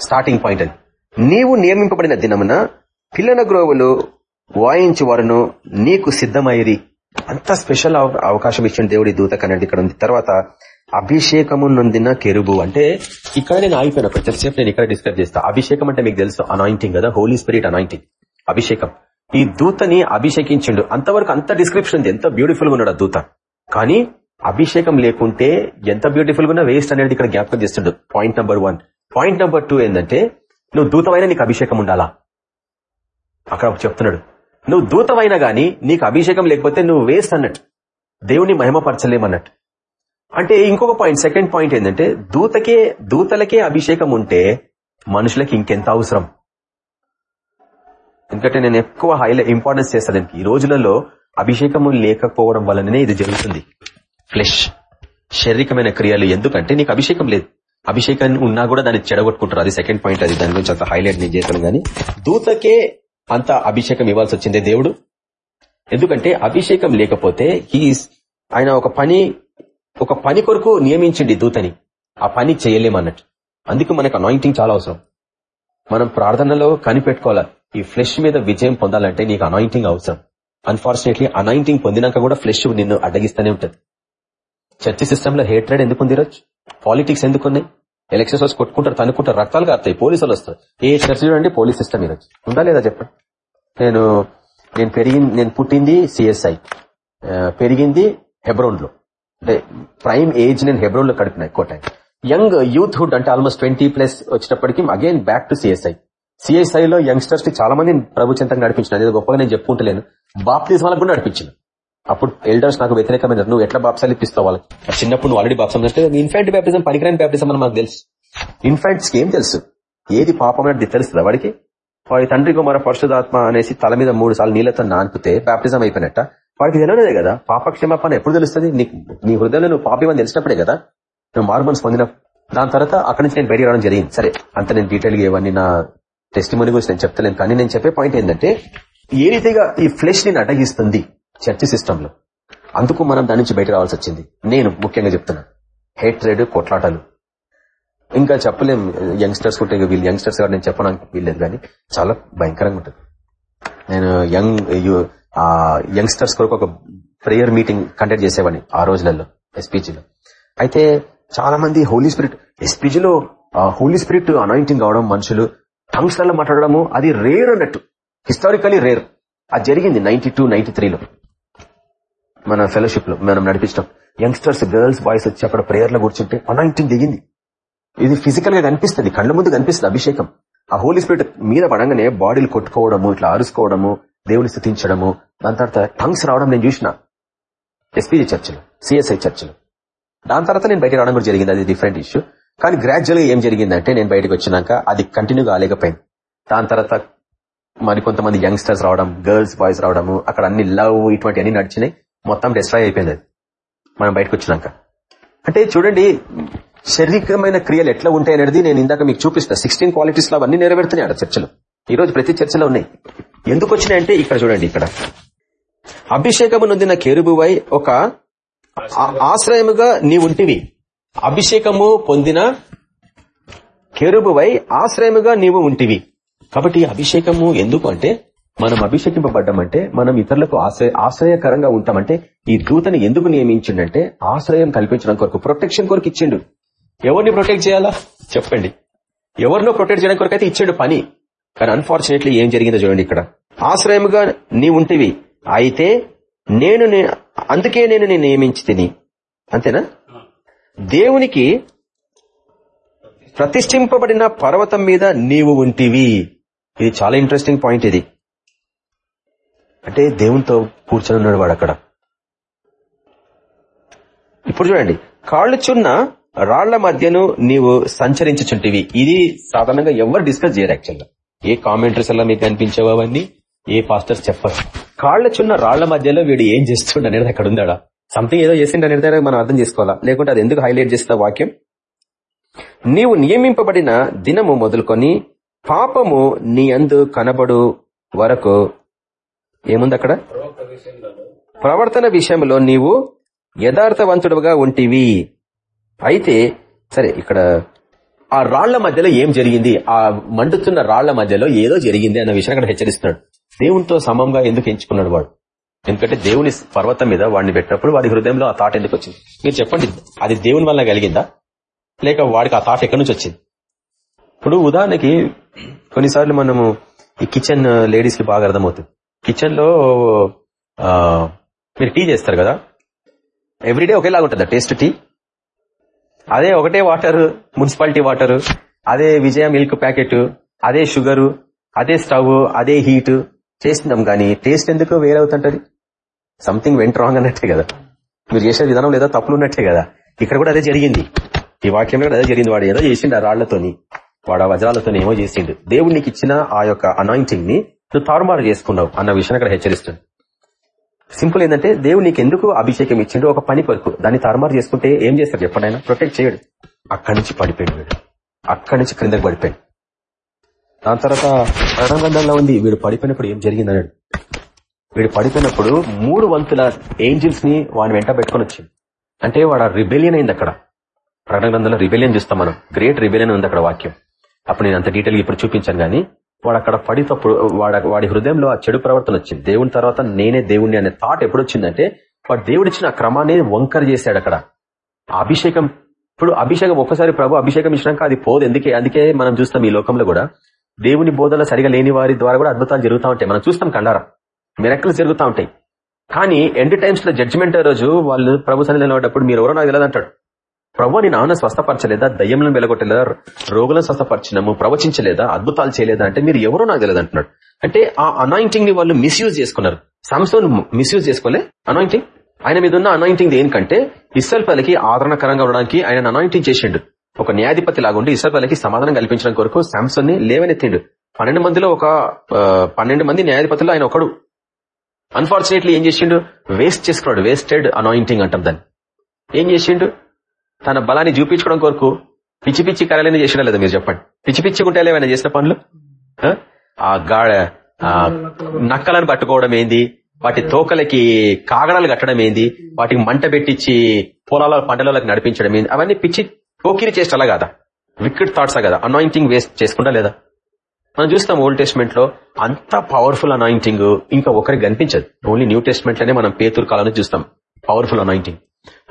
స్టార్టింగ్ పాయింట్ అని. నీవు నియమింపబడిన దినమున పిల్లన గ్రోవులు వాయించి వారును నీకు సిద్ధమైరి. అంత స్పెషల్ అవ- అవకాశం ఇచ్చిన దేవుడి దూత కనండి ఇక్కడ ఉంది. తర్వాత అభిషేకము నొందిన కెరుబు. అంటే ఇక్కడ నేను ఆగిపోయిన కొద్దిసేపు నేను ఇక్కడ డిస్క్రైబ్ చేస్తా. అభిషేకం అంటే మీకు తెలుసు అనాయింటింగ్ కదా హోలీ స్పిరిట్ అనాయింటింగ్ అభిషేకం. ఈ దూతని అభిషేకించిండు. అంతవరకు అంత డిస్క్రిప్షన్ ఉంది. ఎంత బ్యూటిఫుల్గా ఉన్నాడు దూత. కానీ అభిషేకం లేకుంటే ఎంత బ్యూటిఫుల్గా వేస్ట్ అనేది ఇక్కడ జ్ఞాపకం చేస్తుండడు point number one point number two ఏంటంటే నువ్వు దూతమైన నీకు అభిషేకం ఉండాలా? అక్కడ చెప్తున్నాడు. నువ్వు దూతమైనా గాని నీకు అభిషేకం లేకపోతే నువ్వు వేస్ట్ అన్నట్టు. దేవుని మహిమపరచలేమన్నట్టు. అంటే ఇంకొక పాయింట్ సెకండ్ పాయింట్ ఏంటంటే దూతకే దూతలకే అభిషేకం ఉంటే మనుషులకి ఇంకెంత అవసరం? ఎందుకంటే నేను ఎక్కువ హైలైట్ ఇంపార్టెన్స్ చేస్తాను దీనికి. ఈ రోజులలో అభిషేకము లేకపోవడం వలననే ఇది జరుగుతుంది. ఫ్లెష్ శారీరకమైన క్రియలు ఎందుకంటే నీకు అభిషేకం లేదు. అభిషేకాన్ని ఉన్నా కూడా దాన్ని చెడగొట్టుకుంటారు. అది సెకండ్ పాయింట్ అది దాని గురించి అంత హైలైట్ నేను చేశాను కానీ దూతకే అంత అభిషేకం ఇవ్వాల్సి వచ్చిందే దేవుడు. ఎందుకంటే అభిషేకం లేకపోతే హీ ఆయన ఒక పని ఒక పని కొరకు నియమించండి దూతని. ఆ పని చేయలేమన్నట్టు అందుకు మనకు అనాయింటింగ్ చాలా అవసరం. మనం ప్రార్థనలో కనిపెట్టుకోవాలి. ఈ ఫ్లెష్ మీద విజయం పొందాలంటే నీకు అనాయింటింగ్ అవసరం. అన్ఫార్చునేట్లీ అనాయింటింగ్ పొందినాక కూడా ఫ్లెష్ నిన్ను అడ్డగిస్తూనే ఉంటుంది. చర్చ్ సిస్టమ్లో హేట్రేడ్ ఎందుకు ఉంది పాలిటిక్స్ ఎందుకున్నాయి ఎలక్షన్స్ వచ్చి కొట్టుకుంటారు తనుకుంటారు రక్తాలు కారుతాయి పోలీసులు వస్తారు. ఏ చర్చ చూడండి పోలీస్ సిస్టమ్ ఈరోజు. ఉందా లేదా చెప్పండి? నేను నేను పెరిగింది నేను పుట్టింది సిఎస్ఐ పెరిగింది హెబ్రోన్లో అంటే ప్రైమ్ ఏజ్ నేను హెబ్రోన్లో గడిపిన ఎక్కువ టైం. యంగ్ యూత్ హుడ్ అంటే ఆల్మోస్ట్ ట్వంటీ ప్లస్ వచ్చినప్పటికీ again back to CSI CSI లో యంగ్స్టర్స్ని చాలా మంది ప్రభు నడిపించిన అది గొప్పగా నేను చెప్పుకుంటలేను. బాప్తిజం వాళ్ళకు కూడా నడిపించాను అప్పుడు ఎల్డర్స్ నాకు వ్యతిరేకమైన నువ్వు ఎట్లా బాప్సాలు ఇప్పిస్తావు వాళ్ళకి? చిన్నప్పుడు నువ్వు ఆల్రెడీ బాప్సం అంటే ఇన్ఫాంట్ బ్యాప్టిజం పనికిరాని బ్యాప్టిజం అని మాకు తెలుసు. ఇన్ఫాంట్స్కి ఏం తెలుసు? ఏది పాపం అనేది తెలుస్తుందా వాడికి? వాడి తండ్రి కుమార పరిశుధాత్మ అనేసి తల మీద మూడు సార్లు నీళ్ళతో నానిపితే బ్యాప్టిజం అయిపోయినట్ట? వాడికి తెలియలేదే కదా? పాప క్షమాపణ ఎప్పుడు తెలుస్తుంది? నీకు నీ హృదయంలో నువ్వు పాపం తెలిసినప్పుడే కదా? నువ్వు మార్మన్స్ పొందిన దాని తర్వాత అక్కడి నుంచి నేను బయటికి రావడం జరిగింది. సరే అంత నేను డీటెయిల్గా ఇవన్నీ నా టెస్ట్ గురించి నేను చెప్తలేను. కానీ నేను చెప్పే పాయింట్ ఏంటంటే ఏ రీతిగా ఈ ఫ్లెష్ని అడ్డగిస్తుంది? చర్చి సిస్టమ్లో అందుకు మనం దాని నుంచి బయట రావాల్సి వచ్చింది. నేను ముఖ్యంగా చెప్తున్నా హేట్రేడ్ కొట్లాటలు. ఇంకా చెప్పలేం యంగ్స్టర్స్ ఉంటే వీళ్ళు యంగ్స్టర్స్ కాబట్టి నేను చెప్పడానికి వీల్లేదు కానీ చాలా భయంకరంగా ఉంటుంది. నేను యంగ్ ఆ యంగ్స్టర్స్ కొరకు ఒక ప్రేయర్ మీటింగ్ కండక్ట్ చేసేవాడిని ఆ రోజులలో ఎస్పీజీలో. అయితే చాలా మంది హోలీ స్పిరిట్ ఎస్పీజీలో హోలీ స్పిరిట్ అనాయింటింగ్ అవడం మనుషులు టంగ్స్లలో మాట్లాడడము అది రేర్ అన్నట్టు. Historically rare. అది జరిగింది నైన్టీ టూ నైన్టీ త్రీలో. మన ఫెలోషిప్లో మనం నడిపించడం యంగ్స్టర్స్ గర్ల్స్ బాయ్స్ వచ్చి అక్కడ ప్రేయర్లో కూర్చుంటే అనాయింటింగ్ దిగింది. ఇది ఫిజికల్గా కనిపిస్తుంది. కళ్ళ ముందు కనిపిస్తుంది అభిషేకం. ఆ హోలీ స్పిరిట్ మీద పడంగానే బాడీలు కొట్టుకోవడము ఇట్లా అరుసుకోవడము దేవుని స్థుతించడము. దాని తర్వాత టంగ్స్ రావడం నేను చూసిన. ఎస్పీజీ చర్చలు సిఎస్ఐ చర్చలు దాని తర్వాత నేను బయటకు రావడం కూడా జరిగింది. అది డిఫరెంట్ ఇష్యూ కానీ గ్రాడ్యువల్గా ఏం జరిగిందంటే నేను బయటకు వచ్చినాక అది కంటిన్యూ కాలేకపోయింది. దాని తర్వాత మరి కొంతమంది యంగ్స్టర్స్ రావడం గర్ల్స్ బాయ్స్ రావడము అక్కడ అన్ని లవ్ ఇటువంటి అన్ని నడిచినాయి. మొత్తం డిస్ట్రాయ్ అయిపోయింది. అది మనం బయటకు వచ్చినాక. అంటే చూడండి శారీరకమైన క్రియలు ఎట్లా ఉంటాయి అనేది నేను ఇందాక మీకు చూపిస్తా. సిక్స్టీన్ క్వాలిటీస్లో అవన్నీ నెరవేరుతున్నాయి ఆడ చర్చలు. ఈ రోజు ప్రతి చర్చలో ఉన్నాయి. ఎందుకు వచ్చినాయంటే ఇక్కడ చూడండి ఇక్కడ. అభిషేకము నొందిన కేరుబువై ఒక ఆశ్రయముగా నీ ఉంటివి. అభిషేకము పొందిన కేరుబువై ఆశ్రయముగా నీవు ఉంటివి. కాబట్టి అభిషేకము ఎందుకు అంటే మనం అభిషేకింపబడ్డామంటే మనం ఇతరులకు ఆశ్రయ ఆశ్రయకరంగా ఉంటామంటే ఈ దూతని ఎందుకు నియమించిండంటే ఆశ్రయం కల్పించడం కొరకు ప్రొటెక్షన్ కొరకు ఇచ్చిండు. ఎవరిని ప్రొటెక్ట్ చేయాలా? చెప్పండి. ఎవరినో ప్రొటెక్ట్ చేయడం కొరకు అయితే ఇచ్చాడు పని. కానీ అన్ఫార్చునేట్లీ ఏం జరిగిందో చూడండి ఇక్కడ. ఆశ్రయముగా నీ ఉంటివి అయితే నేను అందుకే నేను నేను నియమించి తిని అంతేనా? దేవునికి ప్రతిష్ఠింపబడిన పర్వతం మీద నీవు ఉంటివి. ఇది చాలా ఇంట్రెస్టింగ్ పాయింట్ ఇది. అంటే దేవునితో కూర్చొని ఉన్నాడు వాడు అక్కడ. ఇప్పుడు చూడండి కాళ్ళు చున్న రాళ్ళ మధ్యను నీవు సంచరించుచుంటివి. ఇది సాధారణంగా ఎవరు డిస్కస్ చేయరు యాక్చువల్గా. ఏ కామెంటరీస్ అలా మీకు కనిపించవు అవన్నీ ఏ పాస్టర్స్ చెప్పరు. కాళ్ళ చున్న రాళ్ళ మధ్యలో వీడు ఏం చేస్తుండ అనేది అక్కడ ఉందాడా? సంథింగ్ ఏదో చేసిండ అనేది మనం అర్థం చేసుకోవాలా? లేకుంటే అది ఎందుకు హైలైట్ చేస్తా వాక్యం? నీవు నియమింపబడిన దినము మొదలుకొని పాపము నీ అందు కనబడు వరకు ఏముంది అక్కడ? ప్రవర్తన విషయంలో నీవు యథార్థవంతుడుగా ఉంటివి. అయితే సరే ఇక్కడ ఆ రాళ్ళ మధ్యలో ఏం జరిగింది? ఆ మండుతున్న రాళ్ళ మధ్యలో ఏదో జరిగింది అన్న విషయం అక్కడ హెచ్చరిస్తున్నాడు. దేవునితో సమంగా ఎందుకు ఎంచుకున్నాడు వాడు? ఎందుకంటే దేవుని పర్వతం మీద వాడిని పెట్టినప్పుడు వాడి హృదయంలో ఆ థాట్ ఎందుకు వచ్చింది? మీరు చెప్పండి అది దేవుని వల్ల కలిగిందా? లేక వాడికి ఆ థాట్ ఎక్కడి నుంచి వచ్చింది? ఇప్పుడు ఉదాహరణకి కొన్నిసార్లు మనము ఈ కిచెన్ లేడీస్కి బాగా అర్థమవుతుంది. కిచెన్లో మీరు టీ చేస్తారు కదా? ఎవ్రీడే ఒకేలాగా ఉంటుందా? Taste tea? అదే ఒకటే వాటర్ మున్సిపాలిటీ వాటర్ అదే విజయ మిల్క్ ప్యాకెట్ అదే షుగరు అదే స్టవ్ అదే హీట్ చేసినాం గానీ టేస్ట్ ఎందుకు వేరవుతుంటది? సంథింగ్ వెంట రాంగ్ అన్నట్టే కదా. మీరు చేసే విధానం లేదా తప్పులు ఉన్నట్టే కదా. ఇక్కడ కూడా అదే జరిగింది. ఈ వాక్యంలో కూడా అదే జరిగింది. వాడు ఏదో చేసిండు ఆ రాళ్ళతోని వాడు ఆ వజ్రాలతో ఏమో చేసిండు. దేవుడు నీకు ఇచ్చిన ఆ యొక్క అనాయింటింగ్ని నువ్వు తారుమారు చేసుకున్నావు అన్న విషయాన్ని అక్కడ హెచ్చరిస్తుంది. సింపుల్ ఏంటంటే దేవుడు నీకు ఎందుకు అభిషేకం ఇచ్చిండు ఒక పని కొరకు దాన్ని తారుమారు చేసుకుంటే ఏం చేస్తాడు చెప్పండి ఆయన? ప్రొటెక్ట్ చేయడు. అక్కడి నుంచి పడిపోయాడు వీడు. అక్కడి నుంచి క్రిందకు పడిపోయాడు. దాని తర్వాత రణబంధంలో ఉంది. వీడు పడిపోయినప్పుడు ఏం జరిగింది అన్నాడు వీడు పడిపోయినప్పుడు మూడు వంతుల ఏంజిల్స్ని వాడిని వెంట పెట్టుకుని వచ్చింది అంటే వాడు రిబెలియన్ అయింది అక్కడ. ప్రకటన గ్రంథంలో రిబెలియన్ చూస్తాం మనం. గ్రేట్ రిబెలియన్ ఉంది అక్కడ వాక్యం. అప్పుడు నేను అంత డీటెయిల్ ఇప్పుడు చూపించాను గానీ వాడు అక్కడ పడితప్పుడు వాడ వాడి హృదయంలో ఆ చెడు ప్రవర్తన వచ్చింది. దేవుని తర్వాత నేనే దేవుణ్ణి అనే థాట్ ఎప్పుడు వచ్చిందంటే వాడు దేవుడిచ్చిన క్రమాన్ని వంకర చేశాడు అక్కడ. అభిషేకం ఇప్పుడు అభిషేకం ఒక్కసారి ప్రభు అభిషేకం ఇచ్చినాక అది పోదు. ఎందుకే అందుకే మనం చూస్తాం ఈ లోకంలో కూడా దేవుని బోధన సరిగా లేని వారి ద్వారా కూడా అద్భుతాలు జరుగుతూ ఉంటాయి. మనం చూస్తాం కండారా. మిరక్కలు జరుగుతూ ఉంటాయి. కానీ ఎండ్ టైమ్స్లో జడ్జిమెంట్ రోజు వాళ్ళు ప్రభు సన్నిధిలో ఉన్నప్పుడు మీరు ఎవరో నాకు తెలియదు అంటాడు ప్రభు నేను ఆమెను స్వస్థపరచలేదా? దయ్యంలను వెలగొట్టలేదా? రోగులను స్వస్థపరిచినాము? ప్రవచించలేదా? అద్భుతాలు చేయలేదా? అంటే మీరు ఎవరో నాకు తెలియదు అంటున్నాడు. అంటే ఆ అనాయింటింగ్ని వాళ్ళు మిస్యూజ్ చేసుకున్నారు. సంస్థను మిస్యూజ్ చేసుకోలే? అనాయింటింగ్ ఆయన మీద ఉన్న అనాయింటింగ్ ఏంటంటే ఇస్సల్పల్లికి ఆదరణకరంగా ఉండడానికి ఆయన అనాయింటింగ్ చేసిండు. ఒక న్యాయాధిపతి లాగుండి ఇస్సల్పల్లికి సమాధానం కల్పించడం కొరకు శాంసన్ని లేవనెత్తిండు. పన్నెండు మందిలో ఒక పన్నెండు మంది న్యాయాధిపతులు ఆయన ఒకడు. అన్ఫార్చునేట్లీ ఏం చేసిండు? వేస్ట్ చేసుకున్నాడు. వేస్టెడ్ అనాయింటింగ్ అంటారు దాన్ని. ఏం చేసిండు? తన బలాన్ని చూపించుకోవడం కొరకు పిచ్చి పిచ్చి కళలని చేసినా లేదా మీరు చెప్పండి? పిచ్చి పిచ్చి ఉంటే ఏమైనా చేసిన పనులు? ఆ? గాడ నక్కలను పట్టుకోవడం ఏంది? వాటి తోకలకి కాగడాలు కట్టడం ఏంది? వాటికి మంట పెట్టించి పొలాల పంటలకి నడిపించడం ఏంది? అవన్నీ పిచ్చి పోకిరి చేష్టలా కదా? వికెట్ థాట్సా కదా? అనాయింటింగ్ వేస్ట్ చేసుకుంటా లేదా? మనం చూస్తాం ఓల్డ్ టెస్ట్మెంట్లో అంత పవర్ఫుల్ అనాయింటింగ్ ఇంకా ఒకరికి కనిపించదు. ఓన్లీ న్యూ టెస్ట్మెంట్లోనే మనం పేతురు కాలంలో చూస్తాం. పవర్ఫుల్ అనాయింటింగ్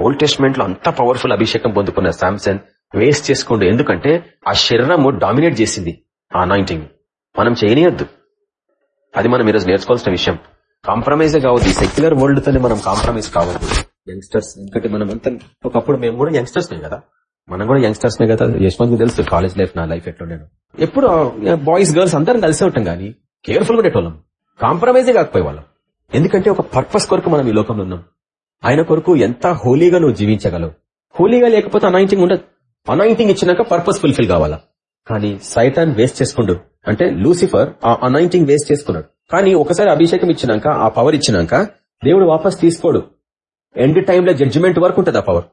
ఓల్డ్ టెస్ట్మెంట్లో అంత పవర్ఫుల్ అభిషేకం పొందుకున్న శాంసన్ వేస్ట్ చేసుకోండి. ఎందుకంటే ఆ శరీరము డామినేట్ చేసింది ఆ అనాయింటింగ్ మనం చేయనియద్దు. అది మనం ఈరోజు నేర్చుకోవాల్సిన విషయం. కాంప్రమైజ్ కావద్దు. సెక్యులర్ వరల్డ్ తోనే మనం కాంప్రమైజ్ కావద్దు. యంగ్స్టర్స్ ఎందుకంటే మనం అంతా ఒకప్పుడు మేము కూడా యంగ్స్టర్స్ కదా. మనం కూడా యంగ్స్టర్స్ కదా. యశ్వంత్ తెలుసు కాలేజ్ లైఫ్ నా లైఫ్ ఎట్లా నేను ఎప్పుడు బాయ్స్ గర్ల్స్ అందరం కలిసే ఉంటాం కానీ కేర్ఫుల్గా ఉండేటోళ్ళం. కాంప్రమైజే కాకపోయే వాళ్ళం ఎందుకంటే ఒక పర్పస్ కొరకు మనం ఈ లోకంలో ఉన్నాం. ఆయన కొరకు ఎంత హోలీగా నువ్వు జీవించగలవు? హోలీగా లేకపోతే అనాయింటింగ్ ఉండదు. అనాయింటింగ్ ఇచ్చినాక పర్పస్ ఫుల్ఫిల్ కావాలా? కానీ సైతాన్ వేస్ట్ చేసుకుండు. అంటే లూసిఫర్ ఆ అనాయింటింగ్ వేస్ట్ చేసుకున్నాడు. కానీ ఒకసారి అభిషేకం ఇచ్చినాక ఆ పవర్ ఇచ్చినాక దేవుడు వాపస్ తీసుకోడు. ఎండ్ టైంలో జడ్జిమెంట్ వరకు ఉంటుంది ఆ పవర్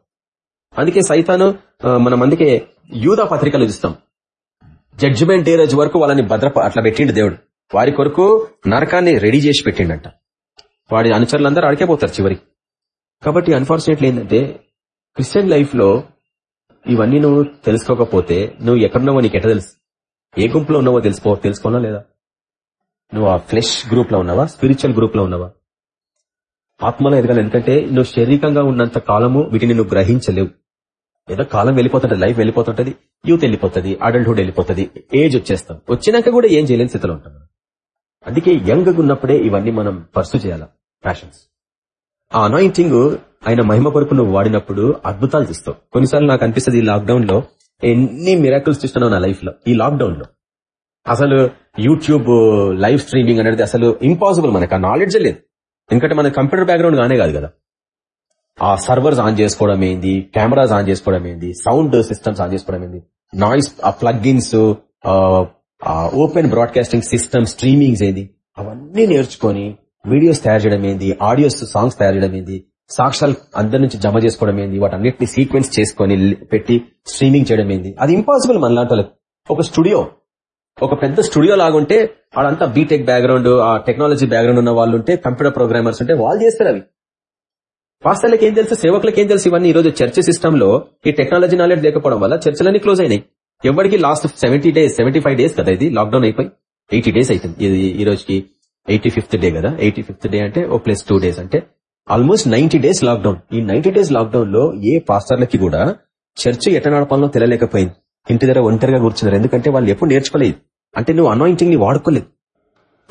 అందుకే సైతాను మనం అందుకే యూదా పత్రికలు చూస్తాం. జడ్జిమెంట్ డే రోజు వరకు వాళ్ళని భద్ర అట్లా పెట్టిండు దేవుడు. వారి కొరకు నరకాన్ని రెడీ చేసి పెట్టిండంట. వాడి అనుచరులందరూ అడికే పోతారు చివరికి. కాబట్టి అన్ఫార్చునేట్లీ ఏంటంటే క్రిస్టియన్ లైఫ్లో ఇవన్నీ నువ్వు తెలుసుకోకపోతే నువ్వు ఎక్కడున్నావో నీకు ఎట్ట తెలుసు? ఏ గుంపులో ఉన్నావో తెలుసుకో తెలుసుకోనా లేదా? నువ్వు ఆ ఫ్లెష్ గ్రూప్లో ఉన్నావా? స్పిరిచువల్ గ్రూప్లో ఉన్నావా? ఆత్మలో ఎదగాలి. ఎందుకంటే నువ్వు శారీరకంగా ఉన్నంత కాలము వీటిని నువ్వు గ్రహించలేవు. ఏదో కాలం వెళ్ళిపోతుంటది లైఫ్ వెళ్ళిపోతుంటది యూత్ వెళ్ళిపోతుంది అడల్ట్హుడ్ వెళ్ళిపోతుంది ఏజ్ వచ్చేస్తాం. వచ్చినాక కూడా ఏం చేయలేని స్థితిలో ఉంటాం అందుకే యంగ్ ఉన్నప్పుడే ఇవన్నీ మనం పర్సు చేయాలా? ప్యాషన్స్ ఆ అనాయింటింగ్ ఆయన మహిమ కొరకు నువ్వు వాడినప్పుడు అద్భుతాలు చూస్తావు. కొన్నిసార్లు నాకు అనిపిస్తుంది ఈ లాక్డౌన్లో ఎన్ని మిరాకిల్స్ చూస్తున్నావు నా లైఫ్లో ఈ లాక్డౌన్లో. అసలు యూట్యూబ్ లైవ్ స్ట్రీమింగ్ అనేది అసలు ఇంపాసిబుల్ మనకు ఆ నాలెడ్జ్ లేదు. ఎందుకంటే మన కంప్యూటర్ బ్యాక్గ్రౌండ్ గానే కాదు కదా. ఆ సర్వర్స్ ఆన్ చేసుకోవడం ఏంది కెమెరాస్ ఆన్ చేసుకోవడం ఏంది సౌండ్ సిస్టమ్స్ ఆన్ చేసుకోవడం ఏంది నాయిస్ ఆ plugins open broadcasting system streamings ఏంది అవన్నీ నేర్చుకొని వీడియోస్ తయారు చేయడం ఏంది? ఆడియోస్ సాంగ్స్ తయారు చేయడం ఏంది? సాక్ష్యాలు అందరి నుంచి జమ చేసుకోవడం ఏంది? వాటన్నిటిని సీక్వెన్స్ చేసుకొని పెట్టి స్ట్రీమింగ్ చేయడం ఏంది? అది ఇంపాసిబుల్ మనలాంటి వాళ్ళకి. ఒక స్టూడియో ఒక పెద్ద స్టూడియో లాగుంటే ఆడంతా బీటెక్ బ్యాక్గ్రౌండ్ ఆ టెక్నాలజీ బ్యాక్గ్రౌండ్ ఉన్న వాళ్ళు ఉంటే కంప్యూటర్ ప్రోగ్రామర్స్ ఉంటే వాళ్ళు చేస్తారు అవి. పాస్టర్లకు ఏం తెలుసు? సేవకులకు ఏం తెలుసు ఇవన్నీ? ఈ రోజు చర్చ సిస్టమ్లో ఈ టెక్నాలజీ నాలెడ్జ్ లేకపోవడం వల్ల చర్చలన్నీ క్లోజ్ అయినాయి. ఎవరికి last seventy days seventy days కదా ఇది? లాక్డౌన్ అయిపోయి ఎయిటీ డేస్ అవుతుంది ఇది ఈ రోజుకి ఎయిటీ ఫిఫ్త్ డే కదా. ఎయిటీ ఫిఫ్త్ డే అంటే ఓ ప్లస్ టూ డేస్ అంటే ఆల్మోస్ట్ నైన్టీ డేస్ లాక్డౌన్ ఈ నైన్టీ డేస్ లాక్డౌన్లో ఏ పాస్టర్లకి కూడా చర్చ్ ఎట నడపాలో తెలియలేకపోయింది ఇంటి దగ్గర ఒంటరిగా కూర్చున్నారు. ఎందుకంటే వాళ్ళు ఎప్పుడు నేర్చుకోలేదు. అంటే నువ్వు అనాయింటింగ్ని వాడుకోలేదు.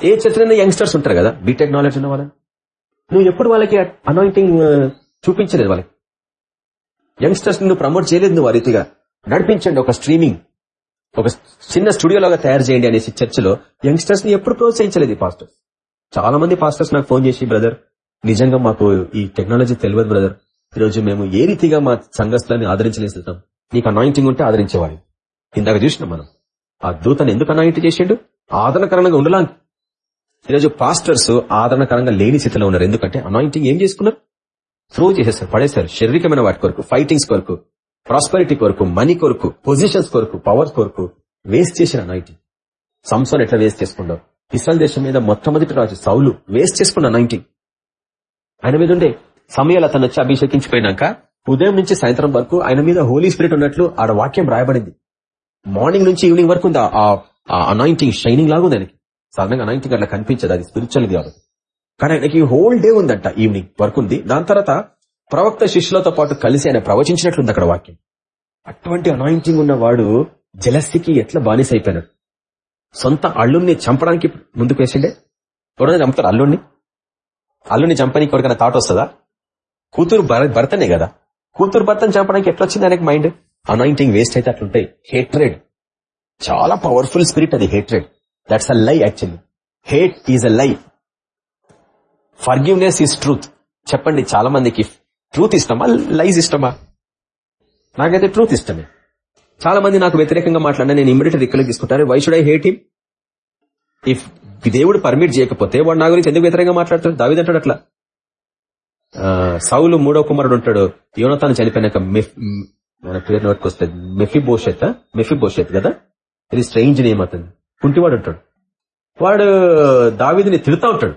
ఏ చర్చలైనా యంగ్స్టర్స్ ఉంటారు కదా. బీటెక్ నాలెడ్జ్ ఉన్న వాళ్ళని. నువ్వు ఎప్పుడు వాళ్ళకి అనాయింటింగ్ uh, చూపించలేదు వాళ్ళకి. యంగ్స్టర్స్ నువ్వు ప్రమోట్ చేయలేదు నువ్వు ఆ రీతిగా. నడిపించండి ఒక స్ట్రీమింగ్ ఒక చిన్న స్టూడియో లాగా తయారు చేయండి అనేసి చర్చలో యంగ్స్టర్స్ని ఎప్పుడు ప్రోత్సహించలేదు ఈ పాస్టర్స్. చాలా మంది పాస్టర్స్ నాకు ఫోన్ చేసి బ్రదర్ నిజంగా మాకు ఈ టెక్నాలజీ తెలియదు బ్రదర్. ఈరోజు మేము ఏ రీతిగా మా సంఘస్థలాన్ని ఆదరించలేస్తాం నీకు అనాయింటింగ్ ఉంటే ఆదరించేవాడి ఇందాక చూసినాం మనం. ఆ దూతను ఎందుకు అనాయింట్ చేసిండు? ఆదరణకరంగా ఉండలా ఈరోజు పాస్టర్స్ ఆదరణకరంగా లేని స్థితిలో ఉన్నారు. ఎందుకంటే అనాయింటింగ్ ఏం చేసుకున్నారు? త్రో చేసేస్తారు పడేస్తారు. శారీరకమైన వాటి కొరకు ఫైటింగ్స్ కొరకు. ప్రాస్పరిటీ కొరకు మనీ కొరకు పొజిషన్స్ కొరకు పవర్ కొరకు వేస్ట్ చేసిన అనాయింటింగ్ సంస్థను ఎట్లా వేస్ట్ చేసుకుంటావు ఇస్రాయల్ దేశం మీద మొట్టమొదటి రాజు సౌలు వేస్ట్ చేసుకున్న నైన్టీ ఆయన మీద ఉండే సమయాలు అతను వచ్చి అభిషేకించిపోయినాక ఉదయం నుంచి సాయంత్రం వరకు ఆయన మీద హోలీ స్పిరిట్ ఉన్నట్లు ఆడ వాక్యం రాయబడింది. మార్నింగ్ నుంచి ఈవినింగ్ వరకు ఉంది? ఆ అనాయింటింగ్ షైనింగ్ లాగా ఉంది ఆయనకి. సాధారణంగా అనాయింటింగ్ అట్లా కనిపించదు అది స్పిరిచువల్ కాబట్టి కానీ ఆయనకి హోల్ డే ఉందంట ఈవినింగ్ వరకు ఉంది. దాని తర్వాత ప్రవక్త శిష్యులతో పాటు కలిసి ఆయన ప్రవచించినట్లుంది అక్కడ వాక్యం. అటువంటి అనాయింటింగ్ ఉన్నవాడు వాడు ఎట్లా బానిస అయిపోయినాడు సొంత అల్లుణ్ణి చంపడానికి ముందుకు వేసిండే? ఎవరైనా చంపుతారు అల్లుణ్ణి? అల్లుని చంపడానికి ఎవరికైనా థాట్ వస్తుందా? కూతురు భర్తనే కదా? కూతురు భర్తను చంపడానికి ఎట్లా వచ్చింది ఆయనకి మైండ్ అనాయింటింగ్ వేస్ట్ అయితే అట్లుంటాయి. హేట్రెడ్ చాలా పవర్ఫుల్ స్పిరిట్ అది hatred that's a lie actually hate is a లై ఫర్గివ్నెస్ ఈజ్ ట్రూత్ చెప్పండి చాలా మందికి ట్రూత్ ఇష్టమా లైజ్ ఇష్టమా నాకైతే ట్రూత్ ఇష్టమే. చాలా మంది నాకు వ్యతిరేకంగా మాట్లాడినా నేను ఇమ్మీడియట్ రికలెక్ట్ తీసుకుంటాను. Why should I hate him if దేవుడు పర్మిట్ చేయకపోతే వాడు నా గురించి ఎందుకు వ్యతిరేకంగా మాట్లాడతాడు? దావిదంటాడు అట్లా. సౌలు మూడో కుమారుడు ఉంటాడు. యోనతాను చనిపోయినాక మెఫ్- మన పేరు నోటికి వస్తుంది మెఫీ భోషత్ మెఫీ భోషత్ కదా? ఇది స్ట్రేంజ్ నేమ్ అతను. కుంటివాడు ఉంటాడు. వాడు దావిదిని తిడతా ఉంటాడు.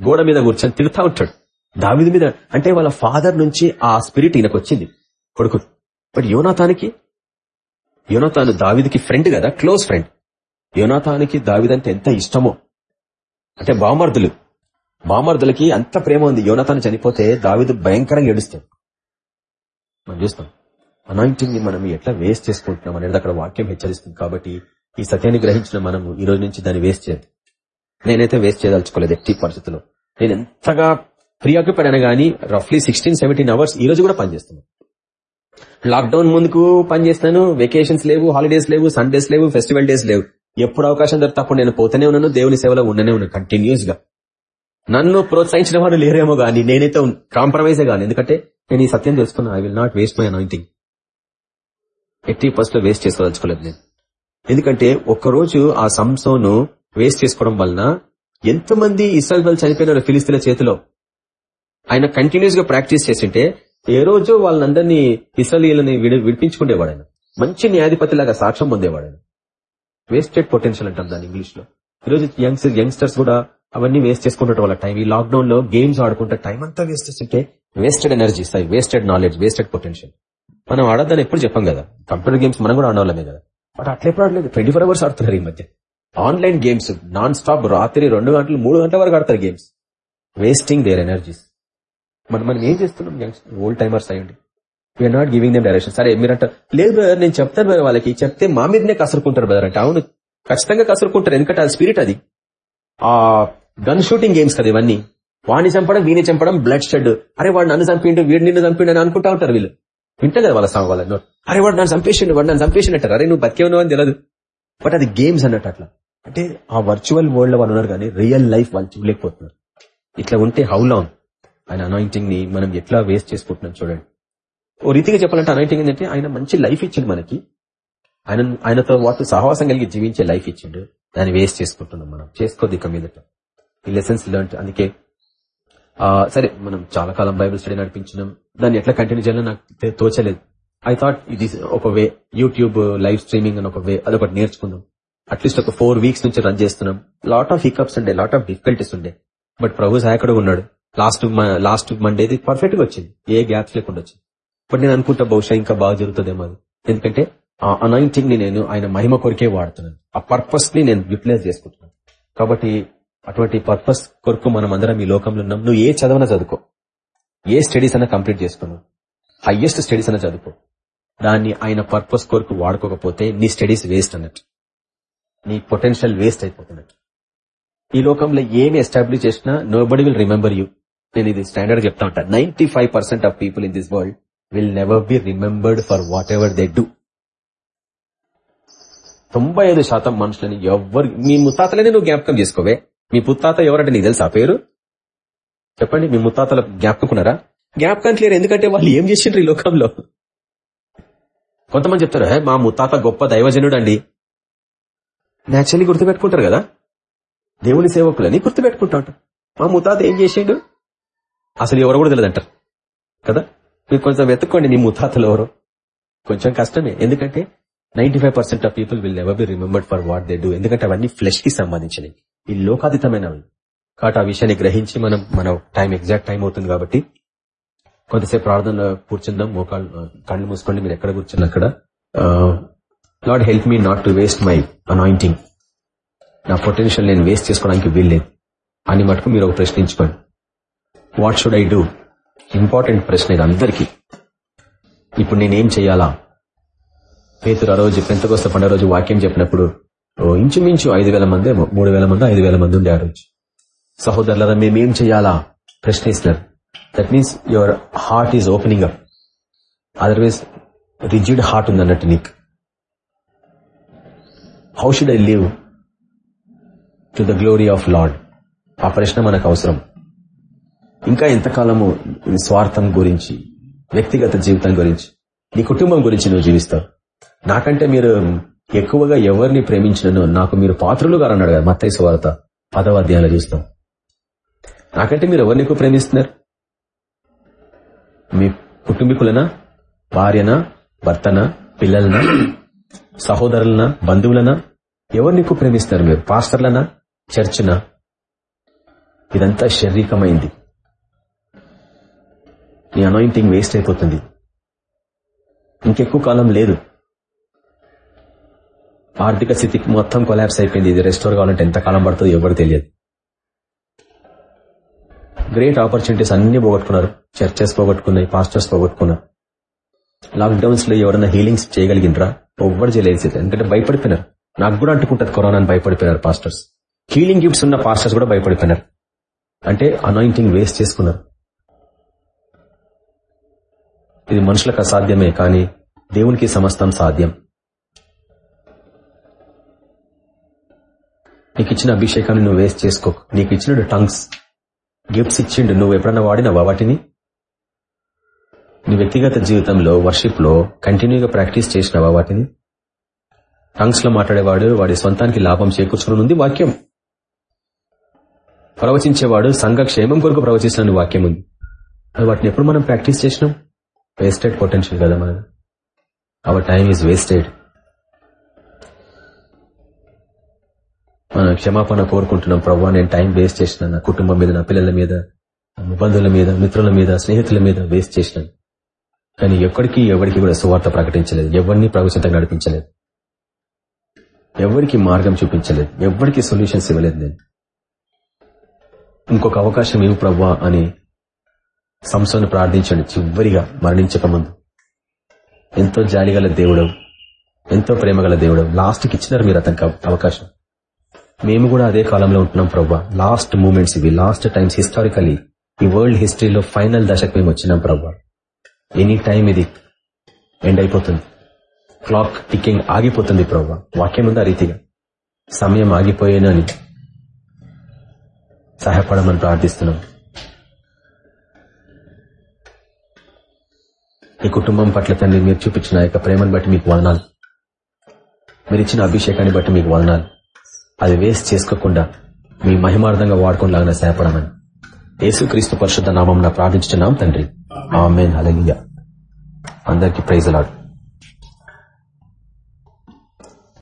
గోడ మీద కూర్చొని తిడతా ఉంటాడు. దావిది మీద అంటే వాళ్ళ ఫాదర్ నుంచి ఆ స్పిరిట్ ఈయనకు వచ్చింది కొడుకు. బట్ యోనాథానికి యోనాథాను దావిదికి ఫ్రెండ్ కదా క్లోజ్ ఫ్రెండ్. యోనాథానికి దావిదంటే ఎంత ఇష్టమో. అంటే బామర్దులు. బామర్దులకి అంత ప్రేమ ఉంది. యోనాథాన్ని చనిపోతే దావిదు భయంకరంగా ఏడుస్తాడు. మనం చూస్తాం. అనాయింటింగ్ని మనం ఎట్లా వేస్ట్ చేసుకుంటున్నాం? అనేది అక్కడ వాక్యం హెచ్చరిస్తుంది కాబట్టి ఈ సత్యాన్ని గ్రహించిన మనము ఈ రోజు నుంచి దాన్ని వేస్ట్ చేయదు నేనైతే వేస్ట్ చేయదలుచుకోలేదు ఎట్టి పరిస్థితుల్లో. నేను ఎంతగా ప్రియాక్యుపైడ్ అయినా గానీ రఫ్లీ సిక్స్టీన్ సెవెంటీన్ అవర్స్ ఈ రోజు కూడా పనిచేస్తున్నాను లాక్డౌన్ ముందుకు పనిచేస్తాను వెకేషన్స్ లేవు హాలిడేస్ లేవు సండేస్ లేవు ఫెస్టివల్ డేస్ లేవు. ఎప్పుడు అవకాశం దొరికితే నేను పోతూనే ఉన్నాను దేవుని సేవలో ఉండనే ఉన్నాను కంటిన్యూస్గా. నన్ను ప్రోత్సహించిన వారు లేరేమో గాని నేనైతే కాంప్రమైజే గాని. ఎందుకంటే నేను ఈ సత్యం తెలుసుకున్నా I will not waste my anointing ఎట్టి ఫస్ట్లో వేస్ట్ చేసుకోదలుచుకోలేదు నేను. ఎందుకంటే ఒక్కరోజు ఆ సంసోను వేస్ట్ చేసుకోవడం వలన ఎంతమంది ఇస్రాయల్ వాళ్ళు చనిపోయినారు ఫిలిస్తీన్ల చేతిలో ఆయన కంటిన్యూస్గా ప్రాక్టీస్ చేసింటే ఏ రోజు వాళ్ళందరినీ ఇస్రాయలీలని విడి విడిపించుకునేవాడు ఆయన మంచి న్యాయాధిపతిలాగా సాక్ష్యం పొందేవాడు ఆయన వేస్టెడ్ పొటెన్షియల్ అంటాం దాని ఇంగ్లీష్లో ఈరోజు యంగ్స్ యంగ్స్టర్స్ కూడా అవన్నీ వేస్ట్ చేసుకుంటారు వాళ్ళ టైం ఈ లాక్డౌన్లో గేమ్స్ ఆడుకుంటే టైం అంతా వేస్ట్ చేస్తుంటే వేస్టెడ్ ఎనర్జీస్ అవి వేస్టెడ్ నాలెడ్జ్ వేస్టెడ్ పొటెన్షియల్ మనం ఆడద్దని ఎప్పుడు చెప్పాం కదా. కంప్యూటర్ గేమ్స్ మనం కూడా ఆడవాళ్ళమే కదా. బట్ అట్లా ఎప్పుడు ఆడలేదు. ట్వంటీ ఫోర్ అవర్స్ ఆడుతున్నారు ఈ మధ్య. ఆన్లైన్ గేమ్స్ నాన్ స్టాప్ రాత్రి రెండు గంటలు మూడు గంటల వరకు ఆడతారు గేమ్స్ వేస్టింగ్ దేర్ ఎనర్జీస్ మనం మనం ఏం చేస్తున్నాం? యంగ్స్టర్ ఓల్డ్ టైమర్స్ అయ్యండి. We are not giving them direction సరే మీరంట లేదు బ్రదర్ నేను చెప్తాను బ్రదర్ వాళ్ళకి. చెప్తే మా మీదనే కసురుకుంటారు బ్రదర్ అంటే. అవును. ఖచ్చితంగా కసురుకుంటారు. ఎందుకంటే అది స్పిరిట్ అది. ఆ గన్ షూటింగ్ గేమ్స్ కదా ఇవన్నీ. వాడిని చంపడం వీని చంపడం బ్లడ్ షెడ్ అరే వాడు నన్ను చంపిండు వీడు నిన్ను చంపిండు అని అనుకుంటా ఉంటారు వీళ్ళు. వింటే కదా వాళ్ళ సాంగ్ వాళ్ళ అరే వాడు నన్ను చంపేసిండు వాడు నన్ను చంపేసిండు అంటారు. అరే నువ్వు బతికే అని తెలియదు బట్ అది గేమ్స్ అన్నట్టు అట్లా. అంటే ఆ వర్చువల్ వరల్డ్లో వాళ్ళు ఉన్నారు కానీ రియల్ లైఫ్ వాళ్ళు చూడలేకపోతున్నారు. ఇట్లా ఉంటే హౌ లాంగ్ ఆయన అనాయింటింగ్ని మనం ఎట్లా వేస్ట్ చేసుకుంటున్నాం చూడండి. ఓ రీతిగా చెప్పాలంటే అనాయింటింగ్ ఏంటంటే ఆయన మంచి లైఫ్ ఇచ్చిండు మనకి. ఆయన ఆయనతో వాటి సహవాసం కలిగి జీవించే లైఫ్ ఇచ్చిండు. దాన్ని వేస్ట్ చేసుకుంటున్నాం మనం. చేసుకోద్ది ఇక మీదట. ఈ లెసన్స్ లెర్న్ అందుకే ఆ సరే మనం చాలా కాలం బైబిల్ స్టడీ నడిపించినాం. దాన్ని ఎట్లా కంటిన్యూ చేయాలో నాకు తోచలేదు. ఐ థాట్ ఇది ఒక వే యూట్యూబ్ లైవ్ స్ట్రీమింగ్ అని ఒక వే అదొకటి నేర్చుకుందాం. అట్లీస్ట్ ఒక ఫోర్ వీక్స్ నుంచి రన్ చేస్తున్నాం. లాట్ ఆఫ్ హికప్స్ ఉండే లాట్ ఆఫ్ డిఫికల్టీస్ ఉండే. బట్ ప్రభు సాయకుడు ఉన్నాడు. లాస్ట్ లాస్ట్ మండేది పర్ఫెక్ట్గా వచ్చింది. ఏ గ్యాప్స్ లేకుండా వచ్చింది. బట్ నేను అనుకుంటా బహుశా ఇంకా బాగా జరుగుతుందేమో అది. ఎందుకంటే ఆ అనాయింటింగ్ని నేను ఆయన మహిమ కొరికే వాడుతున్నాను. ఆ పర్పస్ని నేను యూటిలైజ్ చేసుకుంటున్నాను. కాబట్టి అటువంటి పర్పస్ కొరకు మనం అందరం ఈ లోకంలో ఉన్నాం. నువ్వు ఏ చదవన చదువుకో. ఏ స్టడీస్ అయినా కంప్లీట్ చేసుకున్నావు. హయ్యెస్ట్ స్టడీస్ అయినా చదువుకో. దాన్ని ఆయన పర్పస్ కొరకు వాడుకోకపోతే నీ స్టడీస్ వేస్ట్ అన్నట్టు. నీ పొటెన్షియల్ వేస్ట్ అయిపోతున్నట్టు. ఈ లోకంలో ఏమి ఎస్టాబ్లిష్ చేసినా నో బడి విల్ రిమెంబర్ యూ నేను ఇది స్టాండర్డ్ చెప్తా ఉంటా. Ninety five percent of people in this world will never be remembered for whatever they do తొంభై ఐదు శాతం మనుషులని ఎవ్వరు మీ ముత్తాతలనే నువ్వు జ్ఞాపకం చేసుకోవే. మీ పుత్తాత ఎవరంటే నీకు తెలుసా ఆ పేరు? చెప్పండి మీ ముత్తాతల జ్ఞాపకున్నారా? జ్ఞాపకం లేరు ఎందుకంటే వాళ్ళు ఏం చేసిండ్రు ఈ లోకంలో? కొంతమంది చెప్తారు మా ముత్తాత గొప్ప దైవజనుడు అండి న్యాచురల్లీ గుర్తుపెట్టుకుంటారు కదా. దేవుని సేవకులని గుర్తుపెట్టుకుంటా మా ముత్తాత ఏం చేసిండు? అసలు ఎవరు కూడా తెలియదంటారు. కదా? మీరు కొంచెం వెతుక్కోండి నీ ముత్తాతలు ఎవరు. కొంచెం కష్టమే. ఎందుకంటే ninety five percent of people will never be remembered for what they do. ఎందుకంటే అవన్నీ ఫ్లెష్కి సంబంధించినవి. ఈ లోకాతీతమైనవి కాబట్టి ఆ విషయాన్ని గ్రహించి మనం మన టైం ఎగ్జాక్ట్ టైం అవుతుంది కాబట్టి కొంతసేపు ప్రార్థన కూర్చుందాం. మోకాళ్ళు కళ్ళు మూసుకోండి. మీరు ఎక్కడ కూర్చున్నా అక్కడ? Lord help me not to waste my anointing నా పొటెన్షియల్ నేను వేస్ట్ చేసుకోవడానికి వీల్లేదు. అని మటుకు మీరు ఒక ప్రశ్నించుకోండి. What should I do important ప్రశ్న ఇది అందరికీ. ఇప్పుడు నేనేం చేయాలా పేతురు ఆ రోజు పెంతకొస్త పండుగ రోజు వాక్యం చెప్పినప్పుడు ఓ ఇంచుమించు ఐదు వేల మంది ఏమో, మూడు వేల మంది ఐదు వేల మంది ఉండే ఆ రోజు. సహోదరులరా మేమేం చేయాలా ప్రశ్నిస్తున్నారు that means your heart is opening up otherwise rigid heart ఉంది అన్నట్టు నీకు. How should I live to the glory of Lord ఆ ప్రశ్న మనకు అవసరం. ఇంకా ఎంతకాలము స్వార్థం గురించి వ్యక్తిగత జీవితం గురించి నీ కుటుంబం గురించి నువ్వు జీవిస్తావు. నాకంటే మీరు ఎక్కువగా ఎవరిని ప్రేమించినను నాకు మీరు పాత్రులుగా అన్నాడు కదా మత్తైసు వార్త పదవ అధ్యాయంలో చూస్తాం. నాకంటే మీరు ఎవరిని ఎక్కువ ప్రేమిస్తున్నారు? మీ కుటుంబీకులనా భార్యనా భర్తనా పిల్లలనా సహోదరులనా బంధువులనా? ఎవరిని ఎక్కువ ప్రేమిస్తారు మీరు? పాస్టర్లనా చర్చినా? ఇదంతా శారీరకమైంది. నీ అనాయింటింగ్ వేస్ట్ అయిపోతుంది. ఇంకెక్కువ కాలం లేదు. ఆర్థిక స్థితి మొత్తం కొలాబ్స్ అయిపోయింది. ఇది రెస్టోర్ కావాలంటే ఎంత కాలం పడుతుందో ఎవరు తెలియదు. గ్రేట్ ఆపర్చునిటీస్ అన్ని పోగొట్టుకున్నారు. చర్చెస్ పోగొట్టుకున్నాయి పాస్టర్స్ పోగొట్టుకున్నారు. లాక్డౌన్స్లో ఎవరైనా హీలింగ్స్ చేయగలిగినరా ఎవ్వరు చేయలేదు ఎందుకంటే భయపడిపోయినారు. నాకు కూడా అంటుకుంటారు కరోనా అని భయపడిపోయినారు పాస్టర్స్ హీలింగ్ గిఫ్ట్స్ ఉన్న పాస్టర్స్ కూడా భయపడిపోయినారు. అంటే అనాయింటింగ్ వేస్ట్ చేసుకున్నారు. ఇది మనుషులకు అసాధ్యమే కానీ దేవునికి సమస్తం సాధ్యం. నీకు ఇచ్చిన అభిషేకాన్ని నువ్వు వేస్ట్ చేసుకో. నీకు ఇచ్చిన టంగ్స్. గిఫ్ట్స్ ఇచ్చిండు. నువ్వు ఎప్పుడన్నా వాడినావా వాటిని? నీ వ్యక్తిగత జీవితంలో వర్షిప్లో కంటిన్యూగా ప్రాక్టీస్ చేసినావా వాటిని? టంగ్స్లో మాట్లాడేవాడు వాడి సొంతానికి లాభం చేకూర్చుకుని వాక్యం. ప్రవచించేవాడు సంఘ క్షేమం కొరకు ప్రవచిస్తున్న వాక్యం ఉంది వాటిని ఎప్పుడు మనం ప్రాక్టీస్ చేసినాం? వేస్టెడ్ పొటెన్షియల్ కదా మనది అవర్ టైం ఈజ్ వేస్టెడ్ మనం క్షమాపణ కోరుకుంటున్నాం ప్రవ్వా నేను టైం వేస్ట్ చేసిన నా కుటుంబం మీద నా పిల్లల మీద బంధువుల మీద మిత్రుల మీద స్నేహితుల మీద వేస్ట్ చేసినాను. కానీ ఎక్కడికి ఎవరికి కూడా సువార్త ప్రకటించలేదు. ఎవరిని ప్రవేశంతో నడిపించలేదు. ఎవరికి మార్గం చూపించలేదు. ఎవరికి సొల్యూషన్స్ ఇవ్వలేదు నేను. ఇంకొక అవకాశం ఇవ్వు ప్రవ్వా అని సంస్థను ప్రార్థించండి చివరిగా మరణించక ముందు. ఎంతో జాలిగల దేవుడు ఎంతో ప్రేమగల దేవుడు లాస్ట్కి ఇచ్చినారు మీరు అతనికి అవకాశం. మేము కూడా అదే కాలంలో ఉంటున్నాం ప్రవ్వా. లాస్ట్ మూమెంట్స్ ఇవి లాస్ట్ టైమ్స్ హిస్టారికలీ ఈ వరల్డ్ హిస్టరీలో ఫైనల్ దశకు మేము వచ్చినాం ప్రవ్వా. ఎనీ టైం ఇది ఎండ్ అయిపోతుంది. క్లాక్ టికింగ్ ఆగిపోతుంది ప్రవ్వా. వాక్యం ఉంది ఆ రీతిగా? సమయం ఆగిపోయేనని సహాయపడమని ప్రార్థిస్తున్నాం. ఈ కుటుంబం పట్ల తండ్రి మీరు చూపించిన యొక్క ప్రేమను బట్టి మీకు వదనాలు. మీరు ఇచ్చిన అభిషేకాన్ని బట్టి మీకు వదనాలు. అది వేస్ట్ చేసుకోకుండా మీ మహిమార్థంగా వాడుకోలాగా సహాయపడమని. యేసుక్రీస్తు పరిశుద్ధ నామం ప్రార్థించుతున్నాం తండ్రి. ఆమెన్. అలగియ అందరికీ ప్రైజ్ లాడు.